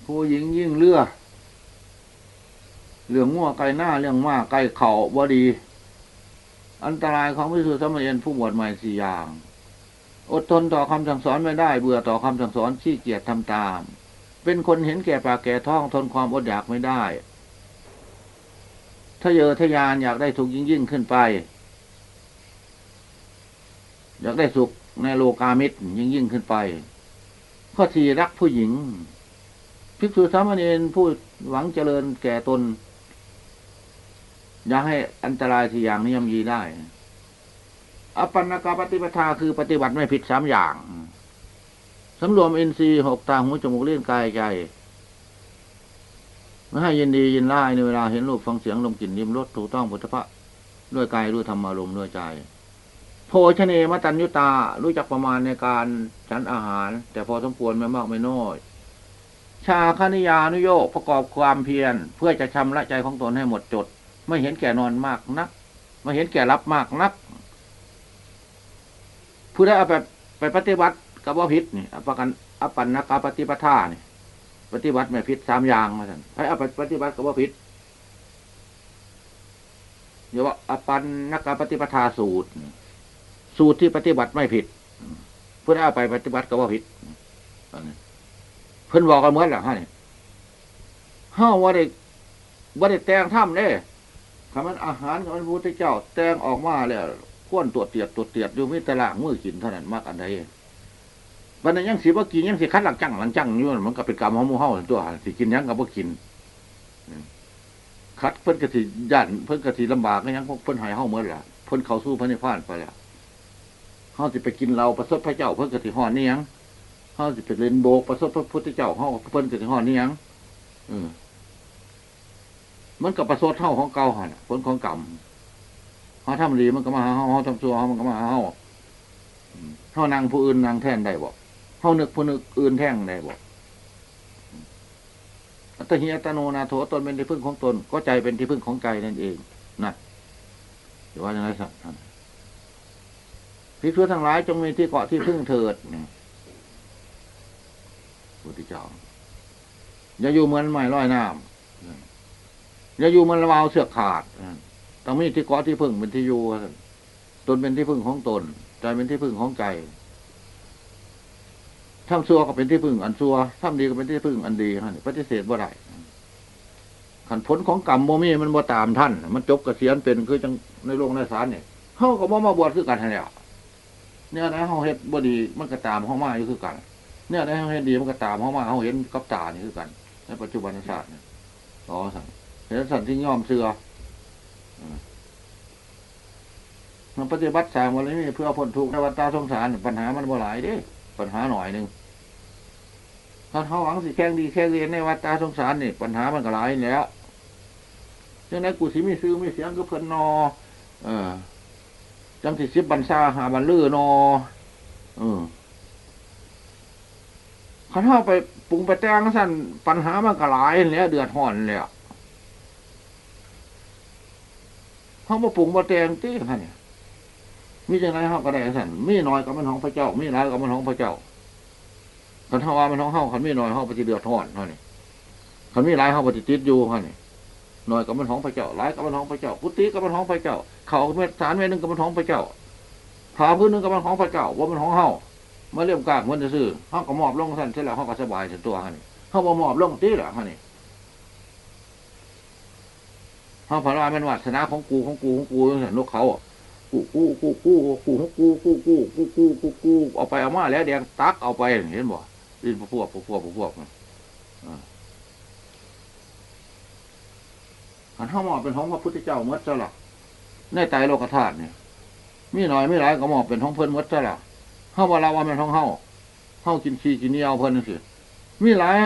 ผู้หญิงยิ่งเลือเรื่องมั่วไกลหน้าเรื่องมาไกลเข่าบ่ดี อันตรายของพิสุทธิ์สมเณรผู้บวชใหม่สี่อย่าง อดทนต่อคำสั่งสอนไม่ได้ เบื่อต่อคำสั่งสอนขี้เกียจทำตาม เป็นคนเห็นแก่ปากแก่ท้องทนความอดอยากไม่ได้ถ้าเยอทะยานอยากได้ถูกยิ่งยิ่งขึ้นไป อยากได้สุขในโลกามิตรยิ่งยิ่งขึ้นไป ข้อสี่รักผู้หญิง ภิกษุสามเณรผู้หวังเจริญแก่ตน อยากให้อันตรายที่อย่างนี้ย่ำยีได้ อปันนกาปฏิปทาคือปฏิบัติไม่ผิดสามอย่างสำรวมอินทรีย์หกตาหูจมูกเลี้ยงกายใจไม่ให้ยินดียินร้ายในเวลาเห็นรูปฟังเสียงลมกลิ่นริมรสถูกต้องพุทธะด้วยกายด้วยธรรมารมณ์ด้วยใจ โภชเนมตัญญุตา รู้จักประมาณในการฉันอาหาร แต่พอสมควรไม่มากไม่น้อยชาคณิยานุโยกประกอบความเพียร เพื่อจะชำระใจของตนให้หมดจด ไม่เห็นแก่นอนมากนัก ไม่เห็นแก่รับมากนัก ผู้ได้เอาไปไปปฏิบัติกับว่าพิษนี่อปกันอปันนกาปฏิปทานี่ปฏิบัติไม่พิษสามอย่างมาสันให้เอาไปปฏิบัติกับว่าพิษเดี๋ยวว่าอปันนกาปฏิปทาสูตร สูตรที่ปฏิบัติไม่ผิดผู้ได้เอาไปปฏิบัติกับว่าพิษเพิ่นบอกกันเหมือนหรอฮะนี่ห้าว่าได้ว่าได้แต่งถ้ำเด้คำนั้นอาหารของพระพุทธเจ้า แต่งออกมาแล้ว ข้วนตัวเตียดตัวเตียดอยู่ม่ตะลางมือกินเท่านั้นมากอันใดวันนั้นยังสิว่ากินยังสิคัดหลังจังหลังจังอยู่มันก็เป็นกรรมของมูเฮาตัวสิกินยังกับว่ากินคัดเพิ่นกะทิย่านเพิ่นกะทิลำบากก็ยังพวกเพิ่นหายเฮาเมื่อละเพิ่นเขาสู้พระนิพพานไปแล้วเฮาสิไปกินเราประสบพระเจ้าเพิ่นกะทิห่อนี่ยังเขาสิไปเล่นโบกประสบพระพุทธเจ้าเขาเพิ่นเกิดหอนี่ยังเออมันกับประสบเท่าของเก่าหันผลของกรรม เขาทำดีมันก็มาหาเขาเขาทำชั่วเขามันก็มาหาเขาเขานางผู้อื่นนางแท่นได้บอกเขานึกผู้นึกอื่นแท่งได้บอกอัตหิอัตโนนาโถตนเป็นที่พึ่งของตน ก็ใจเป็นที่พึ่งของใจนั่นเองนั่นจะว่าอย่างไรสักท่านพิกษุทั้งหลายจงมีที่เกาะที่พึ่งเถิดพุทธเจ้าอย่าอยู่เหมือนไม้ลอยน้ำอย่าอยู่เหมือนระวาวเสือกขาด ต้องมีที่เกาะที่พึ่งเป็นที่อยู่ตนเป็นที่พึ่งของตน ใจเป็นที่พึ่งของใจทำซัวก็เป็นที่พึ่งอันซัวทำดีก็เป็นที่พึ่งอันดีฮะปฏิเสธบ่ได้ขันผลของกรรมโมมีมันบ่ตามท่าน มันจบกเกษียณเป็นคือจังในโลกในสารเนี่ยเขาก็บ่มาบวชคือกันเนี่ยเนี่ยนะเขาเฮ็ดบ่ดีมันก็ตามเขามาอยู่คือกัน เนี่ยในเขาเห็นดีมันก็ตามเขามาเขาเห็นกับตานี่คือกันในปัจจุบันศาสตร์เนี่ยอ๋อสันเห็นสันที่ย่อมเสือ มันปฏิบัติสามวันนี้เพื่อพ้นทุกข์ในวัฏฏะสงสารปัญหามันบ่หลายเด้ปัญหาหน่อยหนึ่งถ้าเขาหวังสิแข่งดีแข่งเรียนในวัฏฏะสงสารนี่ปัญหามันก็หลายแล้วจังนั้นกูสิไมีซื้อไมีเสียงก็เพิ่นนอ เออจังสิสิบบันซาหาบันลือนอ เออขาเข้าไปปรุงไปแต่งสั้นปัญหามันก็หลายแล้วเดือดห่อนแล้ว เขามาปรุงมาแต่งตีค่ะเนี่ยมีจังไรเฮาก็ได้สั่นมีน้อยก็มันของพระเจ้า มีหลายก็มันของพระเจ้าคันเฮาว่ามันของเฮาคันมีน้อยเฮาปฏิเดือดร้อนเท่านี้คันมีหลายเฮาปฏิติดอยู่เท่านี้น้อยก็มันของพระเจ้าหลายก็มันของพระเจ้ากุฏิก็มันของพระเจ้า เขาเม็ดสารเม็ดหนึงก็มันของพระเจ้าผาพื้นหนึงก็มันของพระเจ้า ว่ามันของเฮามาเรียมกลางมันจะซื้อเฮาก็มอบลงสั่นเสร็จแล้วเฮาก็สบายถึงตัวเฮานี่เฮาบ่มอบลงตีหรอเฮานี่ เฮาพาราเป็นวัฒนาของกูของกูของกูสั่นนกเขาอะกูกูกูกูกูกูกูกูกูกูกูกูกูเอาไปเอามาแล้วแดงตักเอาไปเห็นบ่ดินพวกพวกพวกพวกพวกขันห้าหมอบเป็นของพระพุทธเจ้าเมื่อจะหลักในใจโลกธาตุเนี่ยมีหน่อยไม่หลายก็หมอบเป็นของเพิ่นเมื่อจะหลักเฮาว่าเราว่าเป็นของเฮาเฮากินขี้กินเนียวเพิ่นนั่นสิมีหลาย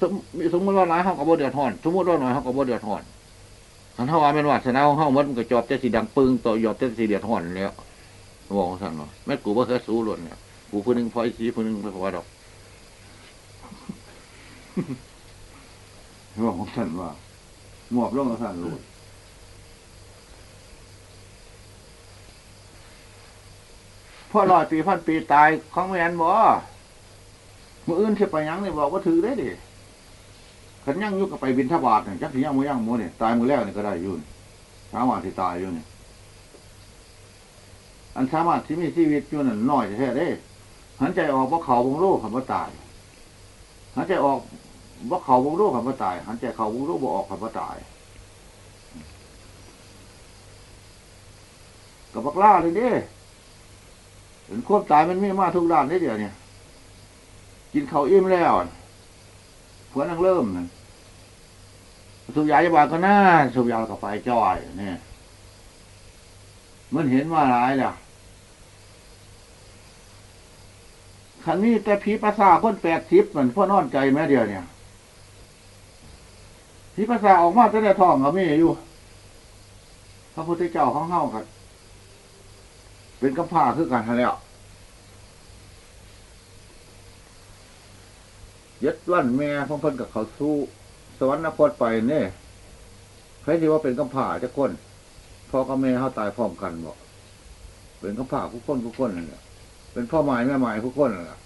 สมสมมติว่าหลายเฮาก็บ่เดือดร้อน สมมติว่าน้อยเฮาก็บ่เดือดร้อน ขันเท่าว่าเป็นวาสนาของเฮามันก็จอบแต่สีดังปึงต่อยอบแต่สีเดียดห่อนแล้วบอกของสั่นเนาะแม่กูบ่าเคยสู้หล่นเนี่ยกูผู้นึงพออีสีผู้นึงไม่พอดอก
บอกของท่านว่าหมอบลงกับท่านรู้พ่อร้อยปีพันปีตายของแมนบ่มืออื่นเทไปยังเนี่ยบอกว่าถือได้ดิ ขันยังยุกไปบินทบาทเนี่ยจักสิยังมือยังมือเนี่ยตายมือแรกเนี่ยก็ได้อยุ่นสามารถที่ตายอยู่นี่อันสามารถที่มีชีวิตอยู่นั่นน้อยแท้เด้หันใจออกว่าเขาบงโลกคำว่าตายหันใจออกว่าเขาบงโลกคำว่าตายหันใจเขาบงโลกบ่ออกคำว่าตายกับบักล่าเลยเด้เห็นควบตายมันไม่มาทุกด้านได้เดี๋ยวเนี่ยกินเขาอิ่มแล้วผัวนังเริ่มนั่น สุบยาจะบาลก็น่าสุบยาก็ไปจ่อยเนี่ยมันเห็นว่าร้ายล้วขันนี้แต่ผีภาษาคนแปดทิพย์เหมือนพ่อนอนใจแม่เดียวเนี่ยผีภาษาออกมาจะได้ท้องก็มีอยู่ พระพุทธเจ้าของเฮาครับเป็นกำพร้าคือกันทันแล้วยึดวันแม่ของเพิ่นกับเขาสู้ สวรรคตไปเนี่ยใครที่ว่าเป็นกำพร้าจะคนพ่อกับแม่เขาตายพร้อมกันบอกเป็นกำพร้าผู้คนผู้คนนั่นแหละเป็นพ่อหมายแม่หมายผู้คนนั่นแหละ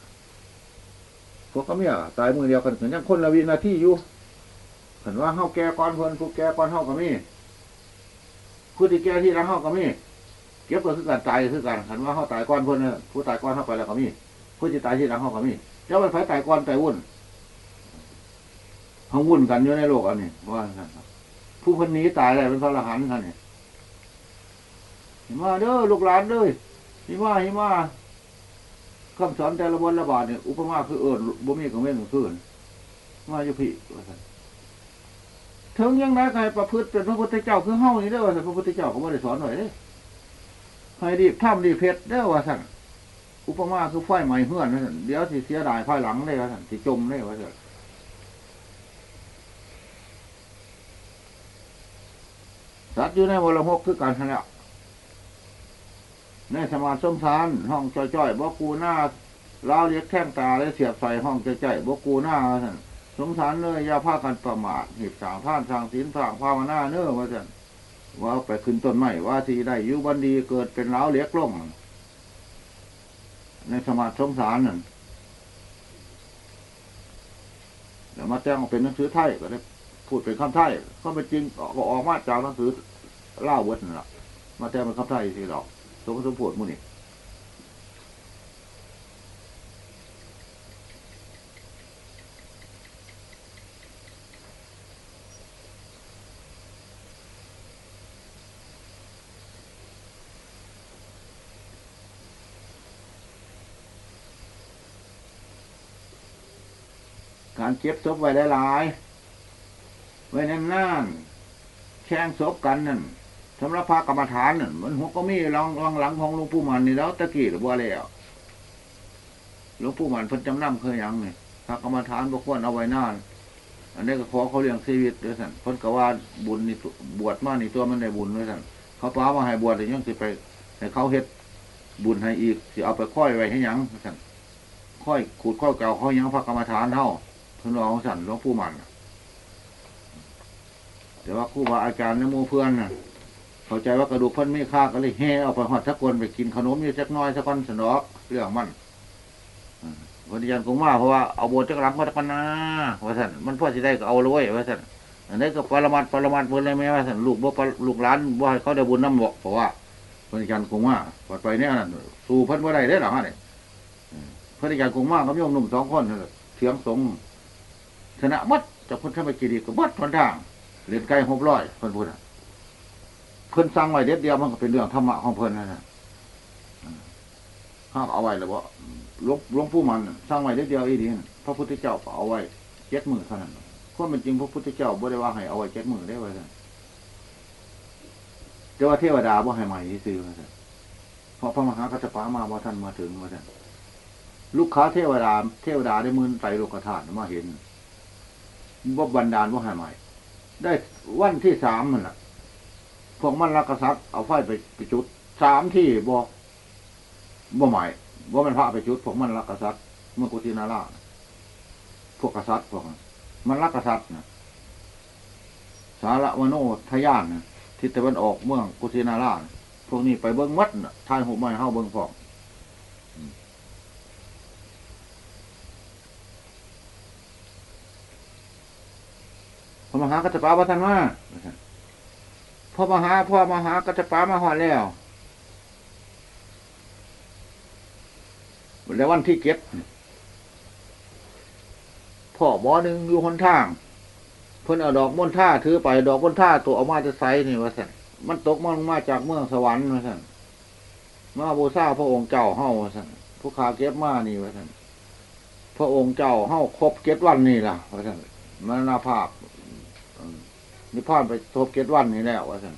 พวกก็เมียตายมือเดียวกันถึงยังคนละวินาทีอยู่เห็นว่าเฮาแก่ก่อนเพลินผู้แก่ก่อนเฮาก็มีผู้ที่แก่ที่หลังเฮาก็มีเก็บก็คือการตายคือการหันว่าเขาตายก่อนเพิ่นน่ะผู้ตายก่อนเข้าไปแล้วก็มีผู้ที่ตายที่หลังเขาก็มีเจ้ามันไฟตายก่อนตายวุ่น เขาวุ่นกันอยู่ในโลกอันนี้ว่าผู้คนนี้ตายได้เป็นพระอรหันต์ท่านเนี่ยหิมาเด้อลูกหลานเด้อหิมาหิมาคำสอนแต่ละวันละบาทเนี่ยอุปมาคือเอิญบ่มีของเว้นของคืนมาอยู่พี่ว่าซั่นถึงยังไงใครประพฤติเป็นพระพุทธเจ้าคือเฮานี่เด้อว่าซั่นพระพุทธเจ้าก็บ่ได้สอนหน่อยเด้ให้รีบทำรีบเพชรเด้อว่าสั่นอุปมาคือไฟไหม้เฮือนว่าสั่นเดี๋ยวสิเสียดายภายหลังเลยว่าสั่นสิจมเลยว่าสั่น สัตว์อยู่ในวรหกคือการทันแล้วในสมาธิสมสารห้องจ้อยๆบ่กูหน้าล้าเลียกแข้งตาและเสียบใส่ห้องจ้อยๆบ่กูหน้าสั่นสมสารเนื้อยาผ้ากันประมาทหีบสางท่านสางศีลสางภาวนาเนื้อว่าสั่นว่าไปขึ้นต้นไม้ว่าที่ได้อยุบันดีเกิดเป็นเล้าเล็กล่งในสมาธิสงสารนั่นเดี๋ยวมาแจ้งเป็นหนังสือไทยก็ได้ พูดเป็นคำไทยก็เป็นจริงก็ออกมาจากหนังสือเล่าเวิร์ดนั่นแหละมาแจ้งเป็นคำไทยสิหรอกสมสมพูดมูนี่การเก็บศพไว้หลายๆ ไว้นานๆแข่งศพกันนั่นสำหรับพระกรรมฐานนั่นมันหัวก็มีรองรองหลังของหลวงปู่มันนี่แล้วตะกี้หรือว่าแล้วหลวงปู่มันพิ่นจำนำเคยยังนี่พระกรรมฐานบ่ควรเอาไว้นาน อันนี้ก็ขอเขาเลี้ยงชีวิตด้วยสันพิ่นกว่าบุญนี่บวชมานี่ตัวมันได้บุญด้วยสันเขาป้ามาให้บวชแต่ยังสิไปให้เขาเฮ็ดบุญให้อีกสิเอาไปค่อยไว้ให้ยังสันค่อยขูดค่อยเก่าเขายังพระกรรมฐานเท่าพนว่าของสันหลวงปู่มันน่ะ แต่ว่าครูบาอาจารย์ในหมู่เพื่อนน่ะ เข้าใจว่ากระดูกเพิ่นไม่ค่าก็เลยแห่เอาไปหอดสักคนไปกินขนมอยู่สักน้อยสักคนสนอกเรื่องมันอืมวันนี้ยันคงมาเพราะว่าเอาโบสถ์จักรำมาตะกันนะว่าสันมันพ่อสิได้ก็เอาเลยว่าสันอันนี้ก็ปรมัดปรมัดเพิ่นเลยไหมว่าสันลูกบ่ลูกหลานบ่ให้เขาได้บุญน้ำบ่เพราะว่าวันนี้ยันคงมาปลอดไปเนี่ยนั่นสู่เพิ่นบ่ได้เด้หรอฮะเนี่ยอืมเพิ่นยันคงมากับโยมหนุ่มสองคนเถียงสงชนะมัดจากพุทธมกิรีก็มัดทนทาง เล่นไก่หกร้อยเพิ่นพูดอะเพิ่นสั่งไว้เด็ดเดียวมันก็เป็นเรื่องธรรมะของเพิ่นนั่นนะอืมห้าเอาไว้แล้วบ่หลวงลวงปู่มันสร้างไว้เด็ดเดียวอีดีน่พระพุทธเจ้าก็เอาไว้เจ็ดหมือเท่านั้นความเป็นจริงพระพุทธเจ้าบ่ได้ว่าให้เอาไว้เจ็ดหมือได้ไว้ท่านแต่ว่าเทวดาบ่ให้ใหม่ที่ซื้อว่าท่านเพราะพระมหากัสปะมาว่าท่านมาถึงว่าท่านลูกค้าเทวดา เทวดาได้มือไตโลกธาตุมาเห็นบ่บันดาลบ่ให้ใหม่ ได้วันที่สามมันล่ะ พวกมันรักกษัตริย์เอาไฟไปไปจุดสามที่บ่บ่หมายว่ามันพระไปจุด พวกมันรักกษัตริย์เมื่อกุฏินาราพวกกษัตริย์พวกมันรักกษัตริย์นะสารวโนทยานนะทิศตะวันออกเมืองกุฏินาราพวกนี้ไปเบิ้งมัดน่ะทายหัวไม้เฮาเบิ้งฟอง พระมหากัจจปาวัฒนมาพ่อมหาพ่อมหาก็จะป้ามาหอดแล้วแล้ววันที่เก็บพ่อบอหนึ่งอยู่หนทาง เพิ่นเอาดอกมณฑาถือไปดอกมณฑาตัวเอามาจะไซนี่ว่าสันมันตกมาลงมาจากเมืองสวรรค์ว่าสันมาบูชาพระองค์เจ้าเฮ้าว่าสันผู้ขาเก็บมานี่ว่าสันพระองค์เจ้าเฮ้าครบเก็ดวันนี่ล่ะว่าสันมรณภาพ นิพพานไปทบเกตวันนี่แล้วว่าสัน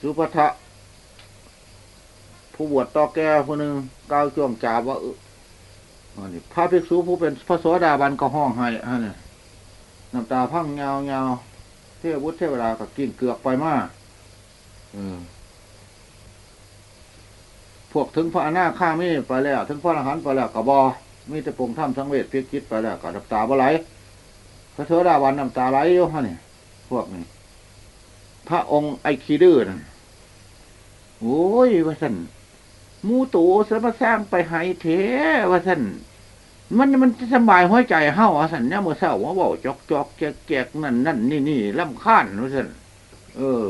สุปทะผู้บวชต่อแก่ผู้หนึ่งก้าวจ้วงจาบว่าเอออันนี้พระภิกษุผู้เป็นพระโสดาบันก็ห้องให้ฮะเนี่ยน้ำตาพังเงาเงาเทวุฒิเทวดาก็กินเกือกไปมาเออพวกถึงพระอนาคามีไปแล้ว ถึงพระอรหันต์ไปแล้วก็บอมีแต่ปงถ้ำสังเวชเพียคิดไปแล้วก็น้ำตาบ่ไหลพระโสดาบันน้ำตาไหลอยู่ฮะเนี่ย พวกนี้พระองค์ไอคีดื้อนั่นโอ้ยว่าสันมูตูสมาสร้างไปหายเถว่าสันมันมันสบายหัวใจเฮาว่าสันเนี่ยเมื่อเช้าว่าบอกจอกจอกแกกแกกนั่นนั่นนี่นี่ลำค้านว่าสันเออ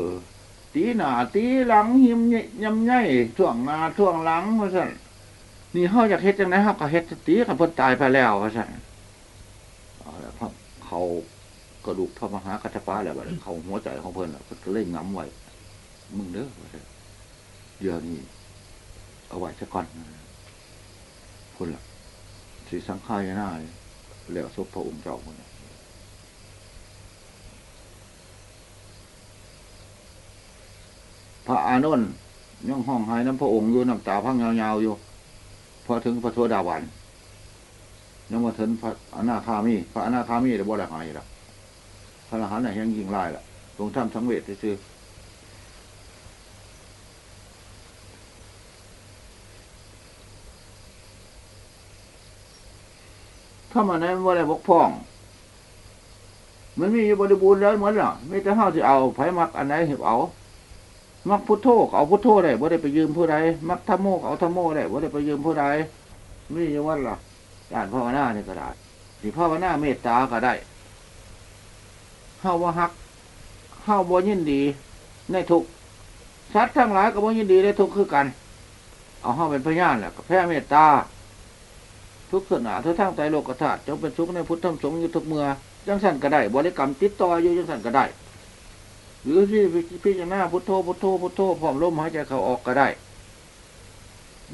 ตีหน้าตีหลังหิมยำใหญ่ช่วงหน้าช่วงหลังว่าสันนี่เฮาอยากเฮ็ดจังไดเฮาก็เฮ็ดตีกับเพิ่นตายไปแล้วว่าสันเอาละครับเขา กระดูกพระมหากัจจปาแล้วบัดนี้เขาหัวใจของเพิ่นน่ะเพิ่นก็เลยง้ำไว้ มึงเด้อเดี๋ยวนี้เอาไว้ซะก่อนพุ่นล่ะสีสังขายหน้าเลยแล้วศพพระองค์เจ้าพุ่นน่ะพระอานนท์ยังห้องหายน้ำพระองค์อยู่น้ำตาพังยาวๆอยู่พอถึงพระโสดาบันยังมาถึงพระอนาคามี พระอนาคามีได้บ่ได้หายหรอก พระอรหันต์น่ะยังยิงไล่ล่ะหลวงถ้ำสังเวชซื่อถ้ามันนั้นว่าอะไรบกพร่อง มันมีอยู่บริบูรณ์แล้วเหมือนล่ะไม่แต่ห้าจะเอาไผมักอันไหนเห็บเอา มักพุทโธก็เอาพุทโธได้บ่ได้ไปยืมผู้ใดมักธรรมโมกเอาธรรมโมได้บ่ได้ไปยืมผู้ใดมีอยู่ว่าล่ะการภาวนานี่ก็ได้สิภาวนาเมตตาก็ได้ เฮาว่ฮักเฮาบ่ยินดี ในทุกสัตว์ทั้งหลายก็บ่ยินดีในทุกข์คือกัน เอาเฮาเป็นพยานแหละก็แพ้เมตตาทุกข์สนาทุกทางใจโลกธาตุจงเป็นสุขในพุทธธรรมสงฆ์อยู่ทุกเมื่อจังสั่นก็ได้ บริกรรมติดต่ออยู่จังสั่นก็ได้ หรือที่พิจารณาพุทโธพุทโธพุทโธพร้อมลมหายใจเข้าออกก็ได้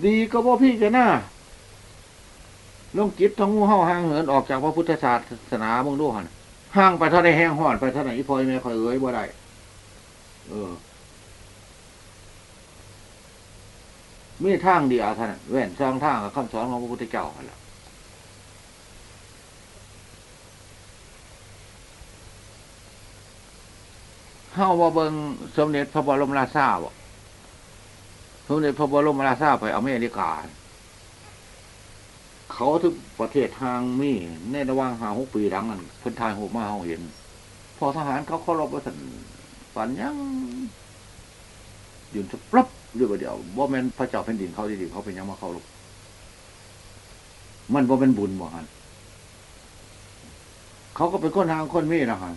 ดีก็บ่พิจารณาลงจิตทั้งงูเห่าห่างเหินออกจากพระพุทธศาสนาเมืองดูหัน ห่างไปเท่าไรแห้งห่อนไปเท่าไหนอีพอยแม่คอยเอ้ยบ่ได้เออมีทางเดียวเท่านั้นแว่นสองทางกับคำสอนของพระพุทธเจ้าหั่นล่ะเฮาว่าเบิงสมเด็จพระบรมราชาบ่สมเด็จพระบรมราชาไปอเมริกา เขาทุกประเทศทางมีในระหว่างหาหกปีหลังนั้นเพิ่นทายหูมาเฮาเห็น พอทหารเขาเคารพว่าสันฝันยัง
ยืนสปรับเรื่องเดียวบ่แม่นพระเจ้าแผ่นดินเขาดีๆเขาเป็นยังมาเขาลกมันบ่เป็นบุญบ่ฮันเขาก็เป็นคนทางคนมีนะฮัน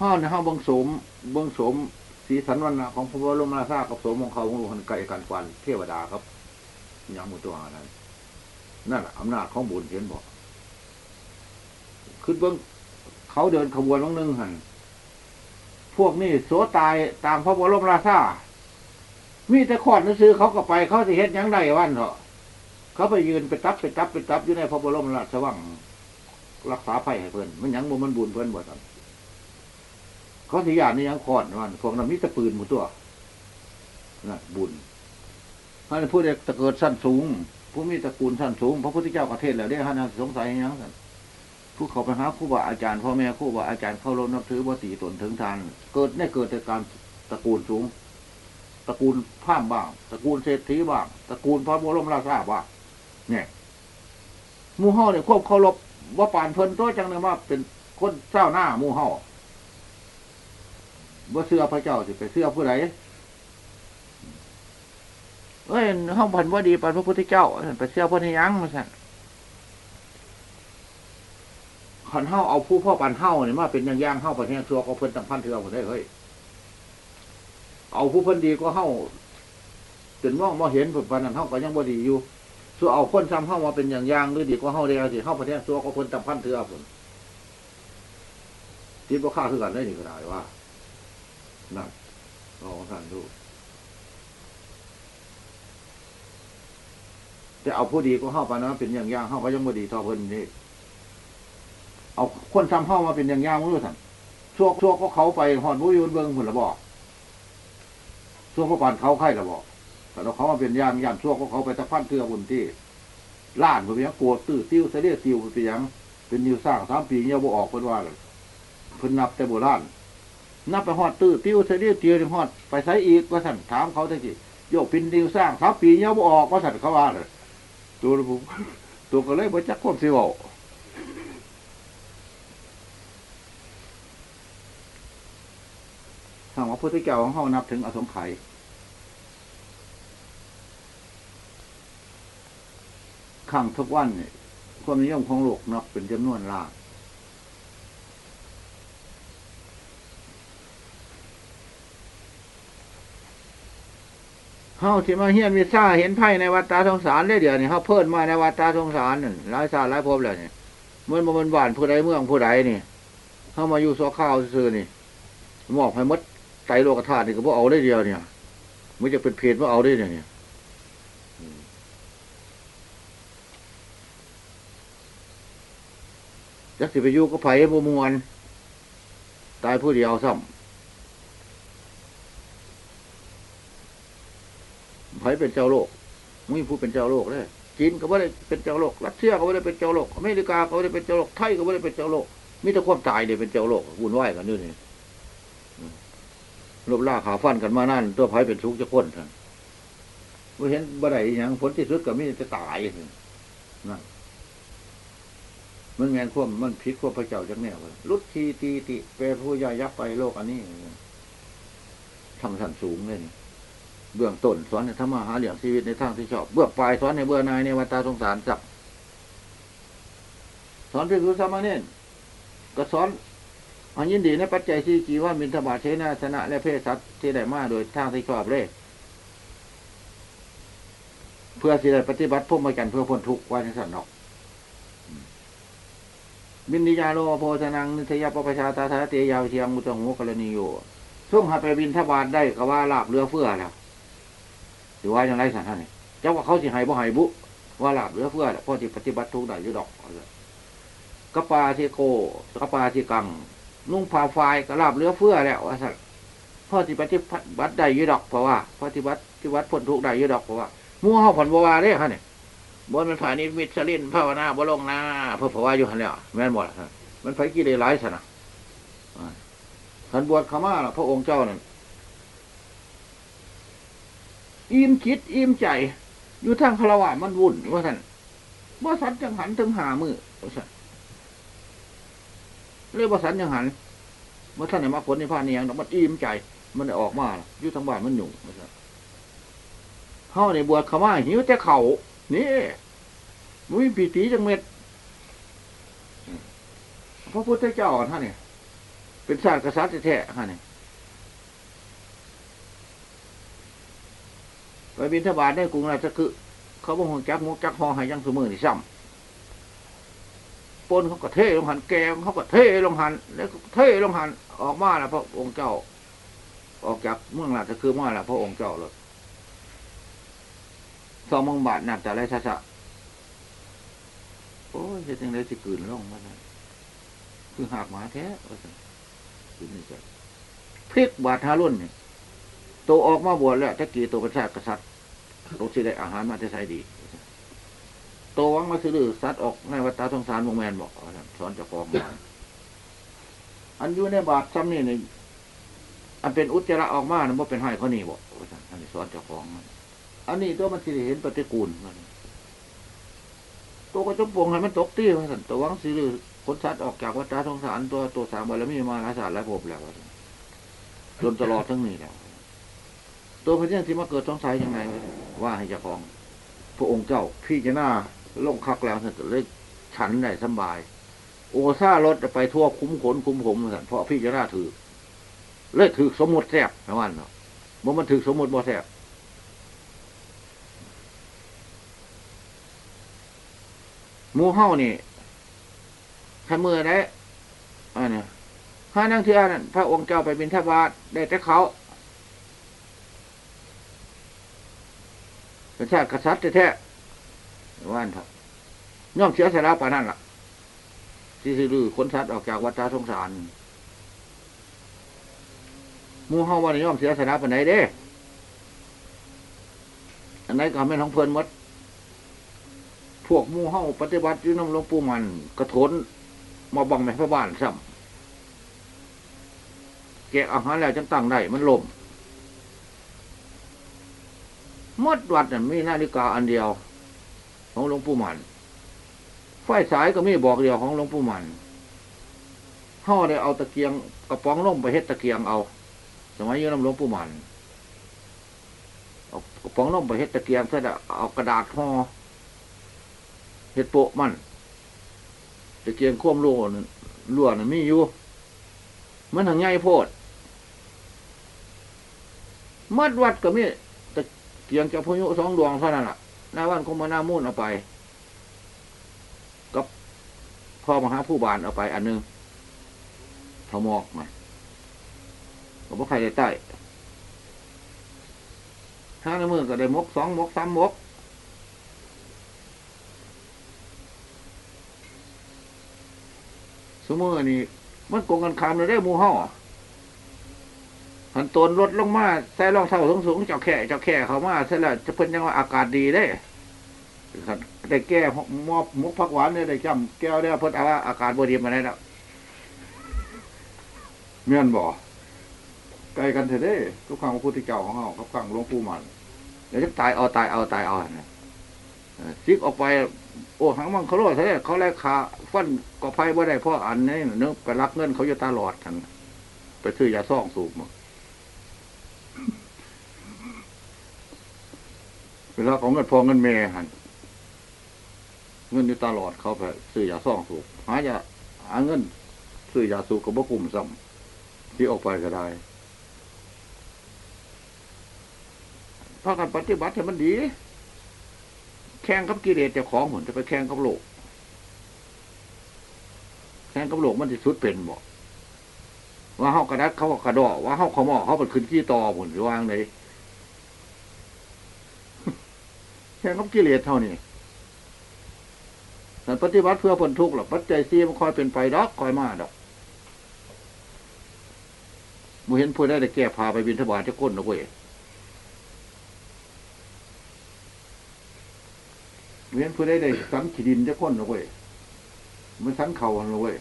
ห้าในห้าเบิงสมเบิงสมสีสันวันนะของพระบรมราชากับสมของเขาของหลวงไก่กันกวนเทวดาครับยังหมดตัวานั้น นั่นแหละอำนาจของบุญเห็นบอกคือเบิ้งเขาเดินขบวนวังหนึงหันพวกนี้โสตายตามพระบรมราชามีแต่ขอดหนังสือเขาก็ไป เขาจะเฮ็ดยังได้วันเถอะเขาไปยืนไปตับไปตับไปตับอยู่ในพระบรมราชวังรักษาไฟให้เพิ่นมันยังบ่มันบุญเพิ่นบ่ซั่นเขาสิญาณนี่ยังขอดวันพวกนั้นมีแต่ปืนหมู่ตัวนั่นบุญท่านผู้ใดตะเกิดสั้นสูง ผู้มีตระกูลสั้นสูง พระพุทธเจ้าประเทศแล้วได้ท่านสงสัยยังซั่นผู้เขาไปหาครูบาอาจารย์พ่อแม่ครูบาอาจารย์เข้ารพนับถือบ่ตีตนถึงทาน เกิดได้เกิดจากการตระกูลสูง ตระกูลพรามบ้าง ตระกูลเศรษฐีบ้าง ตระกูลพระบรมราชาบ้าง เนี่ยมู่เฮาเนี่ยควบเคารพว่าปานเพิ่นตัวจังเลยว่าเป็นคนเจ้าหน้ามู่เฮาว่าเสื้อพระเจ้าสิไปเสื้อผู้ใด เอ้ยเฮาพันว่าดีปานพระพุทธเจ้าไปเสื้อเพิ่นให้หยังมาสั่นขันเฮาเอาผู้พ่อปานเฮาเนี่ยมาเป็นอย่างย่างเฮาประเทศซัวก็เพิ่นตั้งพันเทือผมได้เฮ้ยเอาผู้เพิ่นดีก็เฮาจนมองมาเห็นผลปานนั้นเฮาก็ยังบ่ดีอยู่ส่วนเอาคนซ้ำเฮามาเป็นอย่างย่างหรือดีก็เฮาได้สิเฮาประเทศซัวก็เพิ่นตั้งพันเทือผมที่บ่ค่าคือกันได้นี่ก็ได้ว่านั่นลองท่นดู แต่เอาผู้ดีก็เฮาไปนนั้นเป็นอย่างย่างเฮาก็ยังบ่ดีท่าเพิ่นนี่เอาคนซ้ำเฮามาเป็นอย่างย่างมื้สั่นชั่วชั่วก็เขาไปฮอดบ่อยู่เบิ่งพุ่นละบ่ช่วงพระปานเขาไข่ระบอกแต่เราเขามาเป็นย่ามยามช่วงของเขาไปตะพันเทือบุญที่ล้านเพียงโกรตื้อติ้วเสด็จติ้วเพียงเป็นนิวสร้างสามปีเนี่ยบ่ออกเพิ่นว่าเลยเพิ่นนับแต่โบราณนับไปฮอดตื้อติ้วเสด็จติ้วถึงฮอดไปใช้อีกว่าสั่นถามเขาได้สิโยกพินนิวสร้างสามปีเนี่ยบ่ออกว่าสั่นเขาว่าเลย ตัวผมตัวก็เลยบ่จักควบสิเว้าทางว่าพุทธเจ้าของเขานับถึงอสงไขยข้างทุกวันเนี่ยความนิยมของโลกนับเป็นจำนวนล้าน เฮาที่มาเฮียนมีซ่าเห็นไพ่ในวัดตาสงสารได้เดี๋ยวนี้เฮาเพิ่นมาในวัดตาสงสารนั่นหลายชาหลายภพแล้วเนี่ยมันมันบ้านผู้ใดเมืองผู้ใดนี่เฮามาอยู่ซอข้าวซื่อนี่มอบให้มดไตโลกธาตุนี่ก็บ่เอาได้เดียวเนี่ยมันจะเป็นเพจบ่เอาได้เนี่ยจักสิไปอยู่ก็ไผ่บ่มวน ตายผู้เดียวซ้ำ ไผ่เป็นเจ้าโลกมึงผู้เป็นเจ้าโลกเลยจีนก็ไม่ได้เป็นเจ้าโลกรัสเซียก็ไม่ได้เป็นเจ้าโลกอเมริกาก็ไม่ได้เป็นเจ้าโลกไทยก็ไม่ได้เป็นเจ้าโลกมีแต่ความตายเนี่ยเป็นเจ้าโลกวุ่นวายกันด้วยนี่ลบล่าขาฟันกันมานั่น ตัวไผเป็นทุกข์จะพ้นท่านว่าเห็นบ่ได้ย่างผลที่สุดก็มีแต่ตายนั่นมันแมนควมมันพิษควมพระเจ้าจักแนวเลยลุดทีตีติเปรผู้ยายักไปโลกอันนี้ทำสันสูงเลยนี่ เบื้องต้นสอนในธรรมะหาเหลี่ยมชีวิตในทางที่ชอบ เบื้องปลายสอนในเบื้องนายในวัฏสงสารสักสอนพิสุสามเณรก็สอนอันยินดีในปัจจัยที่จีว่ามินทบาทเชนาชนะ และเพศสัตว์ที่ได้มาโดยทางที่ชอบเลยเพื่อสิได้ปฏิบัติพุ่มมากันเพื่อพ้นทุกข์ไว้ในสันนอกบินนิยาโลโพธนังนิทยาปปชาตาทาเตยาวเทียงมุตหูกรณีโยซุ่มหาไปบินทบาทได้ก็ว่าลาบเรือเฟื่อแล้ว หรือว่าอย่างไรสันท่านนี่เจ้าว่าเขาสิให้บ่ให้บุ ว่าลาบเรือเฟื่อแล้วพ่อที่ปฏิบัติทุกได้อยุดอกกระปาที่โกกะปาที่กัง นุ่งผ้าไฟก็ลาบเรือเฟื่อแล้วว่าสันพ่อที่ปฏิบัติได้ยุดอกเพราะว่าปฏิบัติปฏิบัติพ้นทุกได้ยุดอกเพราะว่ามู่เฮาผ่อนบัวาเด้ฮะเนี่ยบนมันผ่านิมิตสลินภาวนาบ่ลงนาเพื่อภาวาอยู่หันแล้วแม่นบ่ล่ะมันไฟกี่ได้หลายสนะท่านบวชขามาล่ะพระองค์เจ้านั่น อิ่มคิดอิ่มใจ อยู่ทางคารวะมันวุ่นว่าท่านบ่สันจังหันถึงหามือว่าท่านเรียกว่าสันจังหันเมื่อท่านไหนมาผลในพานนี่ยังมันอิ่มใจ มันได้ออกมาอยู่ทางบ้านมันหยุ่งว่าซั่นเฮาในบวชเขามาหิวแต่เขานี่มุ้ยปีตีจังเม็ดพระพุทธเจ้าท่านเนี่ยเป็นศาสตร์กษัตริย์แท้ๆท่านเนี่ย ไปบินทบาทได้กรุงราชคือ เขาบอกหงจักมุกจักหอห้ยังสมือนี่ซ้ำปนเขาก็เทลงหันแกงเขาก็เทลงหัน แล้วเทลงหันออกมาแล้วพระองค์เจ้า ออกจากเมืองราชคือมาแล้วพระองค์เจ้าเลยสองมงบาทนับแต่ไรซะซะโอ้ยจะจังไรสิกืนลงมาได้คือหากหมาแท้คือนี่ก็พลิกบาทฮารุ่นเนี่โตออกมาบวชแล้วตะกี้ตเป็นชาติกษัตริย์ เราสิได้อาหารมาจะใช้ดีโตวังมาซื้อสัตว์ออกในวัดตาสงสารวงแมนบอกสอนเจะฟองมาอันอยู่ในบาทซ้ำนี่นี่อันเป็นอุจจาระออกมานะว่าเป็นให้เขานี่บอกอันนี้สอนเจ้าของอันนี้ตัวมันสิเห็นปฏิกูลมันตัวก็จมปวงให้มันตกตี้ว่าสันตัววังซื้อคนสัตว์ออกจากวัดตาสงสารตัวตัวสามบารมีมาหลายศาสตร์หลายภพแล้วจนตลอดทั้งนี้แล้ว ตัวพระเจ้าที่มาเกิดสงสัยยังไง ว่าให้เจ้าของ พระองค์เจ้าพี่จะหน้าลงคักแล้วท่านเลยฉันได้สบาย โอซ่ารถไปทั่วคุ้มขนคุ้มผมท่านเพราะพี่จะหน้าถือเลยถือสมมติแทบนะวันเนาะบ่มันถือสมมติบ่แทบมูเฮ้านี่ถ้ามือได้อันเนี้ยถ้านั่งเทือนั่นพระองค์เจ้าไปบินทบาทได้แต่เขา เป็นชาติกษัตริย์แท้ๆว่านเถอะย่อมเสียสละปานนั่นล่ะที่ซื้อคนสัตว์ออกจากวัฏสงสารมูเฮาวันนี้ย่อมเสียสละปานไหนเด้ อันไหนก็ไม่นของเพลินหมด พวกมูเฮาปฏิบัติอยู่น้ำหลวงปู่มัน กระโถนมาบังแม่พระบ้านซ้ำแกะอาหารแล้วจังตั้งได้มันล่ม ห มดวัดน่ะมีนาฬิกาอันเดียว ของหลวงปู่มันไฟสายก็มีบอกเดียวของหลวงปู่มันห่อได้เอาตะเกียงกระป๋องล่มไปเฮ็ดตะเกียงเอา สมัยยืนำหลวงปู่มันเอากระป๋องล่มไปเฮ็ดตะเกียงเสร็จเอากระดาษห่อเฮ็ดโปะมันตะเกียงควมรั่วนั่นรั่วนั่นมีอยู่มันทางใหญ่โพดมัดวัดก็มี เกียงจ้าพยุสองดวงเท่านั้นล่ะหน้าวันคงมาหน้ามุ่นเอาไป กับพ่อมหาผู้บานเอาไป อันหนึงทมอกมาก็บ่ใครได้ใต้ถ้าในมือก็ได้มกสองมกสามมกสมมตินี่มันโกงกันคามเลยได้หมูห่อ หันตนลดลงมาใส่รองเท้าสูงสูงเจ้าแค่เจ้าแค่เขามาเสร็จแล้วจะเพิ่นยังว่าอากาศดีได้ครับได้แก้มอบมุกผักหวานเนี่ยได้จำแก้วได้เพิ่นเอาว่าอากาศบ่ดีมาได้แล้วเมียนบ่ไกลกันเถอะเด้ทุกครั้งพระพุทธเจ้าของเฮากับครั้งหลวงปู่มันเดี๋ยวจะตายเอาตายเอาตายเอานะเออซิกออกไป โอ้หังมังเขาโลดเถอะเขาแลกขาฟันก็ไฟบ่ได้พราะอันนี้เนึกไปรักเงินเขาอยู่ตลอดทันไปซื้อยาซ่องสูบมา เวลาของเงินพอเงินเมหันเงินอยู่ตลอดเขาไปซื้อยาซ่องสูบหายาหาเงินซื้อยาสูบกับบ่กลุ่มซ้ำที่ออกไปก็ได้พากันปฏิบัติให้มันดี แข่งกับกิเลสจ้าของผลจะไปแข่งกับโลก แข่งกับโลกมันจะสุดเป็นบ่ว่าเฮากระดัดเขากระดอว่าเฮาเขาหมอเขาเป็นขึ้นขี้ตอผลหรือวางเลย แค่กับกิเลสเท่านี้แต่ปฏิบัติเพื่อพ้นทุกข์หรอกปัจจัยซีมันคอยเป็นไปดอกคอยมาดอกมูเห็นผู้ได้แต่แก้พาไปบินทบาทจะก้นนะเว้ยมูเห็นผู้ได้ได้สันขีดินจะก้นนะเว้ยมันสันเข่านะเว้ย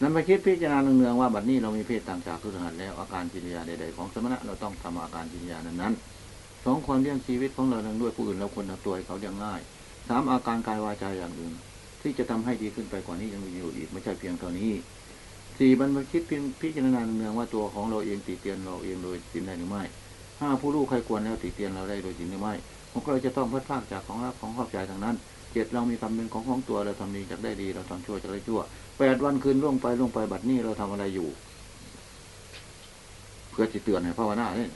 นั่นมาคิดพิจารณาเนืองๆว่าบัดนี้เรามีเพศต่างจากทุกหันแล้วอาการกิริยาใดๆของสมณะเราต้องทำอาการกิริยานั้นๆสองความเลี้ยงชีวิตของเราทั้งด้วยผู้อื่นเราควรทำตัวให้เขาเลี้ยงง่ายสามอาการกายวาจาอย่างอื่น ที่จะทำให้ดีขึ้นไปกว่านี้ยังมีอยู่อีกไม่ใช่เพียงเท่านี้สี่มันมาคิดพิจารณาเนืองว่าตัวของเราเองติเตียนเราเองโดยสินได้หรือไม่ห้าผู้รู้ใครควรแล้วติเตียนเราได้โดยสินหรือไม่พวกเราจะต้องพัดพากจากของรักของขอบใจทางนั้นเจ็ดเรามีคำเป็นของของตัวเราทำดีจากได้ดีเราทำชั่วจากได้ชั่ว แปดวันคืนล่วงไปล่วงไปบัดนี้เราทำอะไรอยู่ เพื่อจิเตือนให้ภาวนาเนี่ย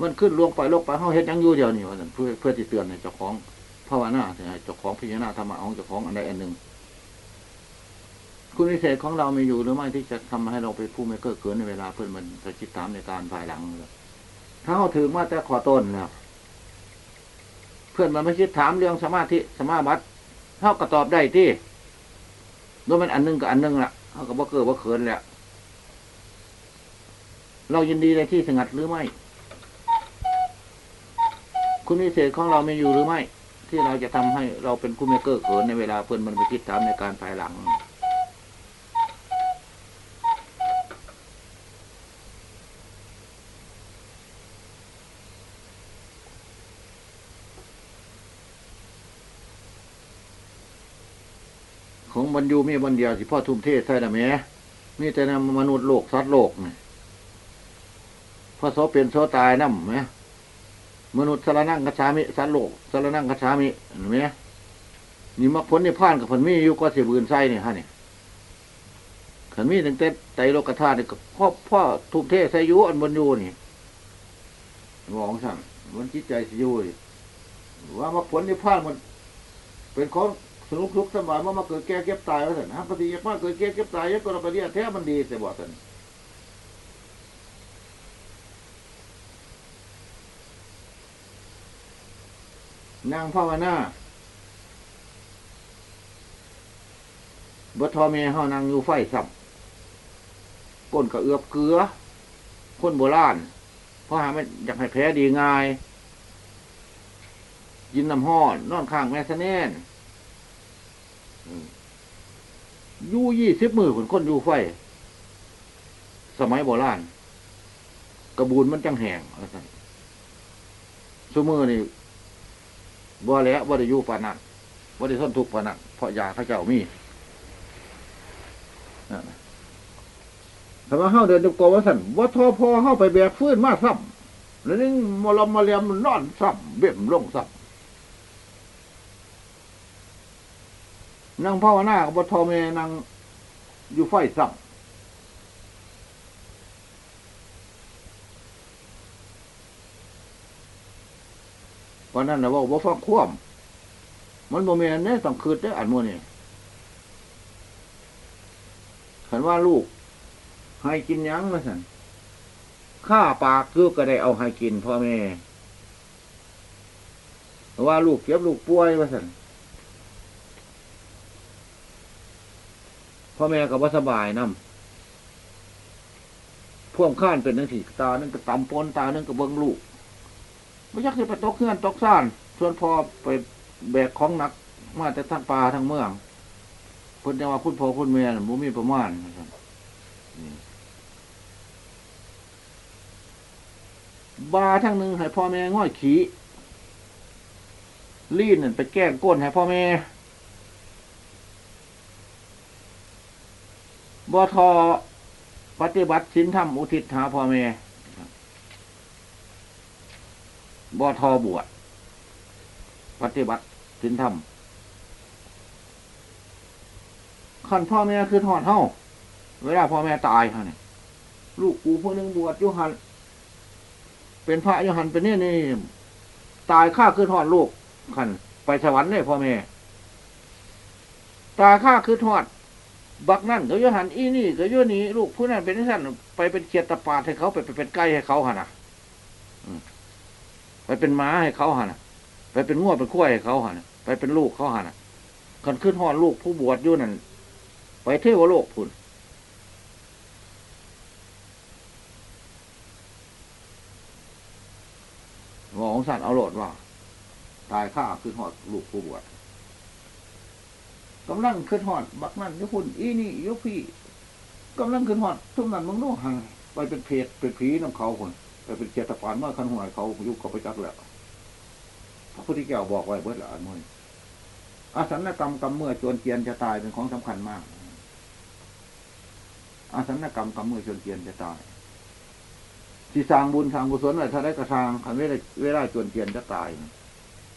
มันขึ้นล่วงไปล่วงไปเฮาเฮ็ดยังอยู่เดียวนี่วันเพื่อเพื่อจิเตือนให้เจ้าของภาวนาให้เจ้าของพิจารณาธรรมะของเจ้าของอันใดอันหนึ่งคุณวิเศษของเรามีอยู่หรือไม่ที่จะทำให้เราเป็นผู้ไม่เก้อเกินในเวลาเพื่อนมันจะคิดตามในการภายหลังเลยถ้าเขาถือมาแต่ขอต้นแล้วเพื่อนมันไม่คิดถามเรื่องสมาธิสมาบัติเท่ากับตอบได้ที่ ด้วยมันอันหนึงกับอันหนึงละเขาก็บว่าเกิดว่าเขินแหละเรายินดีในที่สงัดหรือไม่ คุณวิเศษของเรามีอยู่หรือไม่ ที่เราจะทำให้เราเป็นผู้ไม่เก้อเขินในเวลาเพื่อนมันไปคิดตามในการภายหลัง ของบรรยูมีบรรเดียวสิพ่อทุ่มเทศใช่ละแหม่มีแต่นมนุษย์โลกสัตว์โลกนี่พอโสเป็นโสตายน้ำไหมมนุษย์สารนั่งกัจฉามิสัตว์โลกสารนั่งกัจฉามิเห็นไหมนี่มรรคผลนิพพานกับผลมีอยู่ก็เสียบืนไส้นี่ฮะนี่ขันมีตั้งแต่ไตโลกธาตุนี่ก็พ่อพ่อทุ่มเทใส่ยุอันบนอยูนี่มองสั่งมันจิตใจสิยูว่ามรคผลนิพพานมัน เป็นของ สนุกทุกข์สบายมามาเกิดแก่เก็บตายว่าสันฮะปฏิยามาเกิดแก่เก็บตายยังก็เราปฏิยาแท้มันดีแต่บอกสันนางภาวนาบทอเมเฮานางอยู่ไฟสับก้นกระเอือบเกลือคนโบราณเพราะหาไม่อยากให้แพ้ดีง่าย ยินน้ำห้อนนอนข้างแม่สะแน่น ยู่ยี่สิบมือคนคนอยู่ไฟ สมัยโบราณกระบูนมันจังแหงอะไรสันสมือนี่บ่แล้วบ่ได้อยู่ปานนั้นบ่ได้ทนทุกข์ปานนั้นเพราะยาข้าเจ้ามีถ้าว่าเฮาเดินจงกรมว่าสั่นว่าทอพอเฮาไปแบกฟื้นมาซ้ำแล้วนี่มอลมาเลียมนอนซ้ำเบี่ยมลงซ้ำ นั่งภาวนากับบทอเมนั่งอยู่ไฟสับวันนั้นนะว่าบ่ฟังคว่ำมันบ่แม่นเนี่ยต้องคืดได้อันโมนี่ขันว่าลูก ให้กินยังมาสั่นข้าปากคือก็ได้เอาให้กินพ่อแม่ว่าลูกเก็บลูกป่วยมาสั่น พ่อแม่ก็บ่สบายนำพ่วงข้านเป็นนังสีตานั่นก็ตำปนตานั่นก็เบิ้งลูกไม่ยักสิไปตกเงื่อนตกซ่านส่วนพ่อไปแบกของหนัก มาแต่ทั้งป่าทั้งเมืองเพิ่นจะว่าคุณพ่อคุณแม่บ่มีประมาณนะครับาทั้งหนึ่งให้พ่อแม่ง่อยขี่ลีนนั่นไปแก้ก้นให้พ่อแม่ บทอปฏิบัติสินธรรมอุทิศหาพ่อแม่บทอบวชปฏิบัติสินธรรมขันพ่อแม่คือทอดเท่าเวลาพ่อแม่ตายฮะเนี่ยลูกกูผู้หนึงบวชยุหัน เป็นพระยุหันเป็นนี่นี่ตายข้าคือทอดลูกขันไปสวรรค์เลยพ่อแม่ตายข้าคือทอด บักนั่นก็โยหันอีนี่ก็โยนี้ลูกผู้นั้นเป็นสั่นไปเป็นเกียรตปาดให้เขาไปไปเป็นไก่ให้เขาหันอะไปเป็นม้าให้เขาหันอะ ไปเป็นง้วเป็นขั้วให้เขาหันน่ะไปเป็นลูกเขาหันอะคันขึ้นหอดลูกผู้บวชอยู่นั่นไปเทวโลกพุ่นหมอของสัตว์เอาโหลดว่า ตายข้าขึ้นหอดลูกผู้บวช กำลังขึ้นหอด บักนั่นยุคุณอีนี่ยุพี่กำลังขึ้นหอดทุกนั้นมึงรู้ห่างไปเป็นเพจเป็นผีน้ำเขาคนไปเป็นเจตปานเมื่อขันหัวเขายุคเขาไปจักแล้วพระพุทธเจ้าบอกไว้เบิดละอันมวยอาสันกรรมกรรมเมื่อจวนเกียนจะตายเป็นของสำคัญมาก
อาสันกรรมกรรมเมื่อจนเกียนจะตายที่สร้างบุญสร้างกุศลอะไรถ้าได้กระทางคันเวลาเวลาจนเกียนจะตาย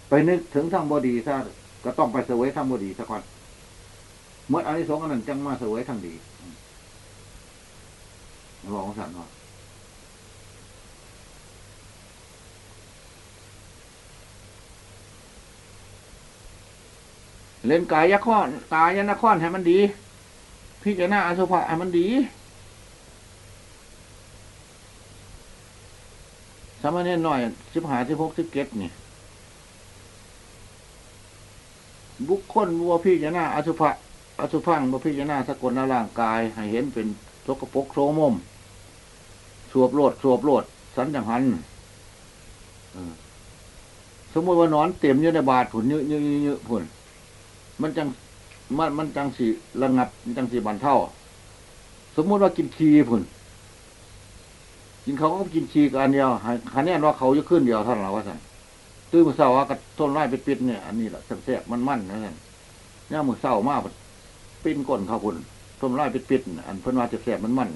ไปนึกถึงทางบดีซะก็ต้องไปเสวยทางบดีสักวัน เมื่ออันนี้สงส์อันนั้นจังมาเสวยทางดีบอกของสันว่าเล่นกายยะข้อนกายยะนครให้มันดี พี่จะหน้าอสุภะให้มันดีสามเณรหน่อยสิบหาสิบหกสิบเก็ดนี่ บุคคลวัวพี่จะหน้าอสุภะ อสุพังวัวพี่จะหน้าสกลในร่างกาย ให้เห็นเป็นทกปกโสมมสวบโลดสวบโลด สันจังหันสมมติว่านอนเต็มอยู่ในบาทผุนเยอะเยอะเยอะผุนมันจังมันมันจังสีระงับมันจังสีบันเท่า สมมุติว่ากินชีผุนกินเขาก็กินชีกันเดียวคะแนนว่าเขาจะขึ้นเดียวเท่านั้นละว่าสั่นตื้อมือเศร้าว่ากับต้นไม้ไปปิดเนี่ยอันนี้แหละแซ่บมันมันนะสั่นย่ามือเศร้ามาก ปิ้นก้นเขาพุ่นต้นไม้ไปปิดน่ะอันเพิ่นว่าแซ่บๆมันมัน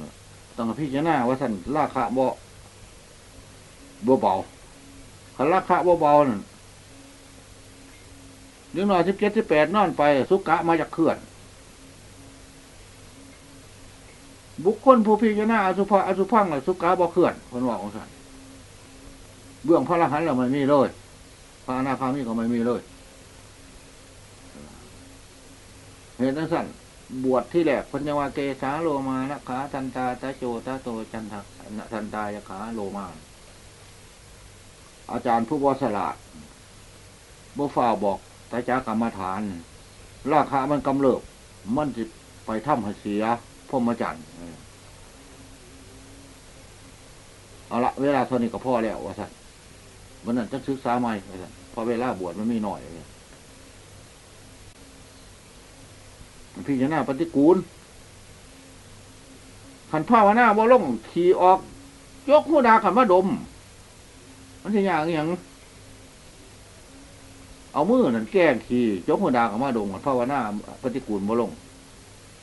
ต้องพี่เจ้าหน้าว่าสั่นราคาบ่บ่เบาคันราคาบ่เบานั่นเรื่องน้อยสิบเจ็ดสิบแปดนอนไป สุกะมาจากเขื่อน บุคคลผู้พิจารณาอสุภะอสุพังและสุกะบ่เขื่อนคนว่าของสันเบื้องพระรหันต์เราไม่มีเลยพระอนาคามีก็ไม่มีเลย เห็นนั่นสั่นบวชที่แรกพัญวาเกสาโลมานะขาทันตาตาโจตาโตจันทะทันตายขาโลมา อาจารย์ผู้บวสลาดบ่ฝ่าวบอกตาจากรรมฐาน ราคามันกำเริบมันจะไปถ้ำหเสียพรหมจรรย์เอาละเวลาเท่านี้ก็พ่อแล้วว่าสันวันนั้นจะศึกษาใหม่ว่าสันเพอเวลาบวชมันมีหน่อยเลย พี่จะหน้าปฏิกูลขันภาวนาบ่ลงขี่ออก ยกหัวดาขันมาดม มันจะย่างอย่างเอามือนั่นแก้งขี่ยกหัวดากับมาดงภาวนาปฏิกูลบ่ลง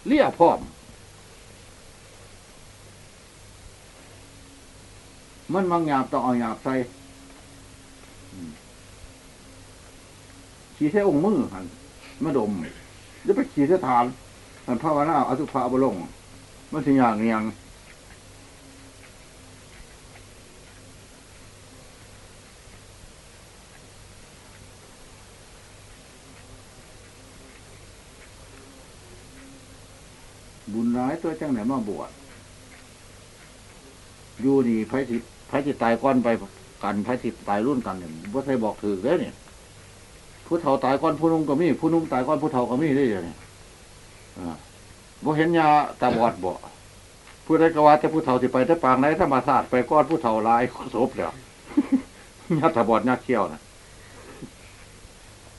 เรียกพร้อม มันบางอยางต้องเอาหยาบใส่ขี่ใส่องค์มือหันมาดม จะไปขี่ส่ฐานหันภาวนาอสุภาบลง มันสิอย่างอหย่างบุญร้ายตัวจังไหนมาบวชอยู่นี่ไผสิไผสิตายก้อนไปกันไผสิตายรุ่นกันเนี่ยบ่ใช่บอกถือเลยเนี่ย ผู้เฒ่าตายก้อนผู้นุ่งก็มีผู้นุ่งตายก้อนผู้เฒ่าก็มีได้ยังไงบ่เห็นยาตาบอดบ่ผู้ใดก็ว่าแต่ผู้เฒ่าสิไปแต่ปางไหนธรรมศาสตร์ไปก้อนผู้เฒ่าลายศพแล้วยาตาบอดยาเขี้ยวนะ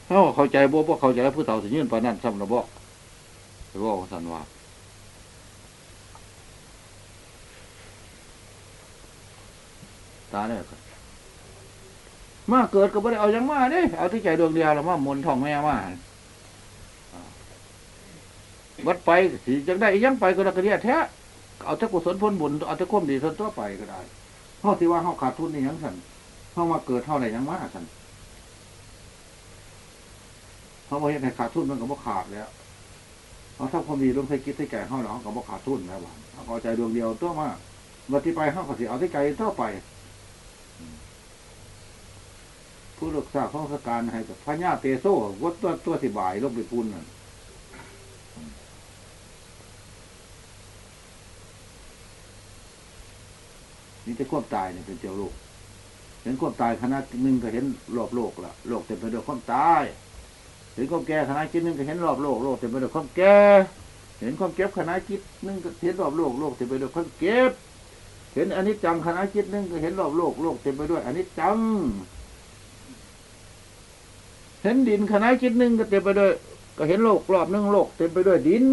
เฮาเข้าใจบ่บ่เข้าใจผู้เฒ่าสิยืนไปนนั้นซ้ำระบ่บ่ของสันว่าตาเนี่ยครับ มาเกิดก็บ่ได้เอายังมาเด้เอาที่ใจดวงเดียวแล้วมามนต์ทองแม่มาวัดไปสิจังได้ยังไปก็ได้กระเดียแท้เอาแต่กุศลพ้นบุญเอาแต่ความดีส่วนตัวไปก็ได้เฮาที่ว่าเฮาขาดทุนนี่ยังสั่นเฮามาเกิดเท่าไหร่ยังมาสั่นเฮาบ่เฮ็ดให้ขาดทุนมันก็บ่ขาดแล้วเอาถ้าความดีลงใส่คิดใส่แก่เฮาแล้วเฮาก็บ่ขาดทุนแล้วว่าเอาเอาใจดวงเดียวตัวมาวันที่ไปเฮาก็สิเอาที่ใจตัวไป ผู้รักษาข้องสการให้กับพญาเตโซวัดตัวตัวสิบายลงไปปุ่นนั่นนี่จะควบตายเนี่ยเป็นเจ้าโลกเห็นควบตายคณะหนึ่งก็เห็นรอบโลกละโลกเต็มไปด้วยความตายเห็นความแก่คณะจิตหนึ่งก็เห็นรอบโลกโลกเต็มไปด้วยความแก่เห็นความเก็บคณะจิตหนึ่งก็เห็นรอบโลกโลกเต็มไปด้วยความเก็บ เห็นอนิจจังคณะจิตหนึ่งก็เห็นรอบโลกโลกเต็มไปด้วยอนิจจัง เห็นดินคณะจิตหนึ่งก็เต็มไปด้วย ก็เห็นโลกรอบหนึ่งโลก เต็มไปด้วยดิน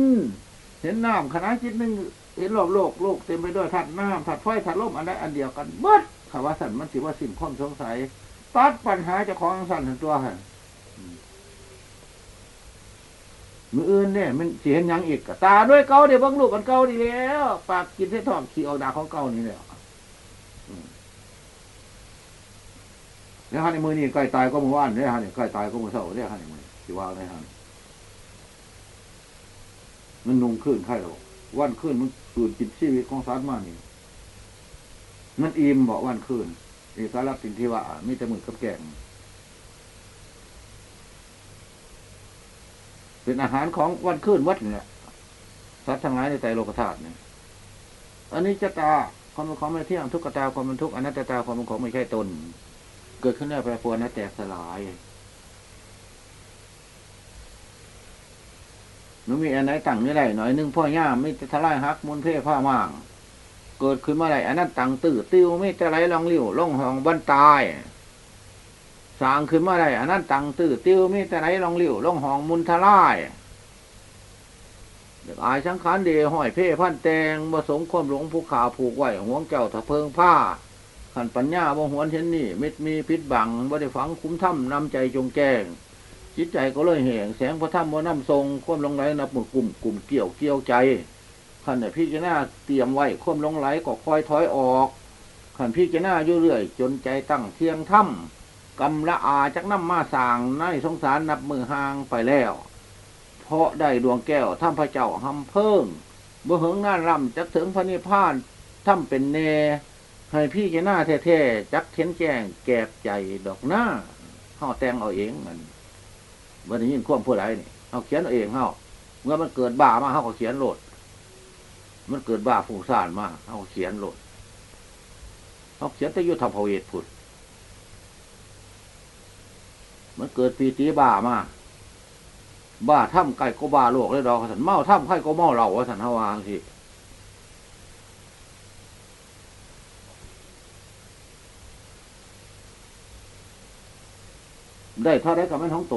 เห็นน้ำคณะจิตหนึ่งเห็นรอบโลกโลกเต็มไปด้วยธาตุน้ำธาตุไฟธาตุลมอันใดอันเดียวกันเบิดคำว่าสันมันสิว่าสิ้นความสงสัยตัดปัญหาจะของสันตัวหัน
มืออื่นเนี่ยมันเสิเห็นยังอีกตาด้วยเก่าเดี๋ยวบางลูกกันเก่าดีแล้ว ปากกินเส้นทองขี่ออกดาของเก่านี่แหละอืม แล้วฮันในมือนี่ใกล้ตายก็มือว่านเนี่ยฮันนี่ใกล้ตายก็มือเศร้าเนี่ยฮันในมือสิว่าในฮันมันนุ่งขึ้นไข่หรอกวันขึ้นมันสูดจิตชีวิตของสัตว์มานี่ มันอิ่มบอกวันขึ้นนี่สารับสิ่งที่ว่ามีแต่มือกับแกงเป็นอาหารของวันขึ้นวัดเนี่ยสัตว์ทั้งหลายในใจโลกธาตุเนี่ยอันนี้จะตาความเป็นของไม่เที่ยงทุกขตาความเป็นทุกอนัตตาความเป็นของไม่ใช่ตน เกิดขึ้นแล้วแปรปรวนและแตกสลายมันมีอันไหนตั้งนี่ไรหน่อยหนึงพ่อย่ามไม่ทลายหักมุนเพ่ผ้าม่าง เกิดขึ้นเมื่อไรอันนั้นตั้งตื้อติ้วไม่จะไหลองเลี้ยวล่องหองบันตายสร้างขึ้นเมาได้อันนั้นตั้งตื้อติ้วมีแต่ไหนลองเลี้ยวล่องหองมุนทลายเด็กอายสังขารเดห้อยเพ่พันแตงมาสมความหลงผู้ขาผูกไว้ห่วงเจ้าตะเพิงผ้า ขันปัญญาบ่หวนเห็นนี่มิดมีพิษบังบ่ได้ฝังคุ้มถ้ำนำใจจงแจ้งจิตใจก็เลยแห่งแสงพระถ้ำว่านำทรงควมลงไหลนับมือกลุ่มกลุ่มเกี่ยวเกี่ยวใจขันเนี่ยพี่จะหน้าเตรียมไว้ควมลงไหลก็คอยถอยออกขันพี่จะหน้าอยู่เรื่อย จนใจตั้งเที่ยงถ้ำกำละอาจักน้ำมาสางในสงสารนับมือห่างไปแล้ว เพราะได้ดวงแก้วท่ามพระเจ้าหำเพิ่งบ่เหิงน่านรำจักถึงพระนิพพานท่ามเป็นเน ให้พี่แกหน้าแท้ๆจักเข็นแจ้ง แกบใจดอกหน้าเฮาแต่งเอาเองมันวันนี้ยินความผู้ใดนี่เฮาเขียนเอาเองเฮาเมื่อมันเกิดบ้ามาเฮาก็เขียนโหลด มันเกิดบ้าฟุ้งซ่านมาเฮาก็เขียนโหลดเฮาเขียนแต่ยุทธภเวทพุทธมันเกิดปีติบ้ามาบ้าถ้ำไก่ก็บ้าโลกเลยดอกสันเมาถ้ำไข่ก็เมาเราว่าสันฮาวาจังสิ ได้เท่าได้กับแม่นท้องโต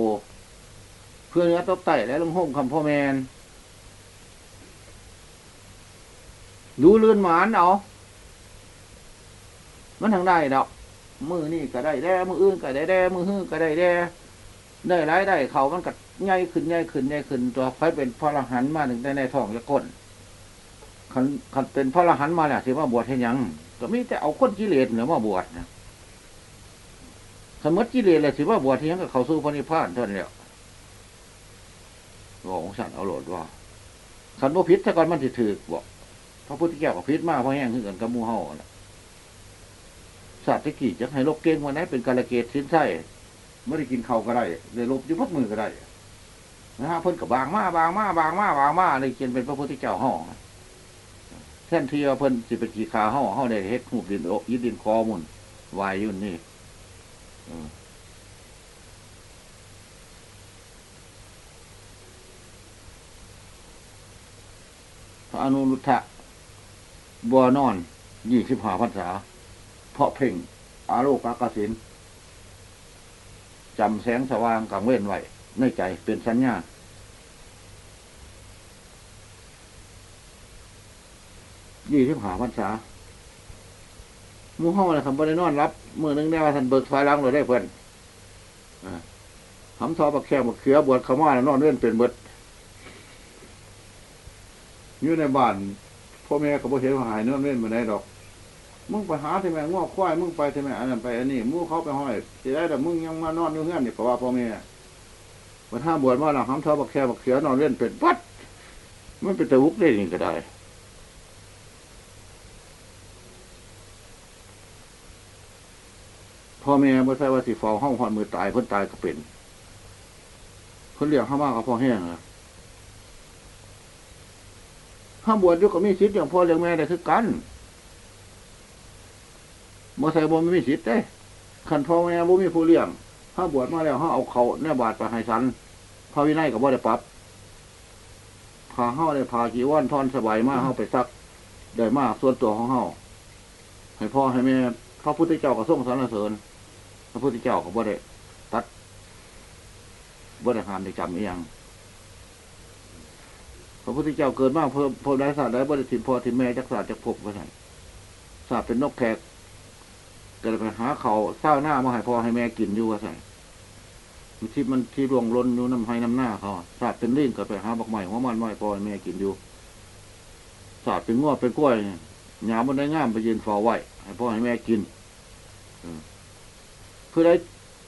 เพื่อนเนื้อตบไต่และลงห้มคำพ่อแมนดูเลื่อนหมานเอา มันทางได้ดอก มือนี่ก็ได้แด้มืออื่นก็ได้แด้มือฮื้อก็ได้แด้ได้หลายได้เขามันก็ใหญ่ขึ้นใหญ่ขึ้นใหญ่ขึ้น ตัวไฟเป็นพระรหันมาถึงได้ในท้องจะก้นคันคันเป็นพระรหันมาแล้วสิว่าบวชให้ยัง ก็มีแต่เอาคนกิเลสเนี่ยมาบวชนะ สมมติกิเลสเลยสิว่าบวชให้หยังก็เขาสู้พระนิพพานเท่านั้นแหละบอกของสันเอาโหลดว่าขันบ่พิษถ้าก่อนมันสิถือบอกพระพุทธเจ้าก็พิษมากเพราะแห้งขึ้นกันกับมูเฮาน่ะศาสตร์ตะกี้จะให้ลบเก่งวันไหนเป็นกาลเกตสินไส้ไม่ได้กินเขาก็ได้เลยลบยู่พักมือก็ได้นะฮะเพิ่นกับบางมาบางมาบางมาบางมาเลยเขียนเป็นพระพุทธเจ้าห้องแท่นที่ว่าเพิ่นสิเป็นขีขาห้องห้องได้เฮ็ดหูบดินโอยึดดินคอมุนวายอยุ่นนี่ พระอนุรุทธะบัวนอนยี่สิบห้าพรรษา เพราะเพ่งอาโลกากสินจำแสงสว่างกังเว้นไว้ในใจเป็นสัญญายี่สิบหาพรรษา มู่ห้องอะคำบริโนอนรับมือนึงได้ว่าท่านเบิกไฟล้างเลยได้เพื่อนอ่าหำทอบักแค่บักเขือบวชขม่าแล้วนอนเล่นเป็นเบิดอยู่ในบ้านพ่อแม่ก็บ่เห็นว่าหายนอนเล่นมาได้ดอก มึงไปหาที่แม่งอกควายมึงไปที่แม่อันนั้นไปอันนี้มึงเขาไปห้อยสิได้แต่มึงยังมานอนอยู่เฮือนนี่ก็ว่าพ่อแม่วันห้าบวชมาหลังหำเท้าบักแค่บักเขียนอนเล่นเป็นปัดมันเป็นตะวุกได้นี่ก็ได้ พ่อแม่บ่ใช่ว่าสิฟองห้องหอนมือตายเพิ่นตายก็เป็นเพิ่นเลี้ยงข้ามากกับพ่อแห้งอะห้าบวชยู่ก็มีสิทธิ์อย่างพ่อเลี้ยงแม่ได้คือกันบ่ใส่บ่มีสิทธิ์เด้ขันพ่อแม่บ่มีผู้เลี้ยงถ้าบวชมาแล้วเขาเอาเขาแน่บาทไปให้สันพระวินัยก็บ่ได้ปรับพาเฮาได้พาจีวรทอนสบายมากเฮาไปซักได้มากส่วนตัวของเฮาให้พ่อให้แม่พระพุทธเจ้าก็ทรงสรรเสริญ ระพุทธเจ้าก็บ่ได้ตัดบ่ได้ห้ามได้จำอีหยังพระพุทธเจ้าเกิดมากเพิ่มพบได้ศาสตร์ได้บ่ได้ถิ่นพ่อถิ่นแม่จักศาสตร์จักภพว่าซั่นศาสตร์เป็นนกแขกก็เลยไปหาเขาเศร้าหน้ามาให้พ่อให้แม่กินอยู่ว่าใส่ที่มันที่รวงล้นอยู่น้ำให้น้ำหน้าเขาศาสาดเป็นลิ่งก็ไปหาบักใหม่หัวมันไม้ปล่อยแม่กินอยู่ศาสาดเป็นง้อเป็นกล้วยหยามมันได้ง่ามไปยืนฝ้าไว้ให้พ่อให้แม่กินออ เพื่อได้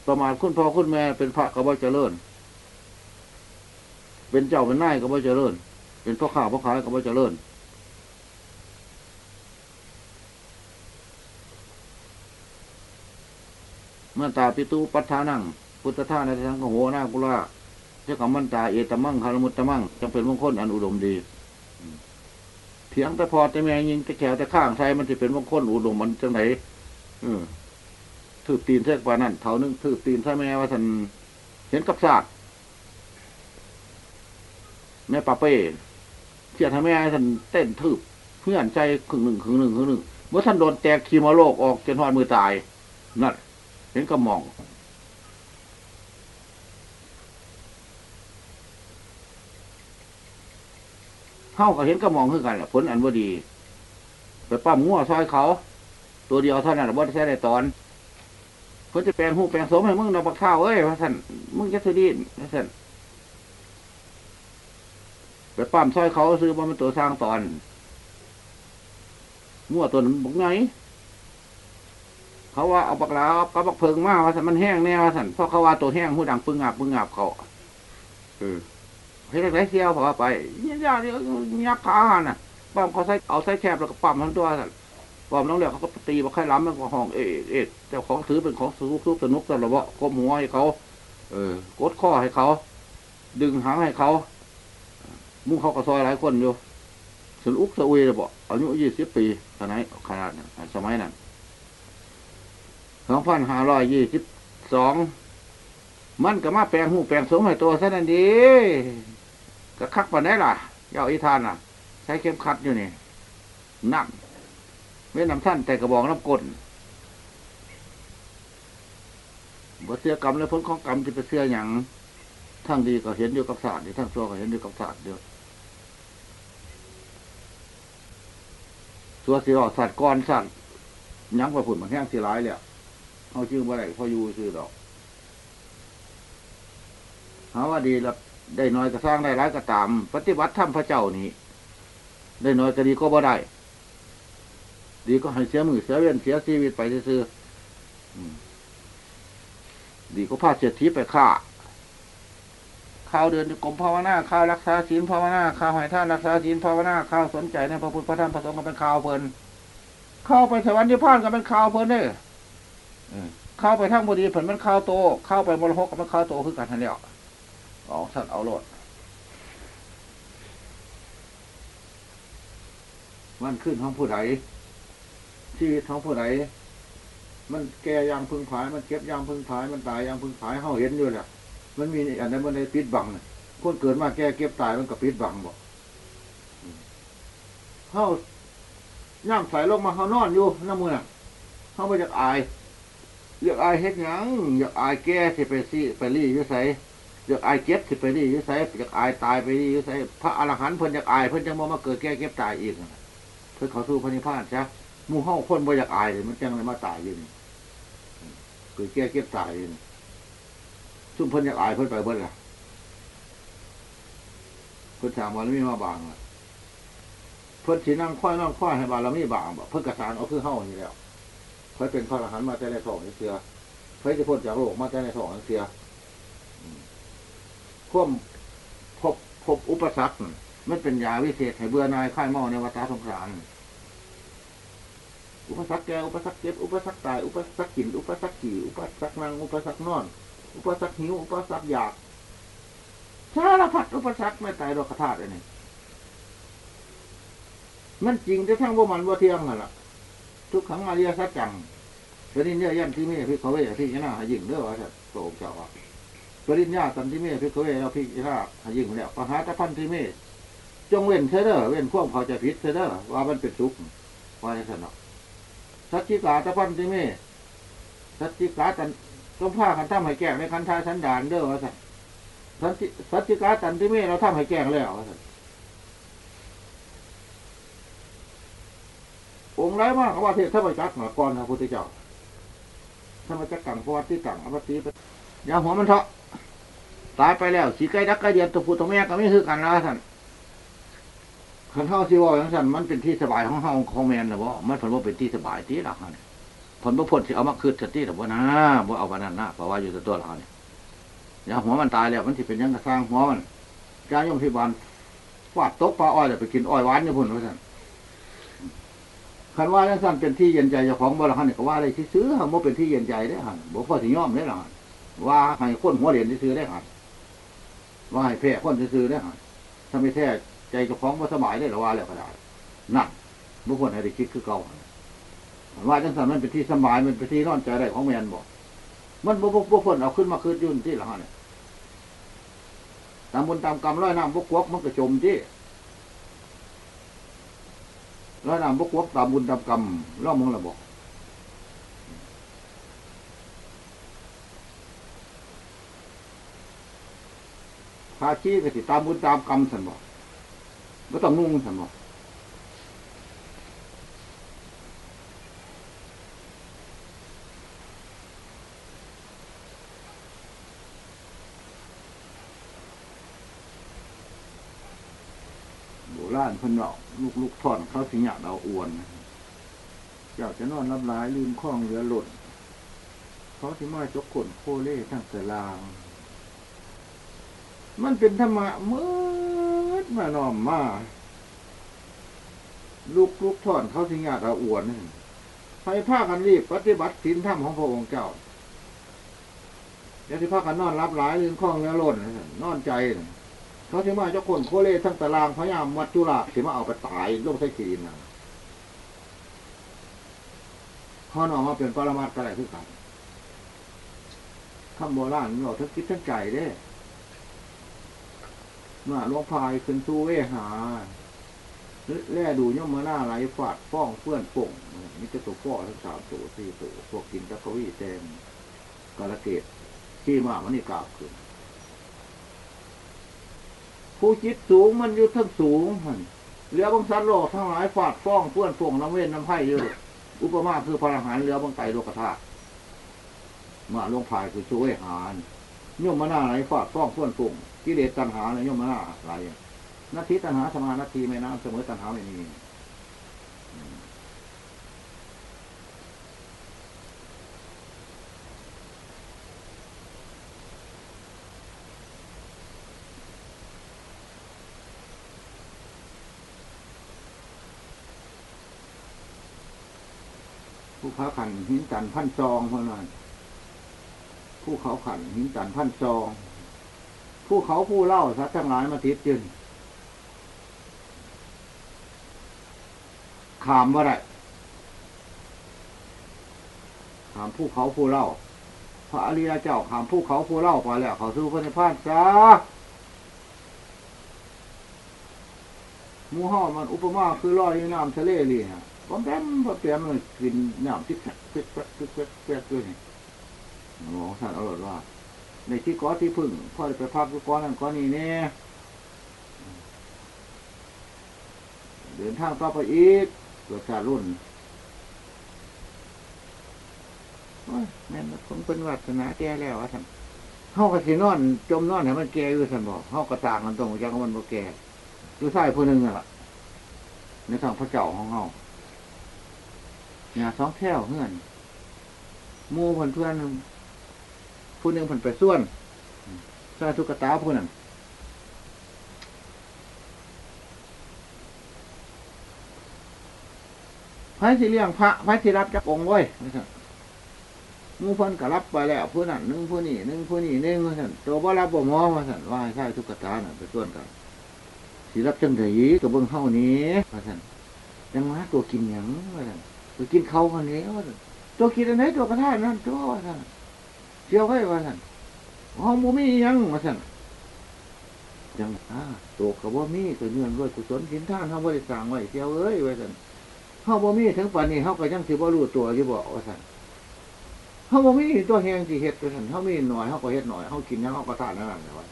ประมาทคุณพ่อคุณแม่เป็นพระกบ่เจริญ เป็นเจ้าเป็นนายกบ่เจริญ เป็นพ่อข้าพ่อขายกบ่เจริญเมื่อตาปิตูปัฏฐานัง พุทธทาในทางกโหนากุลาเจ้ากับมันตาเอตมังคารมุตตมังจำเป็นมงคลอันอุดมดีเถียงแต่พอแต่แม่ยิงแต่แขวแต่ข้างใช้มันจะเป็นมงคลอุดมมันจังไหนเออ ถือตีนเท่กว่านั้นเท่านึงถือตีนใช่แม่ว่าท่านเห็นกับศาสตร์แม่ปาเป้เทียนให้แม่ท่านเต้นทืบเพื่อนใจครึ่งหนึ่งครึ่งหนึ่งครึ่งหนึ่งเมื่อท่านโดนแตกคีโมโลกออกจนหอดมือตายนั่นเห็นกระมองเท่ากับเห็นกระมองคือกันแหละผลอันว่าดี ไปปั้มงัวซอยเขา ตัวเดียวเท่านั้นว่าใช้ในตอน เพิ่นจะแปลงหูแปลงสมให้มึงดอกบักข้าวเอ้ยว่าท่านมึงจะถือดีว่าท่านไปปั้มซอยเขาซื้อมาเป็นตัวสร้างตอนงัวตัวนั้นบอกไงเขาว่าเอาบักลาเอากระบักเพิงมาว่าสันมันแห้งแน่ว่าสันเพราะเขาว่าตัวแห้งหูดังปึงงับปึงงับเขาเออเฮ้ยไรเสี้ยวพอไปเนี่ยยากเนี่ยยักขาหันน่ะปั๊มเขาใส่เอาใส่แคบแล้วก็ปั๊มทั้งตัวสัน ปั๊มน้องเหลือเขาก็ตีบักไข่ล้ำมันก็ห้องเอะเอะแต่ของถือเป็นของสนุกสนุกสนุกกบหัวให้เขา เออกดข้อให้เขา ดึงหางให้เขา มุ่งเขาก็ซอยหลายคนอยู่สนุกสะอุยเลยบอกอายุยี่สิบปีขนาดขนาดสมัยนั้นสองพันห้าร้อยยี่สิบสองมันก็มาแปลงหูแปลงสมให้ตัวซะนั่นดีก็คักปานได้ล่ะเย้าอีทานอะ ใช้เข็มขัดอยู่นี่นั่ง ไม่นำท่านแต่กระบอกน้ำกลบ่เสียกรรมและผลของกรรมที่ไปเสียอย่างทั้งดีก็เห็นอยู่กับศาสตร์ทั้งชั่วก็เห็นอยู่กับศาสตร์เดียวตัวเสียออกศาสตร์ก้อนสตร์ยังกว่าผุนมันแห้งสีร้ายเลยเอาชื่อว่าอะไรพออยู่ชื่อดอกหาว่าดีแล้วได้น้อยก็สร้างได้ร้ายก็ตาม ปฏิบัติธรรมพระเจ้านี้ ได้น้อยก็ดีก็บ่ได้ ดีก็ให้เสียมือเสียเวียนเสียชีวิตไปซื่อๆดีก็พาเสียทีไปฆ่าข้าวเดินกรมภาวนาข้าวรักษาศีลภาวนาข้าวหอยท่านรักษาศีลภาวนาข้าวสนใจในพระพุทธพระธรรมพระสงฆ์ก็เป็นข้าวเพลินเข้าไปสวรรค์นิพพานก็เป็นข่าวเพลินเด้อเออเข้าไปทั้งบดีผลมันข่าวโตเข้าไปมรหกก็เป็นข่าวโตคือกันทันเดียวเอาท่านเอาโลดมันขึ้นของผู้ใด ชีวิตของผู้ใดมันแก่ยางพึงผาย มันเก็บยางพึงผาย มันตายยางพึงผายเขาเห็นอยู่แหละมันมีอันนั้นมันในปิดบังน่ะคนเกิดมาแก่เก็บตายมันก็ปิดบังบอกเขาย่างใส่ลงมาเขานอนอยู่น้ำมือน่ะเขาไปอยากอายอยากอายเฮ็ดยังอยากอายแก่สิไปซี่ไปรีอยู่ไสอยากอายเก็บสิไปรีอยู่ไสอยากอายตายไปรีอยู่ไสพระอรหันต์เพิ่นอยากอายเพิ่นจังบ่มาเกิดแก่เก็บตายอีกเพิ่นเขาสู่พระนิพพานจ้ะห มู่เฮาคนบ่อยากอายเลยมันจังเลยมาตายอยู่นี่เกิดแก่เก็บตายอยู่นี่ซุ่มเพิ่นอยากอายเพิ่นไปเบิดล่ะเพิ่นถามว่ามีมาบางล่ะเพิ่นสีนั่งค่อยนั่งค่อยให้บารมีบางบ่เพิ่นกระสานเอาคือเฮานี่แล้วเพิ่นเป็นพระอรหันต์มาแต่ในท้องเสียเพิ่นจะพ้นจากโลกมาแต่ในท้องเสียอืมควบพบพบอุปสรรคมันเป็นยาวิเศษให้เบื่อนายค่ายเมาในวัฏสงสาร อุปสรรคแก่อุปสรรคเจ็บอุปสรรคตายอุปสรรคกินอุปสรรคขี่อุปสรรคนั่งอุปสรรคนอน อุปสรรคหิวอุปสรรคอยากสารพัดอุปสรรคไม่ตายดอกกระทาเลยนี่มันจริงแต่ทั้งว่ามันว่าเที่ยงนั่นแหละทุกครั้งมาเรียสัจจังปริญญายันที่เมฆพิเขาเวพี่ชนะหายิงเด้อว่าจะโตเจ้าว่าปริญญาตันที่เมฆพิเขาเวเราพี่ชนะหายิงแล้วปหาตะพันที่เมฆจงเว้นเสเด้อเว้นความเขาจะผิดเสเด้อว่ามันเป็นทุกข์ว่าในสนอ สัจจิกาตะพันที่เมสัจจิกาตันต้องผ้ากันทำให้แก่ในคันทาสันดานเด้อว่าสัจสัจจิสัจจิกาตันที่เมเราทำให้แก่แล้วว่าสัองค์ไรมากว่าเทศธรรมจักรมาก่อนนะพุทธเจ้าธรรมจักรกังพวัตติกังอวัตติยาหัวมันเถาะตายไปแล้วสีไก่ดักไก่เดียนตัวผู้ตัวแม่ก็ไม่คือกันนะท่าน ขันเท่าสิเว่าอย่างท่านมันเป็นที่สบายของเฮาของแมนหรือว่ามันผลว่าเป็นที่สบายที่หลักเนี่ยผลบ่พ้นสิเอามาคืดสติหรือว่านะบ่เอาวันนั้นนะเพราะว่าอยู่ตัวเราเนี่ยอย่าหัวมันตายแล้วมันสิเป็นยังกระสร้างหัวมันยาโยมพิบาลฟาดตกปลาอ้อยแล้วไปกินอ้อยหวานอยู่ยพุ่นว่าท่นคันว่าจังซั่นเป็นที่เย็นใจเจ้าของบ่ละคันนี่ก็ว่าได้ซื้อๆฮะบ่เป็นที่เย็นใจได้อหั่นบ่พอสิย่อมได้หั่นว่าให้คนหัวเหรียญซื้อๆได้อหั่นว่าให้แพ้คนซื้อๆได้อหั่นถ้าไม่แท้ ใจเจ้าของบ่สบายได้อละว่าแล้วก็ได้นั่นบ่ควรให้ได้คิดคือเก่าว่าจังซั่นมันเป็นที่สบายมันเป็นที่นอนใจได้ของแม่นบ่มันบ่บ่บ่ควรเอาขึ้นมาคืนยุ่นที่ละหั่นเนี่ยตามบุญตามกรรมร้อยน้ำบ่กวกมันก็จมที่ร้อยน้ำบ่กวกตามบุญตามกรรมร่อมมึงละบ่ภาชีก็สิตามบุญตามกรรมสันบอก ก็ต้องนุ่งสันบอกโบราณเพิ่นเอาลูกลูกท่อนเขาสิหยาดเอาอวนเจ้าจะนอนรับหลายลืมข้องเรือหล่นเขาที่มาจกขนโคเล่ทั้งสลาง มันเป็นธรรมะมื่อมาหนอมมาลูกลูกถอนเขาสิงาดอาอวนให้พากันรีบปฏิบัติศีลธรรมของพระองค์เจ้าอย่าที่พากันนอนรับหลายลืมข้องเนื้อล้นนอนใจ เขาสิมาเจ้าคนโคเลทั้งตารางพยายามมัดจุฬาสิมาเอาไปตายลงใส่ขีนนะเขานออกมาเป็นปรมาตถ์ก็ได้คือกันคำโบราณเราทั้งคิดทั้งใจเด้ มาลงพายขึ้นสู้เวหาแล่ดูย่อมมาหน้าไหลฝาดฟ้องเพื่อนป่งนี่จะตัวฟ้อทั้งสามตัวสี่ตัวพวกกินตะกวีแตงกาลเกตขี้มามันนี่กราบขึ้นผู้จิตสูงมันอยู่ทั้งสูงมันเรือบางสันโลกทั้งหลายฝาดฟ้องเพื่อนป่งน้ำเว้นน้ำไผ่เยอะอุปมาคือพระอรหันต์เรือบางไตโลกธาตุมาลงพายคือสู้เวหานย่อมมาหน้าไหลฝาดฟ้องเพื่อนป่ง กิเลสตัณหาเนี่ยย่อมมาหน้าไหลนาทีตัณหาสมานาทีไม่น้ำเสมอตัณหาไม่มีผู้ค้าขันหินจันทร์พันซองเท่านั้นผู้เขาขันหินจันทร์พันซอง ผู้เขาผู้เล่าสัตว์ทั้งหลายมาติดยืนขามว่าไรขามผู้เขาผู้เล่า พระอริยเจ้าขามผู้เขาผู้เล่าไปแล้วเขาสู้พระนิพพานซะหมูห่อมันอุปมาคือลอยในน้ำทะเลเลยฮะป้มแปมป้อมแปมเลยกินน้ำทิพย์ทิพย์ทิพย์ทิพย์ทิพย์ด้วยนี่โอ้ท่านอร่อยว่า ในที่ก้อที่พึ่งพ่อไปพักที่ก้อนนั่นก้อนนี้เนี่ยเดินทางต่อไปอีกเกิดชาติรุ่นโอ้ยแม่นคงเป็นวัฒนาแก่แล้วอะท่านเฮากระสีนอน จมนอนให้มันแก่อยู่ท่านบอกเฮากระต่างกันตรงจังมันบ่แก่ดูใส่ผู้หนึ่งอะในทางพระเจ้าของเฮาเนี่ยสองแถวเพื่อนมูเพื่อนเพื่อน ผู้หนึ่งเพิ่นไปส่วนใส่ทุกตาผู้นั้นพระสิเลี้ยงพระพระสิรับจักองค์ไว้มูเพิ่นก็รับไปแล้วผู้นั้นหนึ่งผู้นี้หนึ่งผู้นี้หนึ่งว่าซั่นตัวบ่รับบ่มองว่าซั่นว่าให้ใส่ทุกตาน่ะไปส่วนกันสิรับจังไดกับเบิ่งเฮานี้ว่าซั่นจังว่าตัวกินหยังว่าซั่นตัวกินเขาคนนี้ว่าซั่นตัวกินอันไหนตัวกระทานั่นตัวว่าซั่น เชียวไว้ว่าซั่นห้องบ่มียังว่าซั่นจังอ่าตัวก็บ่มีก็เนื่องด้วยกุศลกินท่านเฮาบ่ได้สางไว้เชียวเอ้ยว่าซั่นเฮาบ่มีถึงป่านนี้เฮาก็ยังสิบ่รู้ตัวอยู่บ่ว่าซั่นเฮาบ่มีตัวแฮงสิเฮ็ดว่าซั่นเฮามีหน้อยเฮาก็เฮ็ดหน้อยเฮากินหยังเฮาก็ทานนั่นน่ะว่า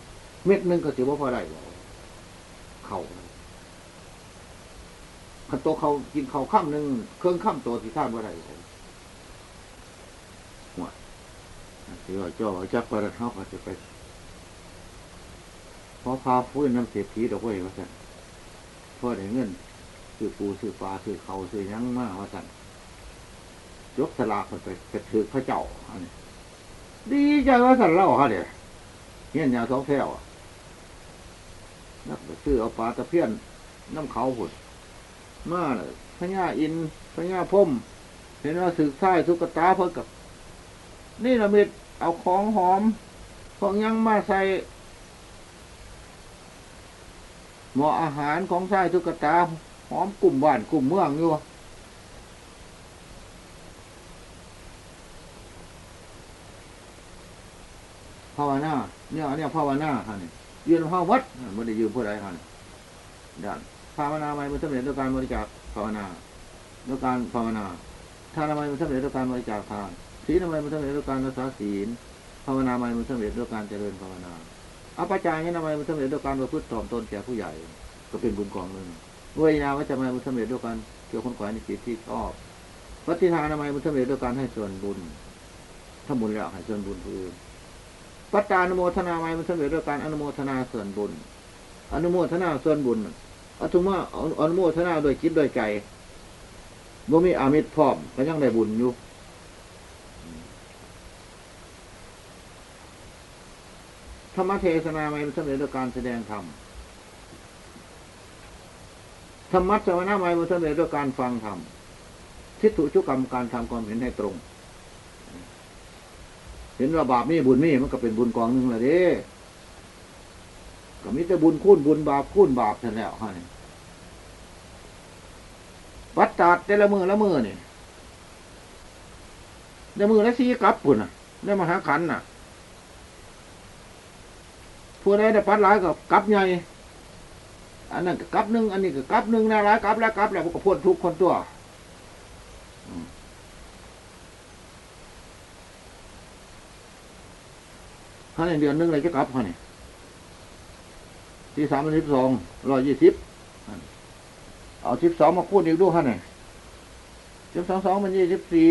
เม็ดหนึงก็สิบ่พอได้บ่เขาขันโตเขากินเขาข้ามหนึ่งเครื่องข้ามตัวที่ท่านว่าไร หัวที่ว่าเจ้าจักไปแล้วเขาก็จะไปพอพาฟื้นน้ำเสียผีดอกเว้ยว่าสั่นพอได้เงินซื้อปูซื้อปลาซื้อเขาซื้อยังมากว่าสั่นยกสลากไปไปถือพระเจ้าอันนี้ดีใจว่าสั่นเล่าฮะเดี๋ยวเงี้ยยาสองแถวอะนักไปซื้อเอาปลาตะเพียนน้ำเขาผุดมาเลยพญาอินทร์พญาพมเห็นว่าสึกไส้ทุกตาเพิ่นกับนี่ละมิด เอาของหอมของยังมาใส่หมออาหารของไส้ทุกตาหอมกลุ่มบ้านกลุ่มเมืองอยู่ภาวนาเนี่ยเนี่ยภาวนาฮะนี่ยืนภาวัดไม่ได้ยืมผู้ใดฮะนี่ด้านภาวนาไม่มันสำเร็จด้วยการบริจาคภาวนาด้วยการภาวนาทานทำไมมันสำเร็จด้วยการบริจาคทาน ศีลทำไมมันสำเร็จด้วยการรักษาศีล ภาวนาไม่มันสำเร็จด้วยการเจริญภาวนาอภิจายนี่ทำไมมันสำเร็จด้วยการประพฤติถ่อมตนแก่ผู้ใหญ่ ก็เป็นบุญกองหนึ่งเวยนาว่าจะมาบุญสำเร็จด้วยการเกี่ยวคนขวายในจิตที่ชอบปฏิทานทำไมบุญสำเร็จด้วยการให้ส่วนบุญถ้าบุญแล้วให้ส่วนบุญผู้อื่นปัจจานุโมทนาไม่บุญสำเร็จด้วยการอนุโมทนาส่วนบุญ อนุโมทนาส่วนบุญอทุมาอนุโมทนาโดยคิดโดยใจบ่มีอามิตรพร้อมก็ยังได้บุญอยู่ ธรรมเทศนาไม่สำเร็จด้วยการแสดงธรรมธรรมัสวนาไม้บุญสำเร็จด้วยการฟังธรรมทิฏฐุชุกรรมการทำความเห็นให้ตรง เห็นว่าบาปมีบุญมีมันก็เป็นบุญกองหนึ่งละเด้ก็มีแต่บุญคูณบุญบาปคูณบาปท่านแล้วฮะนี่วัดจัดแต่ละมือละมือนี่แต่มือละสีกับปุ่นน่ะได้มาหาขันน่ะ ผู้ใดได้ปัดหลายกับกลับใหญ่อันนั้นก็กลับหนึ่งอันนี้ก็กลับหนึ่งนะหลายกลับแล้วกลับแล้วพวกก็พ้นทุกคนตัวอืมฮะในเดือนหนึงเลยจะกลับฮะนี่ที่สามสิบสองร้อยยี่สิบเอาสิบสองมาคูณอีกดูฮะนี่สิบสองสองมันยี่สิบสี่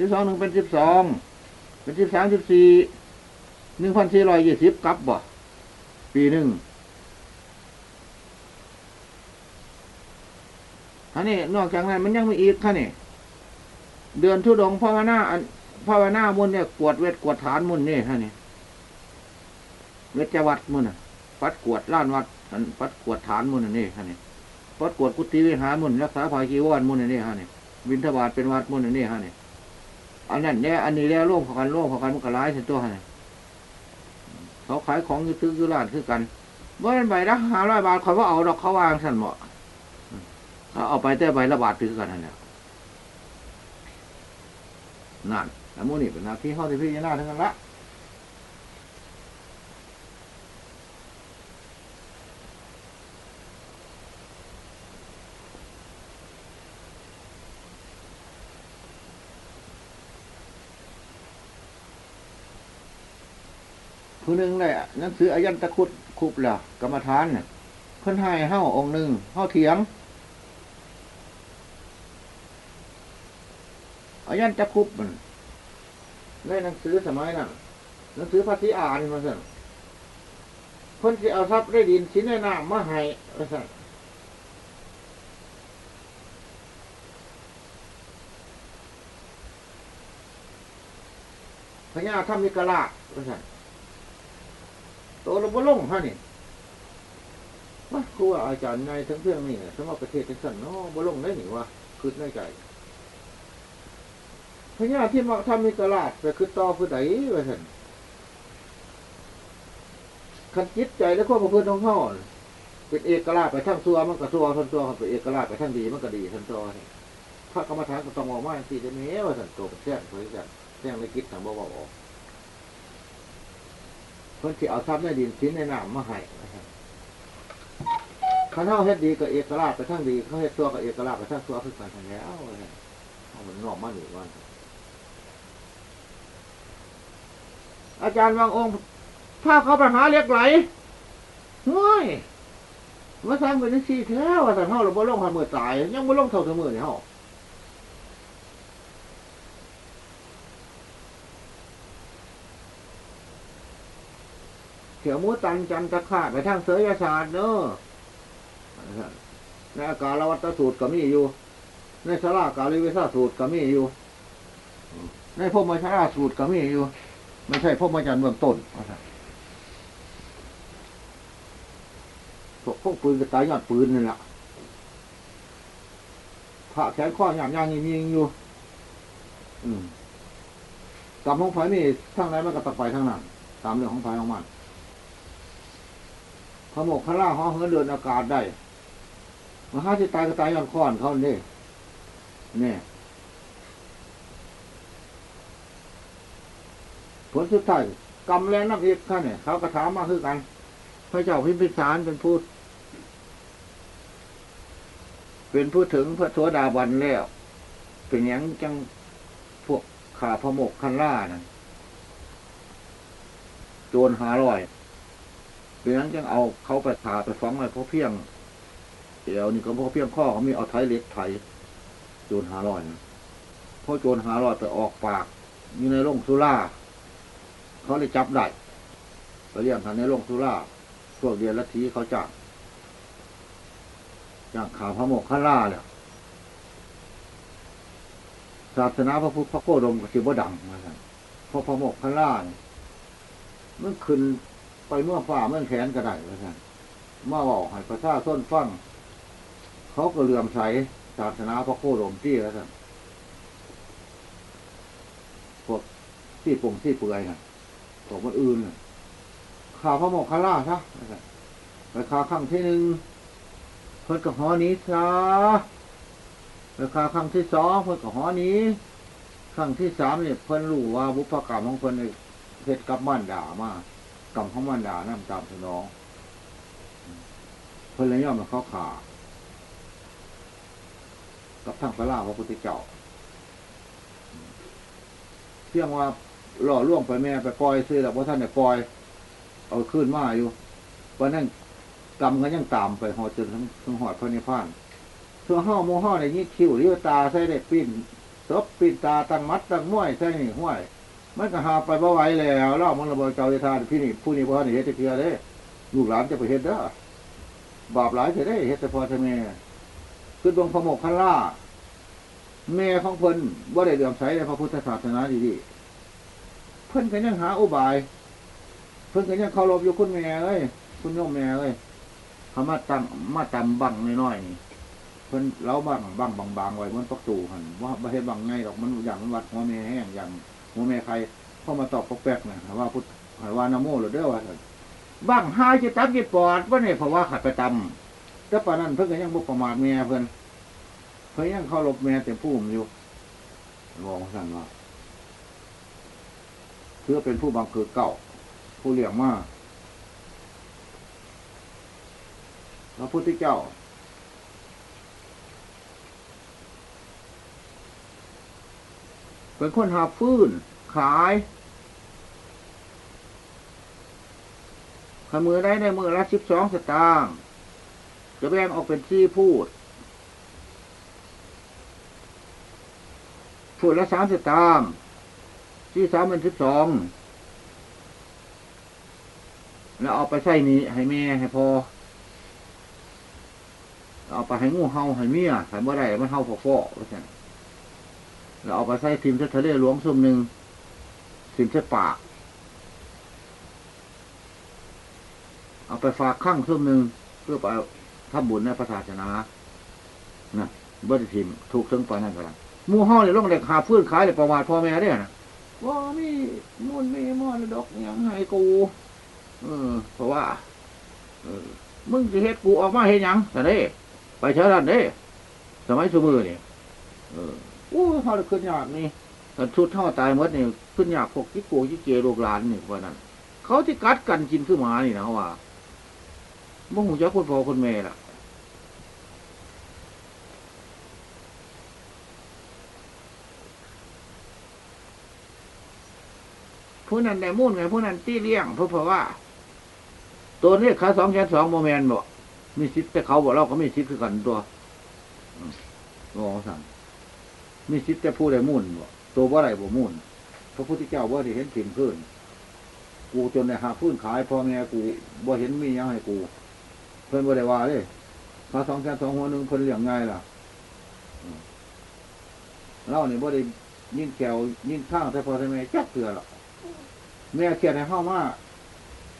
สิบสองหนึ่งเป็นสิบสอง เป็นสิบสามสิบสี่หนึ่งพันสี่ร้อยยี่สิบกับบ่ ปีหนึ่งอันนี้นอกจากนั้นมันยังมีอีกค่ะนี่ เดือนทุดงค์ภาวนาอันภาวนามุนเนี่ยกวดเวทกวดฐานมุนนี่ฮะนี่เวชวัดมุนน่ะปัดกวดล้านวัดอันปัดกวดฐานมุนน่ะนี่ฮะนี่ปัดกวดกุฏิวิหารมุนรักษาภาคีวรมุนน่ะนี่ฮะนี่บินทบาทเป็นวัดมุนน่ะนี่ฮะนี่ อันนั้นเนี่ยอันนี้แล้วร่วมกันร่วมกันมันก็ร้ายสิตัวไงเขาขายของยืดซื้อยืดร้านคือกันเมื่อเป็นใบละห้าร้อยบาทเขาว่าเอาดอกเขาวางสั่นเหมาะเอาเอาไปแต่ใบละบาทถือกันนั่นแหละนั่นแล้วมูนี่เป็นหน้าที่เขาที่พี่ยานาทั้งนั้นละ ผู้หนึ่งเลยอะหนังสืออายันตะคุดคุบล่ะกรรมฐานเนี่ยพิ่นให้เฮ้าองค์หนึ่งเฮ้าเถียงอายันตะคุบมันในหนังสือสมัยนั้นหนังสือภาษีอ่านมาสั่นเพิ่นสิเอาทรัพย์ได้ดินชิ้นในน้ำมาให้ว่าสั่นพญาธรรมิกราชว่าสั่น โตเราบ่ลงฮะนี่ว่าครูอาจารย์ในทั้งเรื่องนี่สมมติประเทศจังสั่นเนาะบ่ลงได้หนิว่าคือในใจพญาที่มาทำมิกราชไปคือต่อผู้ใดวะท่านคันจิตใจแล้วก็ประพฤติของเขาน่ะเป็นเอกราชไปทั้งตัวมันก็ตัวทันตัวเป็นเอกราชไปทั้งดีมันก็ดีทันตัวนี่พระกรรมฐานก็ต้องออกมาสี่เดือนนี้ว่าท่านโตเป็นแจ้งเผยกันแจ้งในกิจทางบ่บออก เพิ่นที่เอาทรัพย์ในดินชิ้นในน้ำมาให้ว่าซั่นคันเฮาเฮ็ดดีก็เอกราชไปทั้งดีเขาเฮ็ดตัวก็เอกราชไปทั้งตัวคือกันทั้งแล้วว่าซั่นเอามันนอกมาหนึ่งวันอาจารย์บางองค์ถ้าเขาไปหาเล็กไหลห้วยมาสร้างเป็นสี่แท้ว่าแต่เท่าเราบ่ลงหามือตาย ยังบ่ลงเท่าเสมอเนี่ยเฮา ขียวมูตันจันตะขาดไปทางเสยศาสตร์เนอะในอากาศวัตสูตรก็มีอยู่ ในสลากาลิวิสาสูตรก็มีอยู่ ในพวกมชาสูตรก็มีอยู่ ไม่ใช่พวกมจันเบื้องต้นพวกพวกปืนกระตายยอดปืนนี่แหละผ่าแขนข้อหยาบยางยิงอยู่ อืมกำของไฟนี่ทั้งไหนมันก็ตะไปทั้งนั้นตามเรื่องของไฟของมัน ขโมกขล่าห้องเหินเดินอากาศได้มาห้าที่ตายก็ตายย้อนค้อนเขาเนี่ยเนี่ยผลสุดท้ายกำแรงนักเอกข้าเนี่ยเขากระถามมาคือกัน พระเจ้าพิมพิสารเป็นผู้เป็นผู้ถึงพระโสดาบันแล้ว เป็นยังจังพวกขาพระโมกคันล่านั่นโจรหาลอย เป็นหยังจังเอาเขาไปถาไปฟ้องอะไรเพราะเพียง เดี๋ยวนี่ก็เพราะเพียงข้อเขามีเอาไทยเล็กไทยโจรหาลอยนะเพราะโจรหาลอยไปออกปากอยู่ในโรงสุราเขาเลยจับได้ไปเรียกทันในโรงสุราพวกเดียนลัทธิเขาจับอย่างข่าวพระโมกขล่าเนี่ยศาสนาพระพุทธพระโคดมกับสิบดังมาสั่นเพราะพระโมกขล่าเนี่ยมันขึ้น ไปเมื่อฝ่าเมื่อแขนก็ได้มาสั่นมาบอกให้ประชาชนฟังเขาก็เลื่อมใสศาสนาพระโคดมที่แล้วสั่นพวกที่ปงที่เปื่อยน่ะพวกมันอื่นน่ะข่าวพระโมกขล่าซะว่าซั่นไปข่าวครั้งที่หนึ่งเพิ่นก็หอนี้ซะไปข่าวครั้งที่สองเพิ่นก็หอนี้ครั้งที่สามเนี่ยเพิ่นรู้ว่าบุพกรรมของเพิ่นเนี่ยเฮ็ดกับม่านด่ามา กรรมของม่านด่านั่ตามสนองเพิ่นเลยยอมมาเขาขากับทางพระลาพระพุทธเจ้าเพียงว่าหล่อล่วงไปแม่ไปปล่อยซื้อแล้วพระท่านเนี่ยปล่อย เอาขึ้นมาอยู่วันนั้นกรรมก็ยังตามไปหอดจนทั้งทั้งหอดพระนิพพานส่วนห้าโมห้าในนี้คิวเลี้ยวตาใส่ได้ปิ้นซบปิ้นตาตั้งมัดตั้งม้วยใส่นี่ห้วย มันก็หาไปบ่ไหวแล้วเล่ามันระเบิดเจ้าทานพี่นี่ผู้นี้พ่อนี่เฮ็ดจะเพียเด้ลูกหลานจะไปเฮ็ดเด้อบาปหลายจะได้เฮ็ดแต่พอแต่แม่คือดวงพระโมกขันล่าแม่ของเพิ่นว่าได้เดือมใสในพระพุทธศาสนาดีๆเพิ่นก็ยังหาอุบาย เพิ่นก็ยังเคารพอยู่คุณแม่เอ้ยคุณโยมแม่เอ้ยเขามาตั้งมาตำบังน้อยๆนี่เพิ่นเล้าบังบังบางๆไว้บนประตูหันว่าบ่ให้บังไงดอกมันอย่างมันวัดหัวแม่แห้งอย่าง หัวแม่ใครเข้ามาตอบปกแปกนะว่าพุทธว่านโมหรือเด้อว่าซั่นบังหายจะตับจะปอดว่าเนี่ยเพราะว่าขัดไปตำแต่ปานั้นเพิ่นก็ยังบ่ประมาทแม่เพิ่นเพิ่นยังเคารพแม่เต็มภูมิอยู่บอกสั่นว่าเพื่อเป็นผู้บังคือเก่า ผู้เลี้ยงมาพระพุทธเจ้า เป็นคนหาฟื้น ขายขมือได้ในมือละสิบสองสตางค์จะแบ่งออกเป็นที่พูด พูดละสามสตางค์ที่สามเป็นสิบสองแล้วเอาไปใส่นี้ให้แม่ให้พอ เอาไปให้งูเห่าให้เมียใส่บ่ได้มันเห่าฟอฟอว่าซั่น แล้วเอาไปใส่ทิมเทะเลหลวงซุ่มหนึ่งทิมเสปาก เอาไปฝากข้างซุ่มหนึ่งเพื่อไปทำบุญในพระศาสนานะบ่ได้ทิมถูกถึงปานนั้นก็แล้วหมู่เฮาเนี่ยลงเด็กหาฟื้นขายเลยประมาทพ่อแม่เด้นะว่ามีมุ่นมีมอดดอกยังให้กูเออเพราะว่าเออมึงจะเฮ็ดกูออกมาเฮ็ดยังแต่เด้ ไปเชิญนั่นเด้ สมัยสมือเนี่ยเออ อู้เขาเลยขึ้นยากนี่แต่ชุดเท่าตายหมดนี่ขึ้นยากพวกที่โกที่เกลูกหลานนี่เพรานั้นเขาที่กัดกันกินขึ้นมานี่นะว่าบ่หูจักคนพ่อคนแม่ล่ะผู้นั้นได้มุ่นไงผู้นั้นตี้เลี้ยงเพราะเพราะว่า ตัวนี้ขาสองแขนสองโมเมนบอกมีสิทธิ์แต่เขาบอกเราก็มีสิทธิ์คือกันตัวอืมบอกสั่ง มีสิทธิ์แต่ผู้ใดมุ่นบอกตัวว่าไรบ่มุ่นพระพุทธเจ้าว่าที่เห็นสิ่งขึ้นกูจนในหาพื้นขายพ่อแม่กูบ่เห็นมียังให้กู เพิ่นบ่ได้ว่าเลยขาสองแสนสองหัวหนึ่งเพิ่นเลี้ยงง่ายล่ะอืมเนี่ยบ่ได้ยิ่งแกวยิงข้างแต่พอแต่แม่จักเตือหรอกแม่เครียดให้เฮามา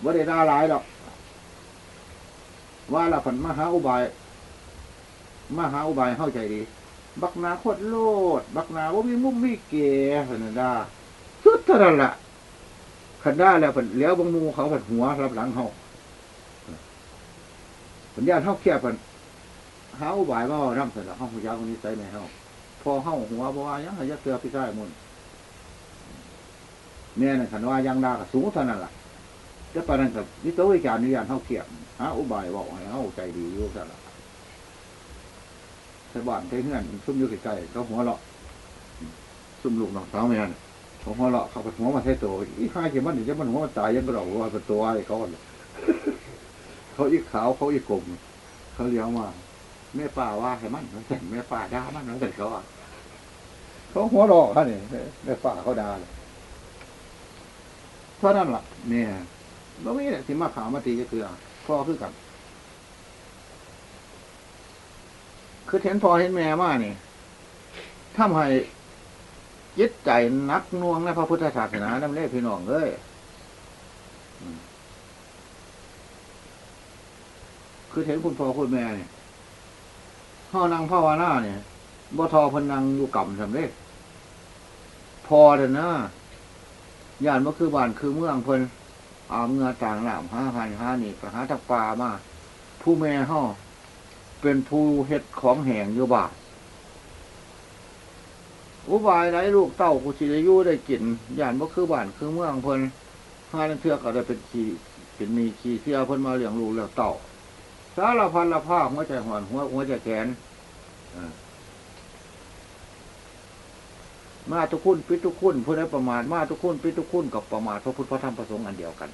บ่ได้ด่าหลายหรอกว่าละผันมหาอุบายมหาอุบายเข้าใจดี บักนาโคตรโลด บักนาว่ามีมุมมีเกยพนันดาสุดเท่านั้นละขันได้แล้วผันเลี้ยวบางมูเขาผันหัวรับหลังเขาผันญาติเขาเครียดผันหาอุบายว่าร่ำเสร็จแล้วเขาพยายามคนนี้ใส่ในเขาพอเข้าหัวบอกว่ายังหายเตือพี่ชายมุนแม่ยน่ะขันว่ายังดากับสูงเท่านั้นล่ะจะปานนั้นกับวิโตวิจารณ์นิยานเขาเครียดหาอุบายบอกให้เขาใจดีอยู่ซะละ ใส่บ้านใช้เงื่อนซุ่มอยู่ใกล้ๆเขาหัวเราะซุ่มลูกน้องสาวไม่นั่นเขาหัวเราะเขาไปหัวมาใช้ตัวอีห้าเขียมันจะมันหัวมันตายยังก็เราว่าเป็นตัวอะไรเขาเลยเขาอีกขาวเขาอีกกลมเขาเลี้ยวมาแม่ป่าว่าให้มันมันเสร็จแม่ป่าด่ามันมันเสร็จเขาอะเขาหัวเราะเขาเนี่ยแม่ป่าเขาด่าเลยเพราะนั่นล่ะเนี่ยเราไม่ได้สิมาขาวมาตีก็คือพ่อคือกัน คือเห็นพ่อเห็นแม่มากนี่ทำให้ยึดใจนักน่วงในพระพุทธศาสนาน้ำเล่พี่น้องเอ้ยคือเห็นคุณพ่อคุณแม่เนี่ยพ่อนั่งภาวนาเนี่ยบ่ทอพนังอยู่กับสำเร็จพอเถอะนะย่านว่าคือบ้านคือเมืองเพิ่นอาเงือต่างหลามห้าหันห้านี่ไปหาตะปลามาผู้แม่ห่อ เป็นผู้เฮ็ดของแหงอยู่บานอุบายไรลูกเต้ากูสิได้อยู่ได้กินย่านว่คือบ้านคือเมืองเพิ่นห้านันเทือกก็ได้เป็นขี่เป็นมีขี่เสียเพิ่นมาเลี้ยงลูกเลี้ยงเต้าสารพันละภาพหัวใจหอนหัวหัวใจแขนมาทุกคุณปิทุกคุณผู้ใดประมาทมาทุกคุณปิทุกคุณกับประมาทพระพุทธพระธรรมพระสงฆ์อันเดียวกัน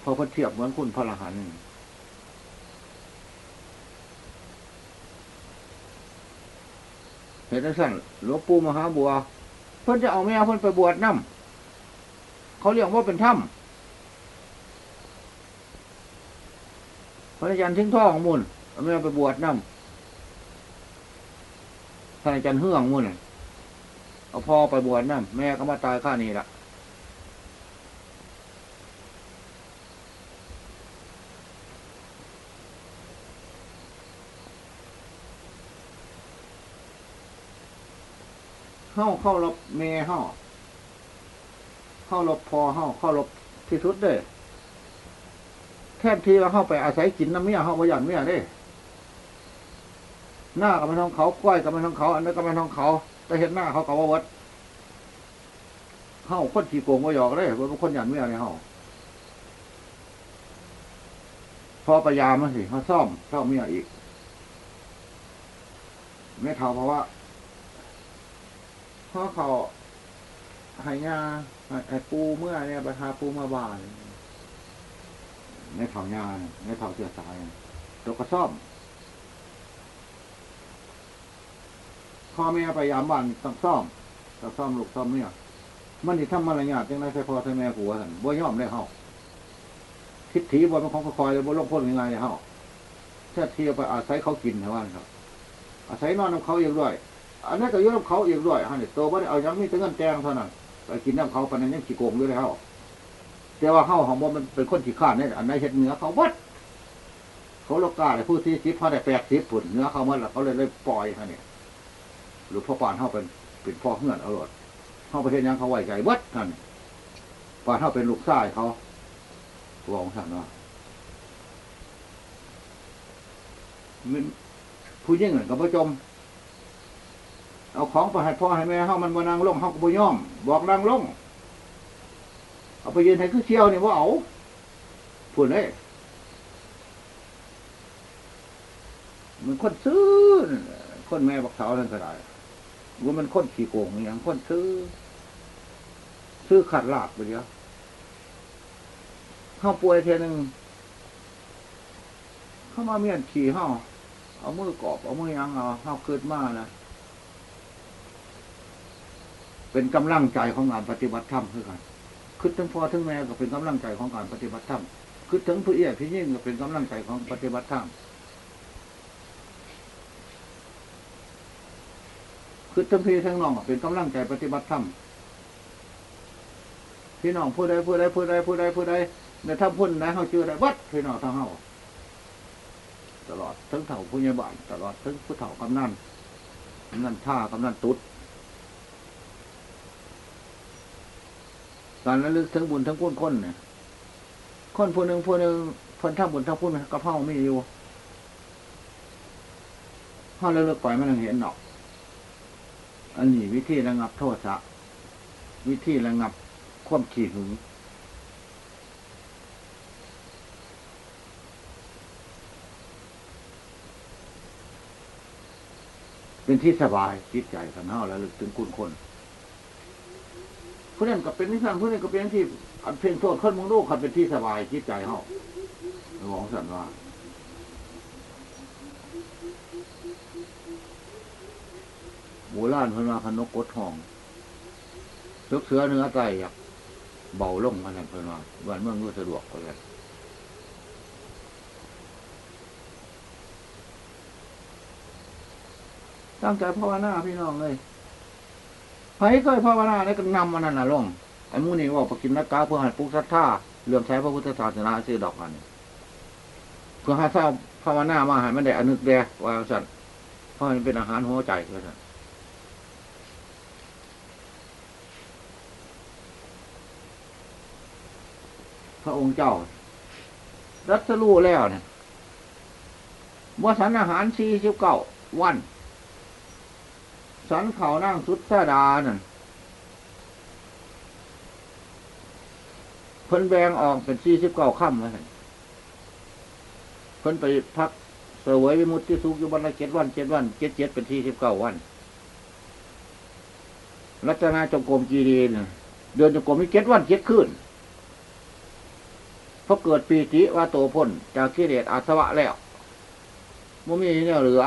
เพอเพิ่นเทียบเหมือนคุณพระรหันต์ เห็นจังสั้นหลวงปู่มหาบัว เพิ่นจะเอาแม่เพิ่นไปบวชน้ำเขาเรียกว่าเป็นถ้ำพระอาจารย์ทิ้งท่องมุนเอาแม่ไปบวชน้ำพระอาจารย์เฮืองมุนเอาพ่อไปบวชน้ำแม่ก็มาตายข้านี่ละ เข้าเข้ารบแม่เข้าเข้ารบพอเข้าเข้ารบที่สุดเลยแทบทีว่าเข้าไปอาศัยกินน้ำเมียเข้าไปหยันเมียเด้หน้ากับมันทองเขาก้อยกับมันทองเขา อันนั้นกับมันทองเขา แต่เห็นหน้าเขากับว่าวัดเข้าคนขี่โกงว่าหยอกเลยว่าเป็นคนหยันเมียเนี่ยเข้าพอประยามันสิเขาซ่อมซ่อมเมียอีก ไม่เท่าเพราะว่า พ่อเขาหายาไอ้ปูเมื่อเนี่ยไปหาปูมาบายไม่เท่ายาไม่เท่าเสียสายตัวกระซ่อมพ่อแม่ไปยามบ้านต้องซ่อมต้องซ่อมลูกซ่อมเนี่ยมันนี่ทำมารยาทจังไรใส่พ่อใส่แม่ผัวสันบ่ยอมได้เฮาทิฏฐิบ่เป็นของคอยเลยบ่ลงพ้นยังไงเฮาแค่เทียวไปอาศัยเขากินเท่านั้นครับอาศัยนอนน้ำเขาเองด้วย อันนี้ก็ยุ่น้ำเขาเองด้วยฮะนี่โตบ่ได้เอายังมีแต่เงินแจงเท่านั้นไปกินน้ำเขาปานนั้นยังขี้โกงด้วยแล้วแต่ว่าเฮาของบ่มันเป็นคนขี้ข้านเนี่ยอันไหนเห็ดเนื้อเขาวัดเขาโลกาเลยผู้ที่สิบพอได้แปดสิบผุนเนื้อเขาเมื่อแล้วเขาเลยเลยปล่อยฮะเนี่ยหรือพ่อปานเข้าเป็นเป็นพ่อเฮือนเอารถเข้าประเทศยังเขาไว้ใจเบิดท่านปานเข้าเป็นลูกชายเขาบอกท่านว่าผู้ยิ่งเหมือนกับพระจม เอาของไปให้พ่อให้แม่เข้ามันมานางลงเขาก็บ่ยอม บอกนางลงเอาไปยืนให้คือเชี่ยวนี่ว่าเอาพูดเลยมันคนซื้อนั่นแหละคนแม่บักเสานั่นก็ได้ว่ามันคนขี้โกงอย่างคนซื้อ ซื้อขัดลาบไปเดียวเข้าป่วยเทยหนึงเข้ามาเมียนขี่เข้าเอามือกอบเอามือยังเอาเข้าคืดมานะ เป็นกำลังใจของงานปฏิบัติธรรมคือกันคิดถึงพ่อถึงแม่ก็เป็นกำลังใจของการปฏิบัติธรรมคิดถึงผู้เอี้ยพี่ยิ่งก็เป็นกำลังใจของปฏิบัติธรรมคิดถึงพี่ทั้งน้องก็เป็นกำลังใจปฏิบัติธรรมพี่น้องผู้ใดผู้ใดผู้ใดผู้ใดผู้ใดในถ้าพุ่นไหนเขาเชื่อได้วัดพี่น้องทั้งเฮาตลอดทั้งเถ่าผู้ใหญ่บ้านตลอดทั้งผู้เฒ่ากำนันกำนันท่ากำนันตุ๊ด การระลึกถึงบุญทั้งคุณคนเนี่ยคนผู้หนึ่งผู้หนึ่งเพิ่นทำบุญทั้งพุ่นกับเฮาไมีอยู่เฮาระลึกไปมันยังเห็นดอก อันนี้วิธีระงับโทษะวิธีระงับความขี้หึงเป็นที่สบายจิตใจกันเฮาระลึกถึงคุณคน ผู้นั้นก็เป็นนิสัยผู้นั้นก็เป็นที่อันเพ่งโทษคนมึงลูกขับเป็นที่สบายจิตใจเฮาหลวงสันว่าโบราณพิ่นว่าพนกกดห้องเสือเสือเนื้อไตอยากเบาลงมาสั่นเพิ่นว่าบ้านเมืองรู้สะดวกว่าซั่นตั้งใจภาวนาพี่น้องเลย ไผเคยภาวนาได้ก็นำมันนั่นน่ะลงไอ้หมูนี่ว่าปกินนักกาเพื่อให้ปลุกศรัทธาเรื่องใช้พระพุทธศาสนาซื้อดอกอันนี้เพื่อให้ทราบภาวนามาให้มันได้อนึกแดว่าสัตว์เพราะมันเป็นอาหารหัวใจว่าสัตว์พระองค์เจ้า รัตรู้แล้วเนี่ยว่าสันอาหารสี่สิบเก้าวัน สันเขานั่งสุดสดานั่นเพิ่นแบงออกเป็นสี่สิบเก้าค่ำไว้เพิ่นไปพักเสวยวิมุตติสุขอยู่วันละเจ็ดวันเจ็ดวันเจ็ดเจ็ดเป็นสี่สิบเก้าวัน รัตนาจงกรมกีรีนเดือนจงกรมมีเจ็ดวันเจ็ดคืนเพราะเกิดปีติว่าโตพ้นจากกิเลสอาสวะแล้วมันมีเนี่ยเหลือ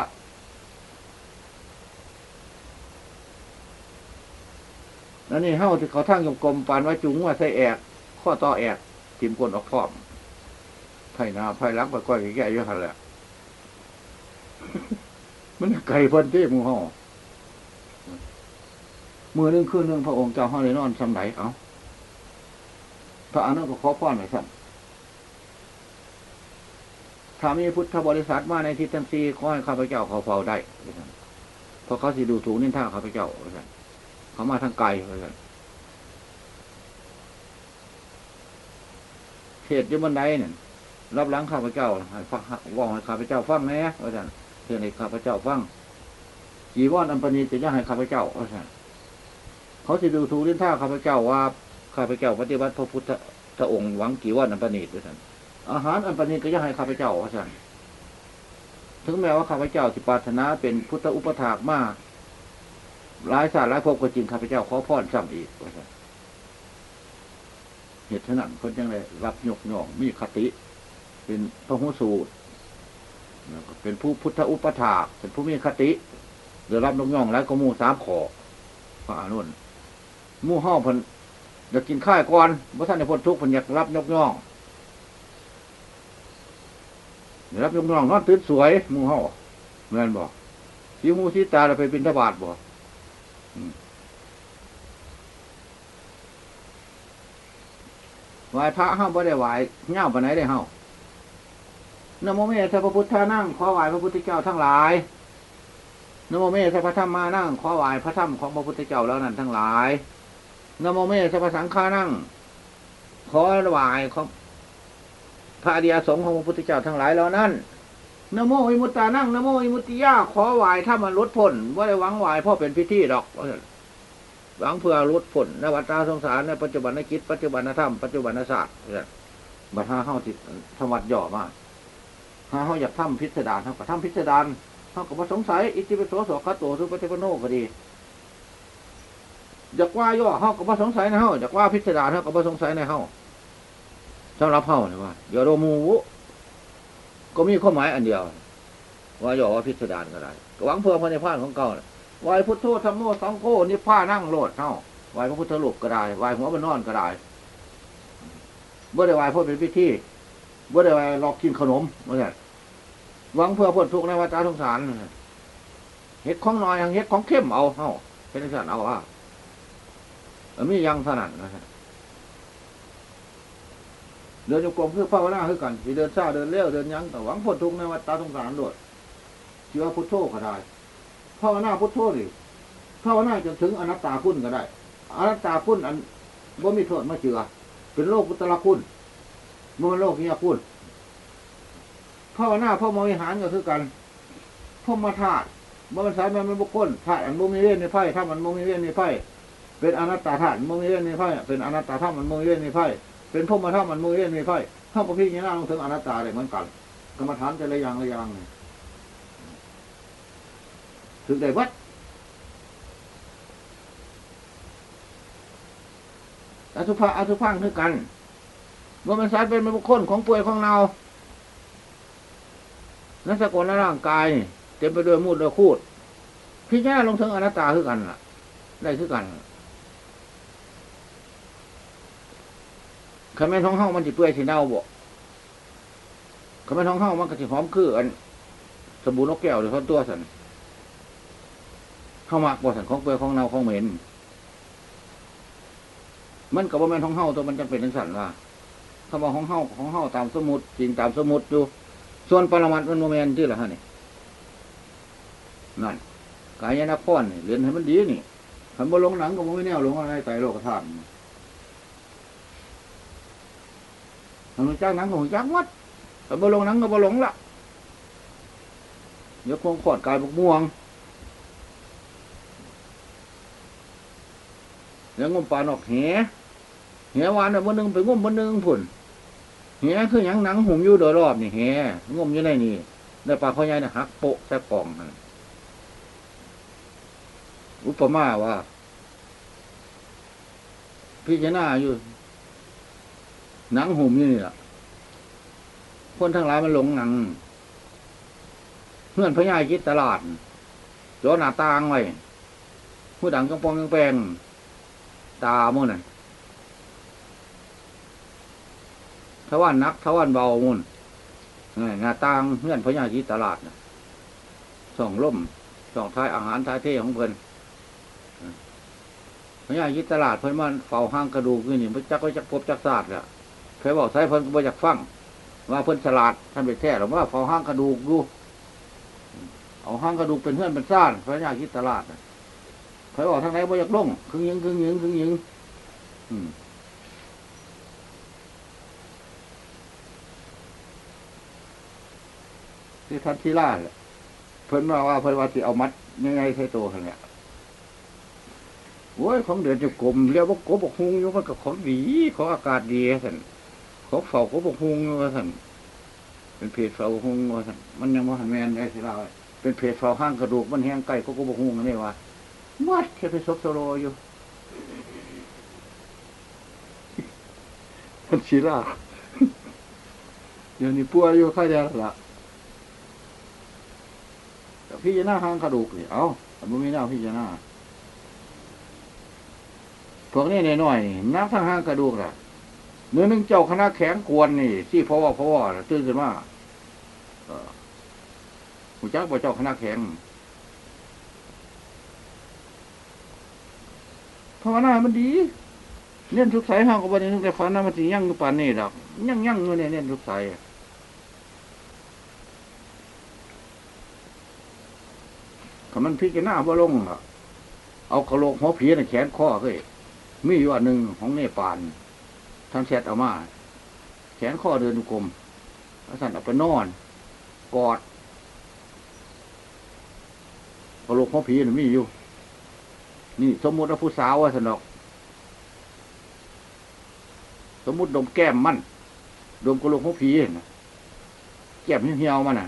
แล้วนี่เฮ้าที่เขาทั้งยมกลมปานไว้จุงว่าใส่แอกข้อต่อแอกทิมกลออกพร้อมไผ่นาไผ่รักไปก้อยแก่ๆอยู่หันแหละมันไก่เพิ่นเต้มูห่อมือหนึงคืนหนึงพระองค์เจ้าห้าเลยนอนสำไหนเอาพระอนุก็ขอป้อนหน่อยสั่นถ้ามีพุทธบริษัทมาในทิศทั้งสี่ขอให้ข้าพเจ้าเขาเฝ้าได้เพราะเขาสิดูถูกนินท่าข้าพเจ้าว่าซั่น เขามาทางไกลเลยเทศอยู่บนไดเนี่ยรับหล้างข้าพเจ้าให้ฟังว่าให้ข้าพเจ้าฟังแหน่ว่าท่านเทศให้ข้าพเจ้าฟังจีวรอันปณีจะย่าให้ข้าพเจ้าว่าท่านเขาจะดูถูกเลิ้นท่าข้าพเจ้าว่าข้าพเจ้าปฏิบัติพระพุทธองค์หวังจีวรอันปณีว่าท่านอาหารอันปณีก็ย่าให้ข้าพเจ้าว่าท่านถึงแม้ว่าข้าพเจ้าสิปารถนาเป็นพุทธอุปถากมาก หลายศาสตร์หลายภพก็จริงข้าพเจ้าขอพรซ้ำอีกเหตุฉะนั้นคนจังเลยรับยกย่องมีคติ เป็นพระหูสูตรเป็นผู้พุทธอุปถาเป็นผู้มีคติเดี๋ยวรับยกย่องแล้วก็มูสามขอพระอานนท์หมู่ห้าเพันอยากกินข้าวก่อนพระท่านในพ้นทุกข์พันอยากรับยกย่องเดี๋ยวรับยกย่องนอนตื่นสวยมู่ห้าเหมือนบอกสีหมูสีตาเราไปบินทบาทบ่ ไหว้พระเฮาบ่ได้ไหว้เง่าปไหนได้เฮานโมเมสสะพระพุทธานั่งขอไหว้พระพุทธเจ้าทั้งหลายนโมเมสสะพระธรรมานั่งขอไหว้พระธรรมของพระพุทธเจ้าแล้วนั้นทั้งหลายนโมเมสสะพระสังฆานั่งขอไหว้ของพระอริยสงฆ์ของพระพุทธเจ้าทั้งหลายแล้วนั้นนโมวิมุตตานั่งนโมวิมุตติยาขอไหว้ถ้ามันลดพ้นว่าได้หวังไหว้พ่อเป็นพิธีดอก หวังเพื่อรุดผลนวัฏสงสารในปัจจุบันนคิดปัจจุบันธรรมปัจจุบันศาสตร์เนี่ยบัตรห้าเข้าติดธรรมวัดย่อมาห้าเข้าอยากทำพิสดารเท่ากับทำพิสดารเท่ากับว่าสงสัยอิติปิโสโสคัตโตสุปฏิปโนก็ดีอยากว่าย่อเท่ากับว่าสงสัยในเท่าอยากว่าพิสดารเท่ากับว่าสงสัยในเท่าสำหรับเท่าเนี่ยว่าอย่าโรมูวุก็มีข้อหมายอันเดียว ว่าย่อว่าพิสดารก็ได้หวังเพื่อพระในพานของเก่าน่ะ ไหวพุทโธธรรมโมสังโฆนิพพานั่งโลดเท่าไหวพระพุทธรูปก็ได้ไหวหัวบนนอนก็ได้บ่ได้ไหวเพื่อเป็นพิธีบ่ได้ไหวรอกกินขนมว่าซั่นหวังเพื่อพ้นทุกข์ในวัฏสงสารเฮ็ดของน้อยเฮ็ดของเข้มเอาเฮาเฮ็ดจันเอาอะเออมียังถนัดนะฮะเดินโยกลมคือภาวนาคือกันสิเดินชาเดินเร็วเดินยังแต่หวังพ้นทุกข์ในวัฏสงสารโดดเชื่อพุทโธก็ได้ ภาวนาพุทโธนี่ภาวนาจนถึงอนัตตาคุณก็ได้ อนัตตาคุณอันบ่มีโทษมาเจือ เป็นโลกพุทธละคุณมันเป็นโลกนี้คุณภาวนาพ่อมวิหารก็คือกันพ่อมาธาตุบ่มันสายมันมันบุคคลธาตุอันบ่มีเวรในไพ่ถ้ามันบ่มีเวรในไพ่เป็นอนัตตาธาตุบ่มีเวรในไพ่เป็นอนัตตาธาตุมันบ่มีเวรในไพ่เป็นพ่อมาธาตุมันบ่มีเวรในไพ่ถ้าพระพี่นี้น่าลงถึงอนัตตาเลยเหมือนกันกรรมฐานแต่ละอย่างละอย่างนี่ ถึงได้วัดอสุภะอสุพังคือกันว่ามันสายเป็นบุคคลของป่วยของเรานักสกลร่างกายเต็มไปด้วยมูดและคูดพิจารณาลงถึงอนัตตาคือกันล่ะ ได้คือกันขม่นท้องเฮ้ามันจิเปื่อยสิเน่าบ่ขม่นท้องเฮ้ามันก็สิหอมคืออัน สบู่นกแก้วหรือข้าวตัวสัน เข้ามากบ่สันของเปื่อยของเน่าของเหม็น มันกับว่าแม่นของเฮาตัวมันจำเป็นทั้งสันว่าคำว่าของเฮาของเฮาตามสมุดจริงตามสมุดอยู่ ส่วนปรมัตมันโมเมนที่ละฮะนี่นั่นกายนครนี่เรียนให้มันดีนี่ขันบ่ลงหนังก็บ่ไม่แนวลงอะไรไตโลกธาตุขันบ่จ้างหนังก็บ่จ้างวัดขันบ่ลงหนังก็บ่ลงละยกคงขอดกายบกม่วง แล้วงมปลาหนอกแหแหวานน่ะบนหนึ่งไปงมบนหนึ่งผุนแหคือหยังหนังหุ่มอยู่โดยรอบนี่แหงมอยู่ในนี่ได้ปลาข้อใหญ่น่ะหักโปะใส่กล่องนั่นอุปมาว่า พิจารณาอยู่ หนังหุ่มอยู่นี่ล่ะคนทั้งหลายมันหลงหนังเพื่อนพญายคิดตลาดจอหน้าต่างไว้ผู้ดังกำปองกำแปง ตามุ่นน่ะทวันนักทวันเบามุนนี่หน้าต่างเงื่อนพญาธิตลาดนะสองล่มสองท้ายอาหารท้ายเท่ของเพิ่นพญาธิตลาดเพิ่นมันเฝ้าห้างกระดูกนี่นี่มันจักไว้จักพบจักศาสตร์ละเคยบอกใช้เพิ่นก็บ่อยากฟังว่าเพิ่นฉลาดท่านไปแท้หรือว่าเฝ้าห้างกระดูกดูเอาห้างกระดูกเป็นเพื่อนเป็นซ่านพญาธิตลาดนะ เคยบอกทางไหนบ่อยากลงคึงยิงคึงยิงคึงยิงที่ทันทีล่าแหละเพิ่นว่าว่าเพิ่นว่าสิเอามัดยังไงใส่ตัวกันเนี่ยโอ้ยของเดือนจะกลมเรียกว่ากบกฮุงอยู่มันกับของดีของอากาศดีสันของเฝ้ากบกฮุงว่สันเป็นเพจเฝ้าฮุงว่สันมันยังว่าหันแมนได้สิเราเป็นเพจเฝ้าห้างกระดูกมันแห้งไก่ก็กบกฮุงนี่ว่า มัดแค่ไปซบโซโลอยู่ทันทีล่าเดี๋ยวนี้ปัวอยู่ค่ายเดียวละแต่พี่จะหน้าห้างกระดูกนี่ เอาแต่ไม่มีหน้าพี่จะหน้าพวกนี้น้อยๆนี่นักทางห้างกระดูกล่ะเนื้อหนึ่งเจ้าคณะแข็งกวนนี่ที่พราะว่าพราะว่าตื่นขึ้นมาเอ่อหูจักว่าเจ้าคณะแข็ง ภาวนามันดีเน้นทุกสายห้างกับวันนี้แต่ฝันนะมันสิยั่งป่านนี้ดอกยั่งยั่งอยู่เนี่ยเน้นทุกสายอะก็มันพิจารณาบ่ลงอะเอากระโหลกหัวผีน่ะแขนข้อเคยมีอยู่อันหนึ่งของเนปาลท่านแชทเอามา แขนข้อเดินกลมแล้วท่านเอาไปนอน กอดกระโหลกหัวผีน่ะมีอยู่ นี่ สมมุติว่าผู้สาวว่าสนอก สมมุติดมแก้มมันดมกระโหลกหัวผีนะแก้มเหี่ยวมันน่ะ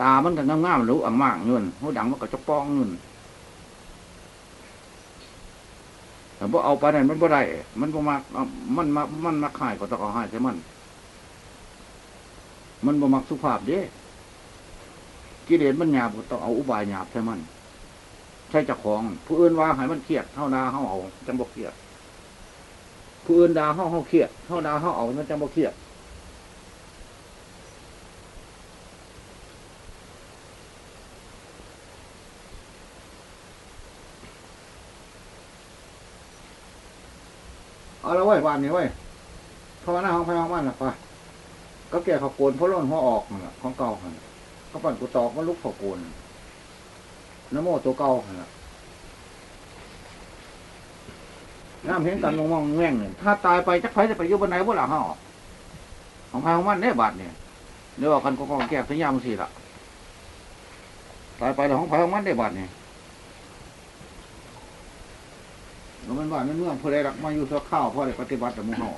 ตามันก็งามๆรู้อ่างมากเงินหูดังมันก็จะป้องเงินแต่พอเอาไปนั่นมันบ่ได้ มันบ่มักเอามันมามันมักหายก็ต้องเอาใหายใช่มัน มันบ่มักสุภาพเด้กิเลสมันหยาบก็ต้องเอาอุบายหยาบใช่มัน ใช่จ้าของ ผู้อื่นว่าให้มันเครียดเท่านาเฮาเอาจังบ่เครียด ผู้อื่นด่าเฮาเฮาเครียดเฮาดาเฮาเอามันจังบ่เครียดเอาละเว้ยบ้านนี้เว้ยภาวนาของพระของมันละป่ะก็แก่เขาโกนเพราะร้อนหัวออกนั่นของเก่าหั่นก็ปั่นกูตอกมันลุกเขาโกน น้ำโมตัวเก่าหั่นล่ะน้ำเห็นกันมองมองแง่งเนี่ยถ้าตายไปจักไผจะไปอยู่บนไหนบ่ล่ะฮาของใครของมันได้บาดเนี่ยเดี๋ยวว่ากันก็กองแก้สัญญามันสิล่ะตายไปแล้วของใครของมันได้บาดเนี่ยแล้วมันบ้านมันเมื่องผู้รักมาอยู่สักข้าวเพราะได้ปฏิบัติแต่มู่เฮา